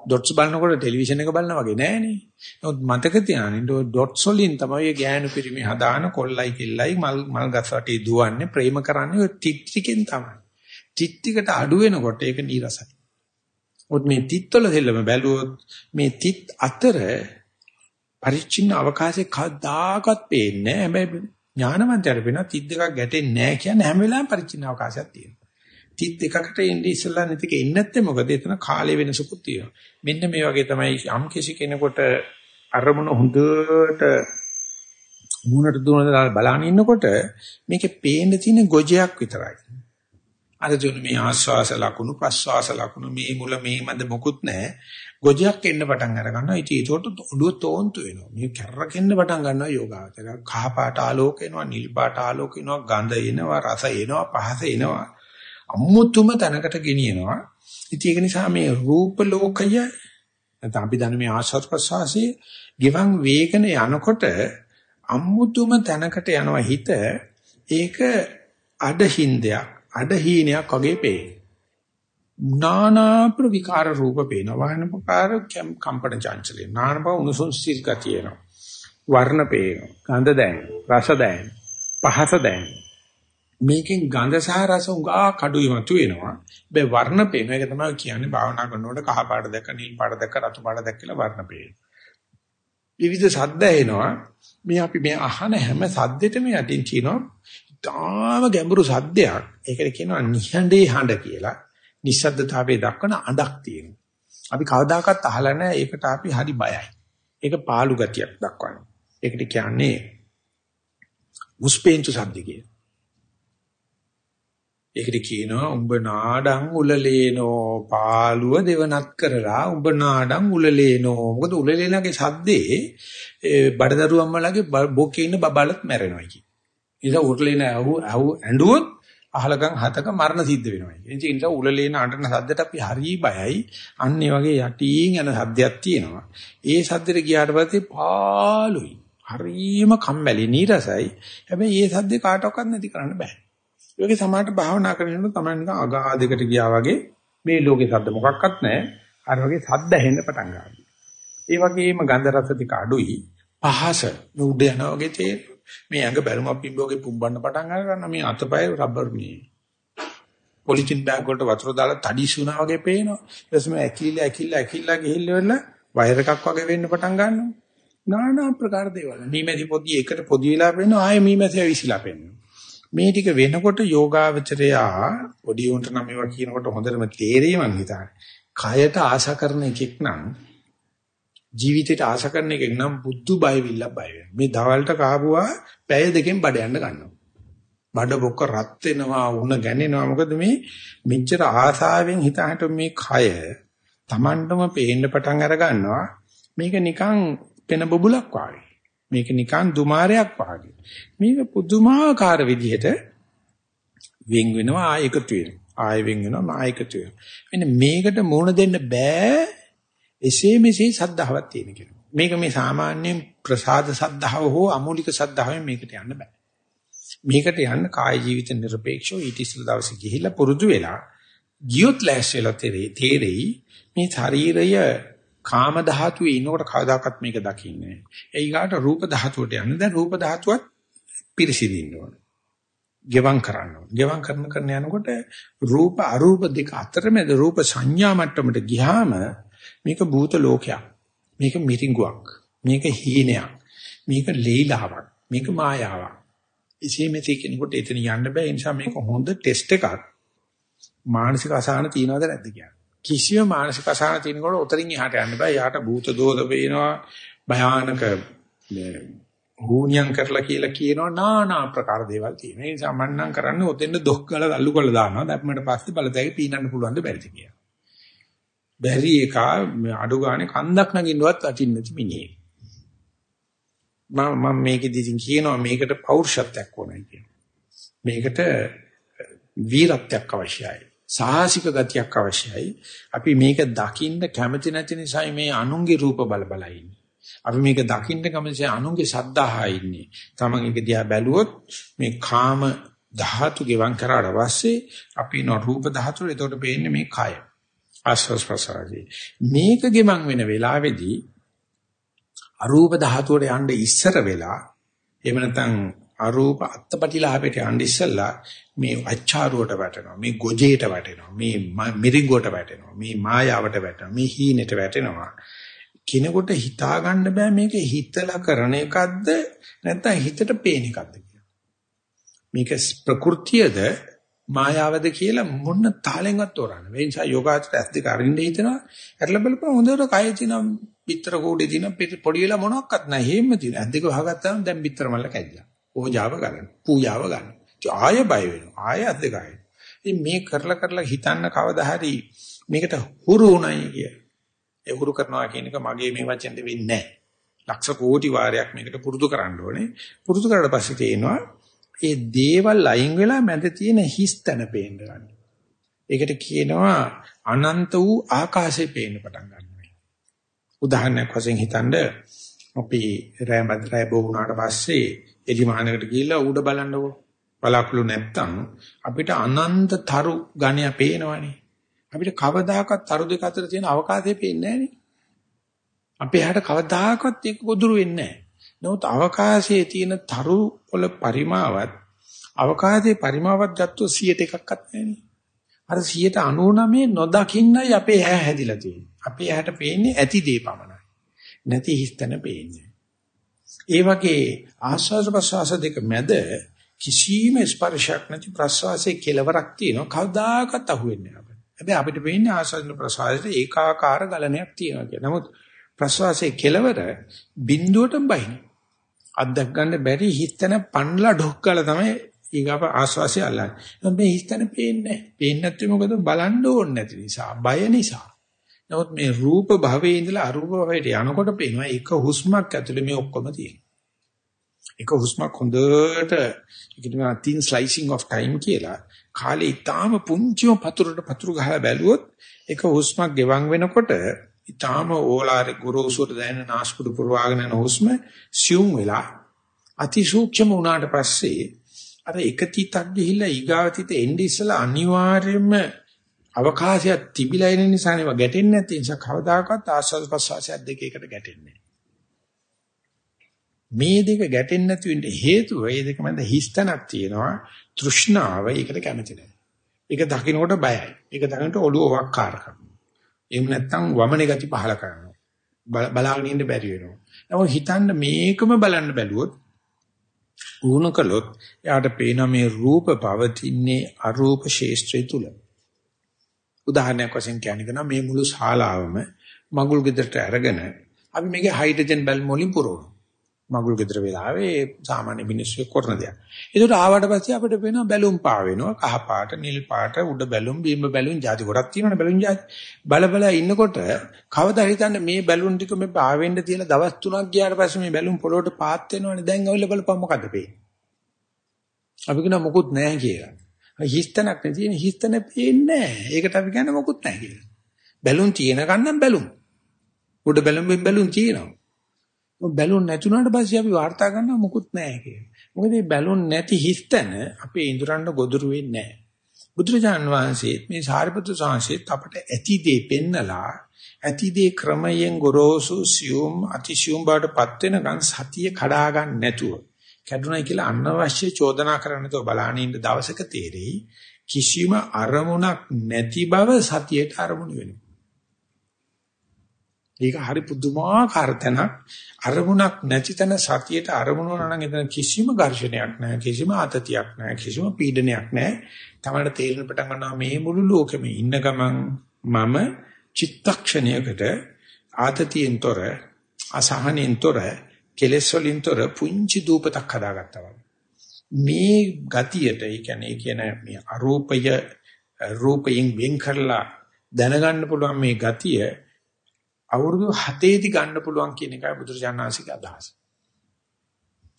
ඩොට්ස් බලනකොට ටෙලිවිෂන් එක බලනා වගේ නෑනේ. නමුත් මතක තියාගන්න ඩොට්ස් වලින් තමයි ගෑනු පිරිමි හදාන කොල්ලයි කෙල්ලයි මල් මල් ගස් වටේ දුවන්නේ ප්‍රේම කරන්නේ ඔය ටික් ටිකෙන් තමයි. තිත් ටිකට අඩු වෙනකොට ඒක නීරසයි. ඔත් මේ තිත්වල දෙල්ලම බැලුවොත් මේ තිත් අතර පරිච්ඡින්න අවකාශයේ කවදාකවත් පේන්නේ නැහැ. හැබැයි ඥානවන්තයර වෙන තිත් දෙකක් ගැටෙන්නේ නැහැ කියන්නේ හැම වෙලාවෙම පරිච්ඡින්න අවකාශයක් තියෙනවා. තිත් දෙකකට එන්නේ ඉස්සලා නැතික එන්නේ නැත්තේ මොකද? එතන කාලය වෙනසකුත් තියෙනවා. මෙන්න මේ වගේ තමයි යම් කිසි කෙනෙකුට අරමුණ හොඳට මුණට දුවන බලන ඉන්නකොට මේකේ පේන්න තියෙන ගොජයක් විතරයි. අර දුන මේ ආස්වාස ලකුණු ප්‍රස්වාස ලකුණු මේ මුල මේ මැද මොකුත් නැහැ. ගොජයක් එන්න පටන් අර ගන්නවා. ඉතින් ඒකට ඔළුව තෝන්තු වෙනවා. මේ කැරරකෙන්න පටන් ගන්නවා යෝගාවචර. කහ පාට ආලෝක එනවා, නිල් පාට ආලෝක එනවා, ගඳ එනවා, රස එනවා, පහස එනවා. අමුතුම තැනකට ගෙනියනවා. ඉතින් ඒක නිසා මේ රූප ලෝකය නැත්නම් අපි දන්න මේ ආස්වාද ප්‍රසවාසයේ ගිවන් වේගන යනකොට අමුතුම තැනකට යනවා හිත. ඒක අඩහින්දයක් අඩහීනයක් වගේ පේන. නානා ප්‍රවිකාර රූප පේන වහන ප්‍රකාර කම්පන චංචලය. නානප උණුසුම් සිල් ගතියනවා. වර්ණ පේනවා. ගඳ දැනෙනවා. රස දැනෙනවා. පහස දැනෙනවා. මේකෙන් ගඳ සහ රස උගා කඩුයි මතු වෙනවා. බේ වර්ණ පේන එක තමයි කියන්නේ භාවනා කරනකොට කහ පාට දැක්ක නිල් පාට දැක්ක රතු පාට දැක්ක කියලා වර්ණ පේනවා. විවිධ ශබ්ද එනවා. මේ අපි මේ අහන හැම ශබ්දෙටම යටින් කියනවා තාම ගැඹුරු සද්දයක්. ඒකට කියනවා නිහඬේ හඬ කියලා. නිස්සද්දතාවයේ දක්වන අඬක් තියෙනවා. අපි කවදාකවත් අහලා නැහැ ඒකට අපි හරි බයයි. ඒක පාළු ගතියක් දක්වන්නේ. ඒකට කියන්නේ මුස්පේන්තු සද්ද කියලා. ඒකට කියනවා උඹ නාඩං උලලේනෝ පාළුව දෙවනත් කරලා උඹ නාඩං උලලේනෝ මොකද උලලේනගේ සද්දේ බඩදරුවම්මලගේ බොකේ ඉන්න බබලත් මැරෙනවා කිය. ඉතින් උරලේන ඇහු ඇහු ඇඬුවොත් අහලගම් හතක මරණ සිද්ධ වෙනවා. ඒ නිසා උලලේන අඬන සද්දට අපි හරි බයයි. අන්න ඒ වගේ යටින් යන සද්දයක් තියෙනවා. ඒ සද්දෙට ගියාට පස්සේ පාළුයි. හරිම කම්මැලි නීරසයි. හැබැයි ඒ සද්දේ කාටවත් නැති කරන්න බෑ. ඒ වගේ සමාහට භාවනා කරනකොට තමයි නිකන් අගාධයකට ගියා වගේ මේ ලෝකේ සද්ද මොකක්වත් නැහැ. අර වගේ සද්ද ඇහෙන්න පටන් ගන්නවා. ඒ වගේම ගන්ධ රස ටික අඩුයි. පහස උඩ යනවා වගේ තේරෙනවා. මේ ඇඟ බැලුමක් පිම්බෝගේ පුම්බන්න පටන් ගන්නවා මේ අතපය රබර් මේ පොලිතින් බෑග් වලට වතුර දාලා තඩිසුනා වගේ පේනවා. ඊට පස්සේ ඇකිලිලා ඇකිලිලා ඇකිලිලා ගිහිල්ලා වයර් එකක් වගේ වෙන්න පටන් ගන්නවා. নানা ප්‍රකාර දේවල්. මීමැසි පොඩි එකට පොඩි වෙලා පේනවා. ආයේ මීමැසි විසිලා පේනවා. මේ ටික වෙනකොට යෝගාවචරයා පොඩි උන්ට නම් මේවා කියනකොට හොඳටම තේරෙයි මං හිතන්නේ. කයට ආශා කරන එකෙක් නම් ජීවිතේට ආශ කරන එකෙන් නම් බුද්ධ බය විල්ලා බය වෙනවා. මේ දවල්ට කාපුවා පැය දෙකෙන් බඩ යන්න ගන්නවා. බඩ බොක්ක රත් වෙනවා, උණ ගැනෙනවා. මොකද මේ මෙච්චර ආසාවෙන් හිතහට මේ කය Tamandම පේන්න පටන් අර ගන්නවා. මේක නිකන් පෙන බබුලක් වගේ. මේක නිකන් දුමාරයක් වගේ. මේක පුදුමාකාර විදිහට වෙන් වෙනවා ආය එකතු වෙනවා. ආය වෙන් වෙනවා ආය එකතු වෙනවා. මෙන්න මේකට මුණ දෙන්න බෑ එසේ මෙසේ සද්ධාවක් තියෙන කෙනෙක්. මේක මේ සාමාන්‍යයෙන් ප්‍රසාද සද්ධාව හෝ අමූලික සද්ධාවෙන් මේකට යන්න බෑ. මේකට යන්න කාය ජීවිත নিরপেক্ষව ඊට ඉස්සෙල් දවසේ ගිහිල්ලා පුරුදු වෙලා ගියොත් ලෑස්ති වෙලා තේරෙයි මේ ශරීරය කාම ධාතුවේ ඉනකොට කවදාකවත් මේක දකින්නේ නැහැ. ඒගාට රූප ධාතුවට යන්න දැන් රූප ධාතුවත් පිරිසිදින්න ඕන. ගෙවම් කරන්න ඕන. ගෙවම් කරන කරන යනකොට රූප අරූප දෙක අතරමැද රූප සංඥා මට්ටමට ගියාම මේක භූත ලෝකයක්. මේක මිරිඟුවක්. මේක හීනයක්. මේක ලීලාවක්. මේක මායාවක්. එසේ මෙසේ කෙනෙකුට එතන යන්න බෑ. ඒ නිසා මේක හොඳ ටෙස්ට් එකක්. මානසික අසහන තියනවද නැද්ද කියන්නේ. කිසිම මානසික අසහන තිනකොට උතරින් එහාට යන්න බෑ. යාට භූත දෝෂ පේනවා. භයානක හුණියම් කරලා කියලා කියනවා নানা ආකාර දේවල් තියෙනවා. ඒ නිසා මම නම් කරන්නේ ඔතෙන්ද දොස් ගාලා අල්ලු කරලා දානවා. දැම්මට පස්සේ බලතැයි පීනන්න පුළුවන් ද බැරිද කියලා. බැරි එක අඩු ගානේ කන්දක් නගින්නවත් අටින් නැති මිනිහෙක්. මම මම මේකෙදි කියනවා මේකට පෞරුෂත්වයක් ඕනයි කියනවා. මේකට වීරත්වයක් අවශ්‍යයි. සාහසික ගතියක් අවශ්‍යයි. අපි මේක දකින්න කැමති නැති නිසා මේ අනුන්ගේ රූප බල බල ඉන්නේ. අපි මේක දකින්න කැමති අනුන්ගේ සද්ධාහා ඉන්නේ. තමන් ඒක දිහා බැලුවොත් මේ කාම ධාතු ගෙවන් කරාට පස්සේ අපි නෝ රූප ධාතුව එතකොට පේන්නේ මේ කය. ආස්වාස් ප්‍රසාරදී. මේක ගෙවන් වෙන වෙලාවේදී අරූප ධාතුවට යන්න ඉස්සර වෙලා එහෙම නැත්නම් අරූප අත්පටිලාභයට යන්න ඉස්සලා මේ අච්චාරුවට වැටෙනවා මේ ගොජේට වැටෙනවා මේ මිරිඟුවට වැටෙනවා මේ මායාවට වැටෙනවා මේ හීනෙට වැටෙනවා කිනකොට හිතා ගන්න බෑ මේක හිතලා කරන එකක්ද නැත්නම් හිතට පේන එකක්ද කියලා. මේක ප්‍රകൃතියද මායාවද කියලා මොන තාලෙන්වත් තෝරන්න. ඒ නිසා යෝගාචර ඇස් දෙක අරින්න හිතනවා. ඇట్లా බලපුවා හොඳට කය තියෙන පිටර කෝඩේ තියෙන පොඩි වෙලා මොනවත් නැහැ. හේම තියෙන. ඇස් දෙක වහගත්තාම දැන් පිටර මල්ල කැඩිලා. ඕජාව ගන්න. පූජාව ගන්න. ආය බය වෙනවා. ආය ඇස් දෙක ආයෙ. ඉතින් මේ කරලා කරලා හිතන්න කවදා හරි මේකට හුරු උණයි කිය. ඒ හුරු කරනවා කියන එක මගේ මේ වචෙන් දෙවෙන්නේ නැහැ. ලක්ෂ කෝටි වාරයක් මේකට පුරුදු කරන්න ඕනේ. පුරුදු කරලා පස්සේ තේනවා ඒ දේවල් අයින් වෙලා මැද තියෙන හිස් තැන පේන්න ගන්න. ඒකට කියනවා අනන්ත වූ ආකාශය පේන්න පටන් ගන්නවා. උදාහරණයක් වශයෙන් හිතන්න අපි රෑමත් රෑ බොහුණාට පස්සේ එලි මහනකට ගිහිල්ලා උඩ බලන්නකෝ. බලාකුළු නැත්තම් අපිට අනන්ත තරු ඝණය පේනවනේ. අපිට කවදාකවත් තරු දෙක අතර තියෙන අවකාශය පේන්නේ නැහනේ. අපේ හැට කවදාකවත් ඒක ගොදුරු වෙන්නේ නැහැ. නමුත් අවකාශයේ තියෙන තරු වල පරිමාවත් අවකාශයේ පරිමාවත් ගත්තොත් 100ට එකක්වත් නැහැනේ. අර 99 නොදකින්නයි අපේ ඇහැ හැදිලා තියෙන්නේ. අපේ ඇහැට පේන්නේ ඇති දේ පමණයි. නැති හිස්තන පේන්නේ. ඒ වගේ ආස්වාද ප්‍රසවාස දෙක මැද කිසිම ස්පර්ශයක් නැති ප්‍රසවාසයේ කෙලවරක් තියෙනවා. කවදාකවත් අහුවෙන්නේ නැහැ. හැබැයි අපිට වෙන්නේ ආස්වාද ප්‍රසවාසයේ ඒකාකාර ගලණයක් තියෙනවා කියලා. නමුත් ප්‍රසවාසයේ කෙලවර බිඳුවටම බහිනවා. අත්දැක ගන්න බැරි හිතන පන්ලා ඩොක්කලා තමයි ඊගාව ආස්වාසිය අල්ලන්නේ. මේ හිතන පේන්නේ නැහැ. පේන්නේ නැත්නම් මොකද බලන්න ඕනේ නැති නිසා, බය නිසා. නමුත් මේ රූප භවයේ ඉඳලා අරූප භවයට යනකොට පේනවා එක හුස්මක් ඇතුලේ මේ ඔක්කොම තියෙනවා. එක හුස්මක් හොඳට ඒකටම thin slicing of time කියලා කාලේ ඊටාම පුංචිම පතුරට පතුරු ගහලා බැලුවොත් එක හුස්මක් ගෙවන් වෙනකොට ඊටාම ඕලාරේ ගුරුසුර දැනෙන නාස්පුඩු පුරවාගෙන යන හුස්ම සියුම් වෙලා අතිසූක්ෂම වුණාට පස්සේ අර එක තිතක් ගිහිල්ලා ඊගාවතිත එන්නේ ඉස්සලා අනිවාර්යයෙන්ම අවකාශයක් තිබිලා ඉන්න නිසා නේ ගැටෙන්නේ නැති නිසා කවදාකවත් ආස්වාද ප්‍රසවාසයක් දෙක එකට ගැටෙන්නේ මේ දෙක ගැටෙන්නේ නැති වෙන්න හේතුව මේ දෙක මැද හිස්තනක් තියෙනවා තෘෂ්ණාව ඒකට කැමති නැහැ. ඒක දකින්නකොට බයයි. ඒක දකින්නට ඔළුව වක්කාර කරනවා. එහෙම නැත්නම් වමනේ ගති පහල කරනවා. බලාගෙන ඉන්න බැරි වෙනවා. නමුත් හිතන්න මේකම බලන්න බැලුවොත් වුණ කළොත් එයාට පේන මේ රූප පවතින්නේ අරූප ශේෂ්ත්‍රය තුල. උදාහරණයක් වශයෙන් කියන්නේ මේ මුළු ශාලාවම මගුල් ගෙදරට අරගෙන අපි මේකේ හයිඩ්‍රජන් බැලුම් වලින් පුරවනවා. මගුල් ගෙදර වෙලාවේ සාමාන්‍ය මිනිස්සු කරන දෙයක්. ඒකට ආවට පස්සේ අපිට පේනවා බැලුම් පා වෙනවා. කහ පාට, නිල් පාට, උඩ බැලුම්, බිම බැලුම්, ಜಾති ගොඩක් තියෙනවනේ බැලුම් ಜಾති. බල බල ඉන්නකොට කවදා හිතන්නේ මේ බැලුම් ටික මේ පාවෙන්න තියලා දවස් 3ක් ගියාට පස්සේ මේ බැලුම් පොළොවට පාත් වෙනවනේ. දැන් ඇවිල්ලා බලපන් මොකද පේන්නේ. අපි කියනවා මොකුත් නැහැ කියලා. හිස්තනක් නේ තියෙන හිස්තන පේන්නේ නැහැ. ඒකට අපි කියන්නේ මොකුත් නැහැ කියලා. බැලුම් තියෙනකන් නම් බැලුම්. උඩ බැලුම් බැලුම් තියෙනවා. බැලුන් නැතුණාට පස්සේ අපි වාර්තා කරනවා මුකුත් නැහැ කියලා. මොකද මේ බැලුන් නැති හිස්තන අපේ ඉඳුරන්න ගොදුරු වෙන්නේ නැහැ. බුදුරජාන් වහන්සේත් මේ සාරිපුත්‍ර සාංශේත් අපට ඇති දේ පෙන්නලා ඇති දේ ක්‍රමයෙන් ගොරෝසු සියුම් අතිසියුම් බවටපත් වෙනකන් සතිය කඩා ගන්න නැතුව කැඩුනයි කියලා අනවශ්‍ය චෝදනා කරන්නතෝ බලාගෙන ඉන්න දවසක තේරෙයි කිසිම අරමුණක් නැති බව සතියට අරමුණු වෙනවා. ඒක හරි පුදුමාකාර තැනක් අරමුණක් නැති තැන සතියට අරමුණ නම් එතන කිසිම ඝර්ෂණයක් නැහැ කිසිම ආතතියක් නැහැ කිසිම පීඩනයක් නැහැ තමයි තේරෙන පටන් ගන්නවා මේ මුළු ලෝකෙම ඉන්න ගමන් මම චිත්තක්ෂණයකට ආතතියෙන්තර අසහනෙන්තර කෙලෙස් වලින්තර පුංචි දූපතක් හදාගත්තා වගේ. මේ ගතියට ඒ කියන්නේ කියන මේ අරූපය රූපයෙන් වෙන් කරලා දැනගන්න පුළුවන් මේ ගතිය අවුරුදු 7 දී ගන්න පුළුවන් කියන එකයි බුදුරජාණන්සේගේ අදහස.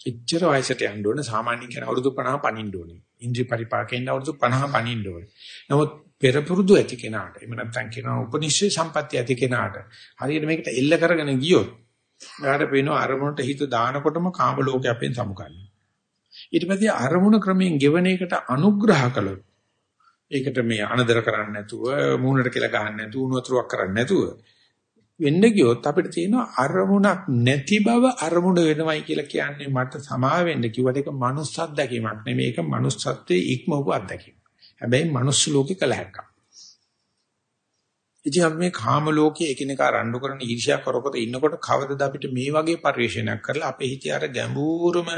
එච්චර වයසට යන්න ඕනේ සාමාන්‍ය කෙනෙක් අවුරුදු 50 පණින්න ඕනේ. ඉන්ද්‍රිය පරිපාකයෙන් අවුරුදු 50 පණින්න ඕනේ. නමුත් පෙරපුරුදු ඇති කෙනාට එහෙම නැත්නම් කියනවා උපනිශ්චය සම්පත්‍ය ඇති කෙනාට හරියට මේකට එල්ල කරගෙන ගියොත් එයාට පේනවා අරමුණට හිත දානකොටම කාම ලෝකේ අපෙන් සමුගන්නේ. ඊට පස්සේ අරමුණ ක්‍රමයෙන් ගෙවන එකට අනුග්‍රහ කළොත් ඒකට මේ අනදර කරන්නේ නැතුව මූණට කියලා ගහන්න නැතුව උණුතුරක් කරන්නේ නැතුව වෙන්න ගියොත් අපිට තියෙනවා අරමුණක් නැති බව අරමුණ වෙනවයි කියලා කියන්නේ මට සමා වෙන්න කිව්වට ඒක මනුස්ස අත්දැකීමක් නෙමෙයි ඒක මනුස්සත්වයේ ඉක්මවපු අත්දැකීම. හැබැයි මනුස්ස ලෝකේ කළ හැක්කක්. ඉතින් අපි මේ කාම ලෝකයේ එකිනෙකා රණ්ඩු කරන ඊර්ෂ්‍යා කරකොට ඉන්නකොට කවදද අපිට මේ වගේ පරිශ්‍රණයක් කරලා අපේ හිතේ අර ගැඹුරුම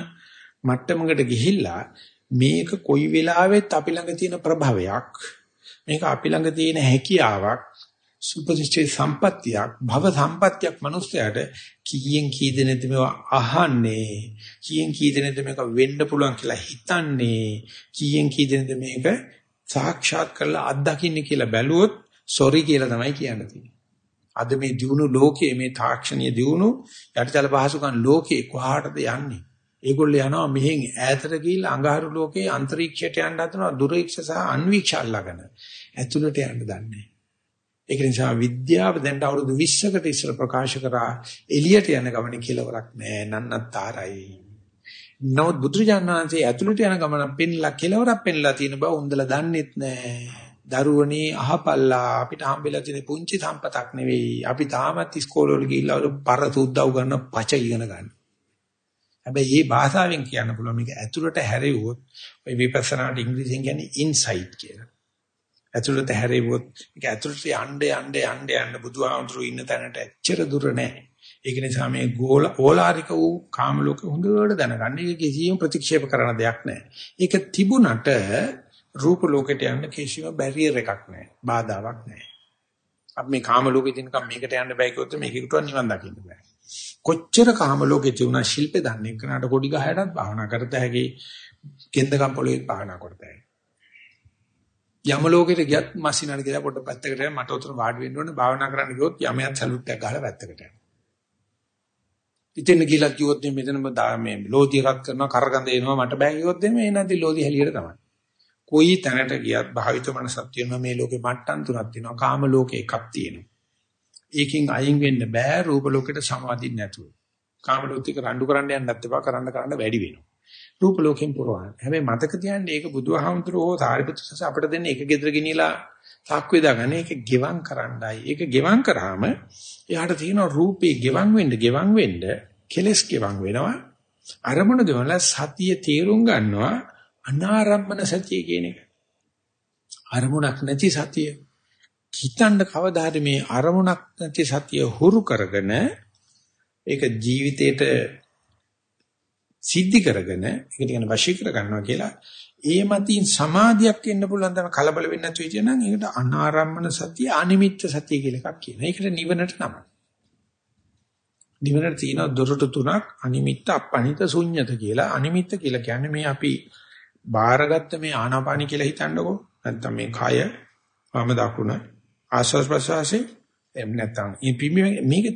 මට්ටමකට ගිහිල්ලා මේක කොයි වෙලාවෙත් අපි ළඟ තියෙන ප්‍රභවයක් මේක අපි ළඟ තියෙන හැකියාවක් සුපතිච්චේ සම්පත්තියක් භව සම්පත්තියක් මිනිස්යාට කීයෙන් කී දෙනෙද මේවා අහන්නේ කීයෙන් කී දෙනෙද මේක වෙන්න පුළුවන් කියලා හිතන්නේ කීයෙන් කී දෙනෙද මේක සාක්ෂාත් කරලා අත්දකින්නේ කියලා බැලුවොත් සොරි කියලා තමයි කියන්න තියෙන්නේ. අද මේ දියුණු ලෝකයේ මේ තාක්ෂණීය දියුණු යටිතල පහසුකම් ලෝකේ කොහාටද යන්නේ? ඒගොල්ලෝ යනවා මෙහෙන් ඈතට ගිහිල්ලා අඟහරු ලෝකේ අන්තරීක්ෂයට යන්න හදනවා දුරීක්ෂ සහ අන්වීක්ෂ අල්ලගෙන. ඇතුළට යන්න දන්නේ ඒක නිසා විද්‍යාව දැන් අවුරුදු 20කට ඉස්සර ප්‍රකාශ කරා එළියට යන ගමන කෙලවරක් නෑ නන්නතරයි. නමුත් බුදුරජාණන්සේ ඇතුළට යන ගමන පෙන්ලා කෙලවරක් පෙන්ලා තියෙන බව උන්දලා දන්නෙත් නෑ. දරුවනේ අහපල්ලා අපිට හම්බෙලා තියෙන පුංචි සම්පතක් නෙවෙයි. අපි තාමත් ඉස්කෝලේ වල ගිහිල්ලා පර සුද්දව ගන්න පච ඉගෙන ගන්න. හැබැයි මේ භාෂාවෙන් කියන්න පුළුවන් මේක ඇතුළට හැරෙව්වොත් ඔය විපස්සනාට ඉංග්‍රීසියෙන් කියන්නේ ඉන්සයිට් කියලා. ඇතුළට හැරෙව්වොත් මේක ඇතුළට යන්න යන්න යන්න යන්න බුදුහාමුදුරුවෝ ඉන්න තැනට එච්චර දුර නැහැ. ඒක නිසා මේ ගෝල ඕලාරික වූ කාම ලෝකෙ හොඳට දැනගන්න. ඒක කිසියම් ප්‍රතික්ෂේප කරන දෙයක් නැහැ. ඒක තිබුණට රූප ලෝකෙට යන්න කිසිම බැරියර් එකක් නැහැ. බාධාවක් නැහැ. අපි මේ කාම ලෝකෙ දිනකම් මේකට යන්න බෑ කිව්වොත් මේකට නිවන් දකින්න බෑ. කොච්චර කාම ලෝකෙ තියුණා ශිල්පේ දන්නේ කනට කොඩි ගහයටත් භාවනා කරත හැකි කෙන්දකම් පොළවේ භාවනා කරත හැකි යම ලෝකෙට ගියත් මස්සිනාට කියලා පොඩ්ඩක් පැත්තකට යන්න මට උතර වාඩි වෙන්න ඕනේ භාවනා කරන්න ගියොත් යමයක් සලුට් එකක් ගහලා පැත්තකට යනවා. ඉතින් ගිලක් කිව්වොත් මෙතනම මේ ලෝධිය රත් කරනවා කරගඳ එනවා මට බෑ කිව්වොත් එමේ නැති ලෝධිය හැලියට තමයි. කොයි තැනට ගියත් භාවිත මනසක් තියෙනවා මේ ලෝකේ මට්ටම් තුනක් තියෙනවා කාම ලෝකේ එකක් තියෙනවා. ඒකෙන් අයින් වෙන්න බෑ රූප ලෝකෙට සමාදින්න නැතුව. කාම ලෝකෙට රණ්ඩු කරන්න යන්නත් එපා කරන්න කරන්න වැඩි වෙනවා. රූප ලෝකෙන් පුරවන. හැබැයි මතක තියාගන්න ඒක බුදුහාමුදුරුවෝ සාරිපුත්‍ර සස අපිට දෙන්නේ එක gedර ගෙනියලා සාක්කුවේ දාගන්න ඒක ගෙවම් කරන්නයි. ඒක ගෙවම් කරාම එයාට තියෙන රූපේ ගෙවම් වෙන්න ගෙවම් වෙන්න කෙලස් ගෙවම් වෙනවා. අරමුණ ගෙවලා සතිය තේරුම් ගන්නවා අනාරම්මන සතිය කියන එක. අරමුණක් නැති සතිය. හිතන්න කවදා හරි මේ අරමුණක් නැති සතිය හුරු කරගෙන ඒක ජීවිතේට සිද්ධි කරගෙන ඒකට කියන වශී කර ගන්නවා කියලා ඒ මතින් සමාධියක් එන්න පුළුවන් තරම් කලබල වෙන්නේ නැතුව ඉතින් නම් ඒකට අනාරම්මන සතිය අනිමිත්ත සතිය කියලා එකක් කියනවා. ඒකට නිවනට නම. නිවනට තියෙන දොරටු තුනක් අනිමිත්ත අපනිත ශුන්්‍යත කියලා. අනිමිත්ත කියලා කියන්නේ මේ අපි බාරගත්ත මේ ආනාපානි කියලා හිතන්නකෝ. නැත්තම් මේ කය වම දකුණ ආස්වාස් ප්‍රසවාසයේ එහෙම නැත්නම් මේක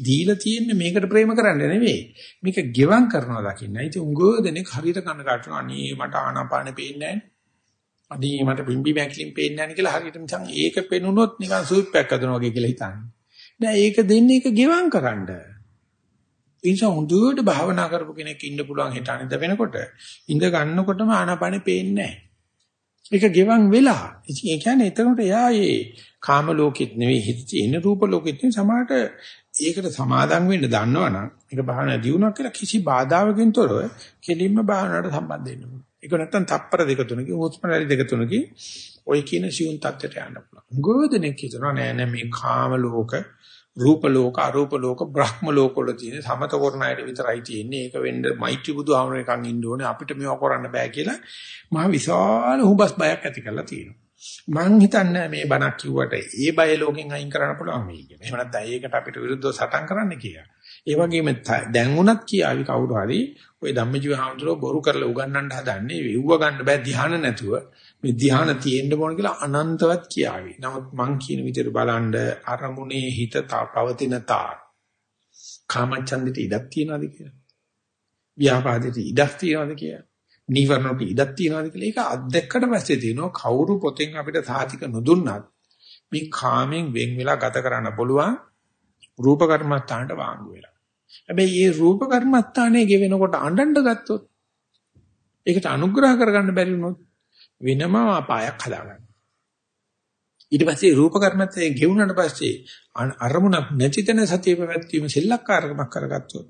දීලා තියෙන්නේ මේකට ප්‍රේම කරන්න නෙවෙයි. මේක ගෙවම් කරනවා දකින්න. ඉතින් උංගෝ දෙනෙක් හරියට කන කාටනවා. අනේ මට ආනාපානෙ පේන්නේ නැහැ. අනේ මට බිම්බි මැකිලින් පේන්නේ නැහැ කියලා හරියට නිකන් ඒක පෙනුනොත් නිකන් සූප්පයක් හදනවා වගේ කියලා හිතන්නේ. නෑ ඒක දෙන්නේ ඒක ගෙවම් කරන්න. ඉන්සම් හොඳට භාවනා කරපු කෙනෙක් ඉන්න පුළුවන් හිට අනිද වෙනකොට ඉඳ ගන්නකොටම ආනාපානෙ පේන්නේ නැහැ. ඒක ගෙවන් වෙලා. ඉතින් ඒ කියන්නේ එතකොට එයා ඒ කාම ලෝකෙත් නෙවෙයි හිත තියෙන රූප ලෝකෙත් නෙවෙයි සමහරට ඒකට සමාදම් වෙන්න දන්නවනම් ඒක භාවනා දියුණුවක් කියලා කිසි බාධාවකින් තොරව කෙලින්ම භාවනාවට සම්බන්ධ වෙන්න පුළුවන්. ඒක නැත්තම් තප්පර දෙක තුනකින් හුස්ම රැලි දෙක තුනකින් ඔය කියන සියුම් තත්ත්වයට යන්න පුළුවන්. ගොඩනෙක් හිතනවා නෑ නෑ මේ කාම ලෝක රූප ලෝක අරූප ලෝක බ්‍රහ්ම ලෝක වල තියෙන සමත කරණයට විතරයි තියෙන්නේ. ඒක වෙන්න මෛත්‍රී බුදුහාමර එකන් ඉන්න ඕනේ. අපිට මේවා කරන්න බෑ කියලා මහ විශාල හුඹස් බයක් ඇති කරලා තියෙනවා. මං හිතන්නේ මේ බණක් කිව්වට ඒ බය ලෝකෙන් අයින් කරන්න පුළුවන් වෙයි කියලා. එහෙම නැත්නම් ඒකට අපිට විරුද්ධව සටන් කරන්න කියලා. ඒ වගේම දැන් උනත් කියාවි කවුරු හරි ওই ධම්මජීව හාමුදුරුවෝ බොරු කරලා උගන්වන්න හදන්නේ විව්ව ගන්න බෑ ධ්‍යාන නැතුව මේ ධ්‍යාන තියෙන්න ඕන කියලා අනන්තවත් කියාවි. නමුත් මං කියන විදිහට බලන්න අරමුණේ හිත පවතින තා කාමච්ඡන්දෙට ඉඩක් තියනවාද කියලා. ව්‍යාපාදෙට ඉඩක් තියනවාද කියලා. නීවරණට ඉඩක් තියනවාද කියලා ඒක අත්දැක්කට පස්සේ තියෙනවා කවුරු පොතෙන් අපිට සාතික නොදුන්නත් මේ කාමෙන් වෙන් වෙලා ගත කරන්න පුළුවන් රූප කර්මස්ථානට වාංගු වෙලා. හැබැයි මේ රූප කර්මස්ථානයේ ගෙවෙනකොට අඬන්න ගත්තොත් ඒකට අනුග්‍රහ කරගන්න බැරි වුණොත් වෙනම අපායක් හදාගන්න. ඊට පස්සේ රූප කර්මස්ථානයේ ගෙවුනට පස්සේ අරමුණක් නැති තැන සතිය පැවැත්වීම සෙල්ලක්කාරකමක් කරගත්තොත්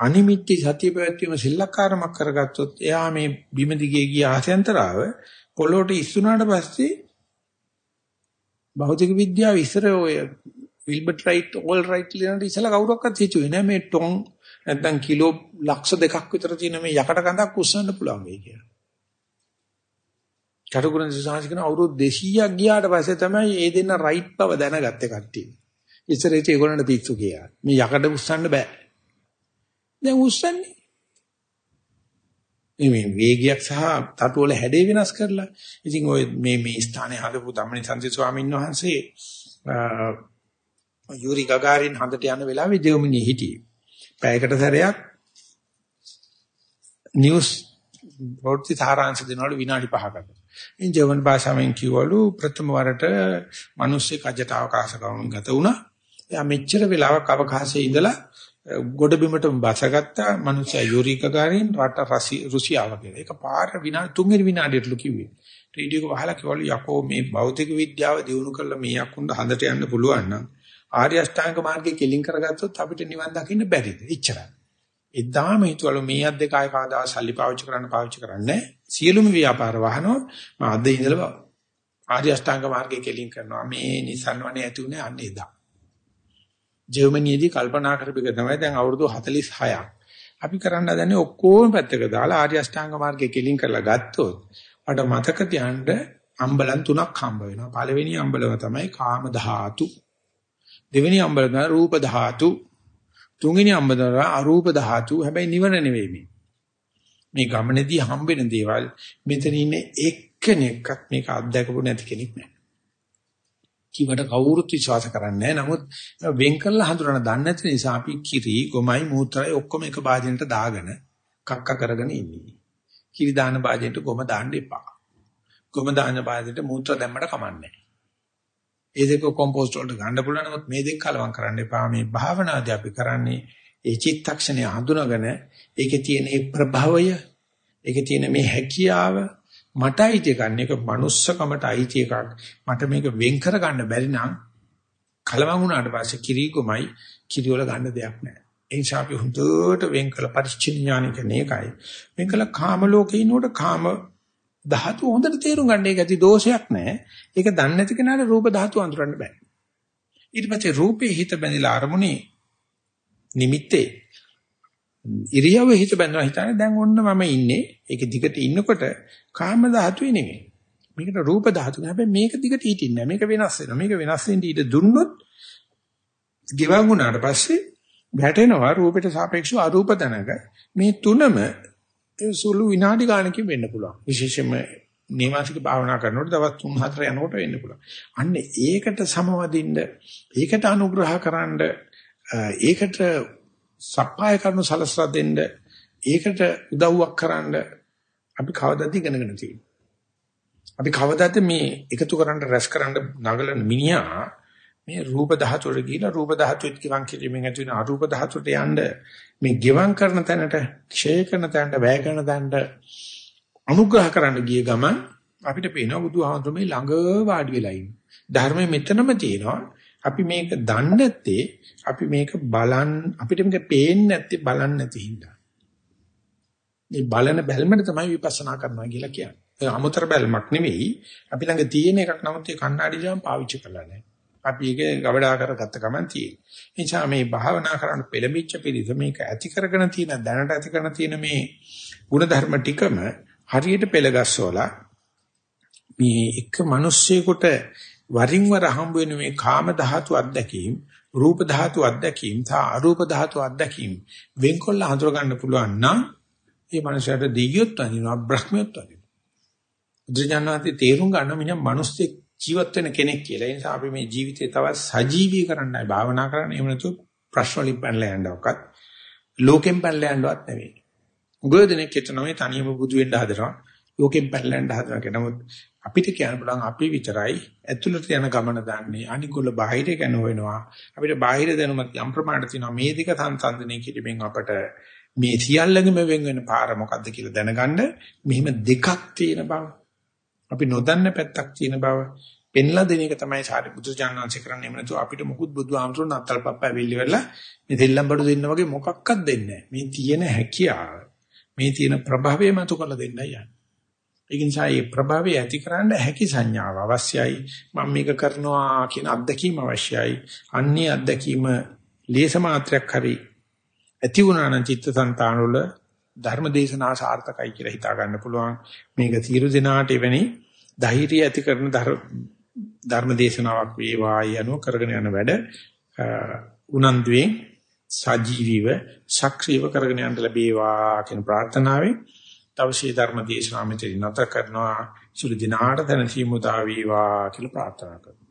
අනිමිත්‍ය සතිය පැවැත්වීම සෙල්ලක්කාරමක් කරගත්තොත් එයා මේ බිම දිගේ ගිය ආසයන්තරාව පොළොට ඉස්සුනාට පස්සේ භෞතික විද්‍යාව ඉස්සර ඔය විල්බර්ට් රයිට් ඕල් රයිට් ලියනට ඉස්සලා කවුරක්වත් හිතුවේ නෑ මේ ටොන් නැත්නම් කිලෝ ලක්ෂ දෙකක් විතර තියෙන මේ යකඩ කඳක් උස්සන්න පුළුවන් වෙයි කියලා. කටුකුරුන් සුසාංශ කරන අවුරුදු 200ක් ගියාට පස්සේ තමයි ඒ දෙන්න රයිට් බව දැනගත්තේ කට්ටිය. ඉස්සරේට ඒගොල්ලන්ට පිස්සු කියලා. මේ යකඩ උස්සන්න බෑ. දැන් උස්සන්නේ. මේ වේගයක් සහ තතු වල හැඩය වෙනස් කරලා. ඉතින් ඔය මේ මේ ස්ථානයේ හදපු ධම්මනිසන්ති ස්වාමීන් වහන්සේ යූරි ගගාරින් හන්දට යන වෙලාවේ දෙවමිනි හිටියේ. පැයකට සැරයක් නිවුස් පොටි සාරාංශ දෙනවලු විනාඩි 5කට. ඉන් ජර්මන් භාෂාවෙන් කියවලු ප්‍රථම වරට මිනිස්සෙක් අජට අවකාශ ගමන් ගත වුණා. එයා මෙච්චර වෙලාවක් අවකාශයේ ඉඳලා ගොඩ බිමට බසගත්තා මිනිස්සයා යූරි ගගාරින් රට රුසියාව කියලා. ඒක පාර විනාඩි තුන්වෙනි විනාඩියටලු කිව්වේ. රේඩියෝ එක වහලා කිව්වලු යකෝ මේ භෞතික විද්‍යාව දියුණු කළා මේ යකුන්ද හඳට යන්න පුළුවන් නම් ආර්ය අෂ්ටාංග මාර්ගයේ කෙලින් කරගත්තොත් අපිට නිවන් දකින්න බැරිද? එච්චරයි. එදාම හිතවල මේ අත් දෙක ආය කවදා සල්ලි පාවිච්චි කරන්න පාවිච්චි කරන්නේ සියලුම ව්‍යාපාර වහනවා මම අද ඉඳලා ආර්ය අෂ්ටාංග මාර්ගයේ කෙලින් කරනවා මේ නිසන්වනේ ඇති උනේ අන්න එදා. ජර්මනියේදී කල්පනා කරපෙක තමයි දැන් අවුරුදු 46ක්. අපි කරන්න හදන්නේ ඔක්කොම පැත්තක දාලා ආර්ය අෂ්ටාංග මාර්ගයේ කෙලින් කරලා ගත්තොත් මට මතක තියන්න අම්බලන් තුනක් හම්බ වෙනවා. පළවෙනි අම්බලම තමයි කාම ධාතු. දෙවෙනි අම්බල තමයි රූප ධාතු. තුන්වෙනි අම්බල තමයි අරූප ධාතු. හැබැයි නිවන නෙවෙයි මේ. මේ ගමනේදී හම්බෙන දේවල් මෙතන ඉන්නේ එක්කෙනෙක්වත් මේක අත්දැකපු නැති කෙනෙක් නෑ. කිවට කවුරුත් විශ්වාස කරන්නේ නැහැ. නමුත් වෙන් කරලා හඳුනන දන්නේ නැති නිසා අපි කිරි, ගොමයි, මූත්‍රායි ඔක්කොම එක භාජනයට දාගෙන කක්ක කරගෙන ඉන්නේ. කිරි දාන භාජනයට ගොම දාන්න එපා. ගොම දාන භාජනයට මූත්‍රා දැම්මට කමන්නේ නැහැ. ඒ දෙක කොම්පෝස්ට් වලට ගන්න පුළුවන් නමුත් මේ දෙක කලවම් කරන්න එපා. මේ භාවනාදී අපි කරන්නේ ඒ චිත්තක්ෂණය හඳුනාගෙන ඒකේ තියෙන ඒ ප්‍රභවය, ඒකේ තියෙන මේ හැකියාව මට අයිති ගන්න එක manussකමට අයිති එකක්. මට මේක වෙන් කර ගන්න බැරි නම් කලවම් වුණාට පස්සේ කිරිගොමයි කිරි වල ගන්න දෙයක් නැහැ. ඒ නිසා අපි හුදුට වෙන් කළ පරිච්ඡිඥානික නේකයි. වෙන් කළ කාම ලෝකේ ඉන්නකොට කාම ධාතු හොඳට තේරුම් ගන්න ඒක ඇති දෝෂයක් නැහැ. ඒක දන්නේ නැති කෙනාට රූප ධාතු අඳුරන්න බෑ. ඊට පස්සේ රූපේ හිත බැඳිලා අරමුණේ නිමිත්තේ ඉරියව්වේ හිත බැඳලා හිතන්නේ දැන් ඔන්න මම ඉන්නේ. ඒක දිගට ඉන්නකොට කාම ධාතුවේ නෙමෙයි. මේකට රූප ධාතුව. හැබැයි මේක දිගට හිටින්නේ නැහැ. මේක වෙනස් වෙනවා. මේක වෙනස් වෙන්න ඊට දුන්නොත් ගෙවන් වුණාට පස්සේ වැටෙනවා රූපයට සාපේක්ෂව අරූප තැනක. මේ තුනම ඒ සුළු විනාඩි ගානකින් වෙන්න පුළුවන්. විශේෂයෙන්ම නේවාසික භාවනා කරනකොට දවස් 3-4 යනකොට වෙන්න පුළුවන්. අන්න ඒකට සමවදින්න, ඒකට අනුග්‍රහ කරන්න, ඒකට සප්පාය කරනු සලසලා දෙන්න, ඒකට උදව්වක් කරන්න අපි කවදාද ඉගෙනගෙන තියෙන්නේ. අපි කවදාද මේ එකතු කරන්න රැස් කරන්න නගලන මිනිහා මේ රූප ධාතුවට ගිහිලා රූප ධාතුවෙත් ගිවන් කිරීමෙන් ඇති වෙන අරූප ධාතුවට යන්න මේ ගිවන් කරන තැනට ක්ෂය කරන තැනට වැය කරන තැනට අනුග්‍රහ කරන්න ගිය ගමන් අපිට පේනවා බුදුහාමුදුරුවෝ මේ ළඟ වාඩි වෙලා ඉන්නේ. ධර්මයේ මෙතනම තියෙනවා. අපි මේක දන්නේ නැත්තේ අපි මේක බලන් අපිට මේක පේන්නේ නැත්තේ බලන්නේ නැති හින්දා. මේ බලන බැල්මට තමයි විපස්සනා කරනවා කියලා කියන්නේ. ඒ අමුතර බැල්මක් නෙවෙයි. අපි ළඟ තියෙන එකක් නමුත් ඒ කණ්ණාඩි ජාම් පාවිච්චි කරලා නැහැ. අපි ඒක ගවඩා කරගත්ත ගමන් තියෙන්නේ. ඒ නිසා මේ භාවනා කරන්න පෙළඹිච්ච පිළිස මේක ඇති කරගෙන තියෙන දැනට ඇති කරන තියෙන මේ ಗುಣධර්ම ටිකම හරියට පෙළගස්සවලා මේ එක මිනිස්සෙකුට වරින් වර හම්බ වෙන මේ කාම ධාතු අත්දැකීම් රූප ධාතු අත්දැකීම් සහ අරූප ධාතු අත්දැකීම් වෙන්කොල්ල හඳුර ගන්න පුළුවන් නම් ඒ මනුස්සයාට දෙයියොත් වදිනවා බ්‍රහ්මියොත් වදිනවා. බුදුජානනාති තේරුම් ගන්න මිනිහ මිනිස්සෙක් ජීවත් වෙන කෙනෙක් කියලා. ඒ නිසා අපි මේ ජීවිතේ තවත් සජීවී කරන්නයි භාවනා කරන්නේ. එහෙම නැතු ප්‍රශ්න වලින් පැනලා යන්නවක්වත් ලෝකෙන් පැනලා යන්නවත් නෙවෙයි. උගදෙනෙක් හිතනවා මේ තනියම බුදු වෙන්න හදනවා. ලෝකෙන් පැනලා යන්න හදනවා කියලා. නමුත් අපිට කියන්න පුළුවන් අපි විතරයි ඇතුළට යන ගමන දන්නේ. අනිගොල්ල බාහිර ගැන හොයනවා. අපිට බාහිර දැනුමක් යම් ප්‍රමාණයක් තියෙනවා. මේ දෙක සංසන්දනය කිරීමෙන් අපට මේ සියල්ලගෙම වෙන් වෙන පාර මොකද්ද කියලා දැනගන්න මෙහිම දෙකක් තියෙන බව. අපි නොදන්න පැත්තක් තියෙන බව පෙන්ලා දෙන එක තමයි සාරි බුදුචානන්සේ කරන්නේ. එහෙම නැතු අපිට මුකුත් බුදු ආමතුරු නත්තල් පප්පා වෙල්ලි වෙලා මේ දෙල්ලම් බඩු දෙන්න වගේ මොකක්වත් දෙන්නේ නැහැ. මේ තියෙන හැකියාව මේ තියෙන ප්‍රභාවය මතු කරලා දෙන්නයි යන්නේ. ඒ නිසා මේ ප්‍රභාවය ඇතිකරන්න හැකි සංඥාව අවශ්‍යයි. මම මේක කරනවා කියන අත්දැකීම අවශ්‍යයි. අන්නේ අත්දැකීම ලේස මාත්‍රයක් හරි ඇති වුණා නම් චිත්තසංතාන වල ධර්මදේශනා සාර්ථකයි කියලා හිතා ගන්න පුළුවන්. මේක සියලු දෙනාට එවැනි ධෛර්යය ඇති කරන ධර්මදේශනාවක් වේවා යනෝ කරගෙන යන වැඩ උනන්දුවෙන් සජීවීව සක්‍රීයව කරගෙන යන්න ලැබේවා කියන ප්‍රාර්ථනාවෙන් තවසේ ධර්ම දේශනාව මෙතන නැත කරනවා. සුළු දිනාට දැනසීම උදා වේවා කියලා ප්‍රාර්ථනා කරනවා.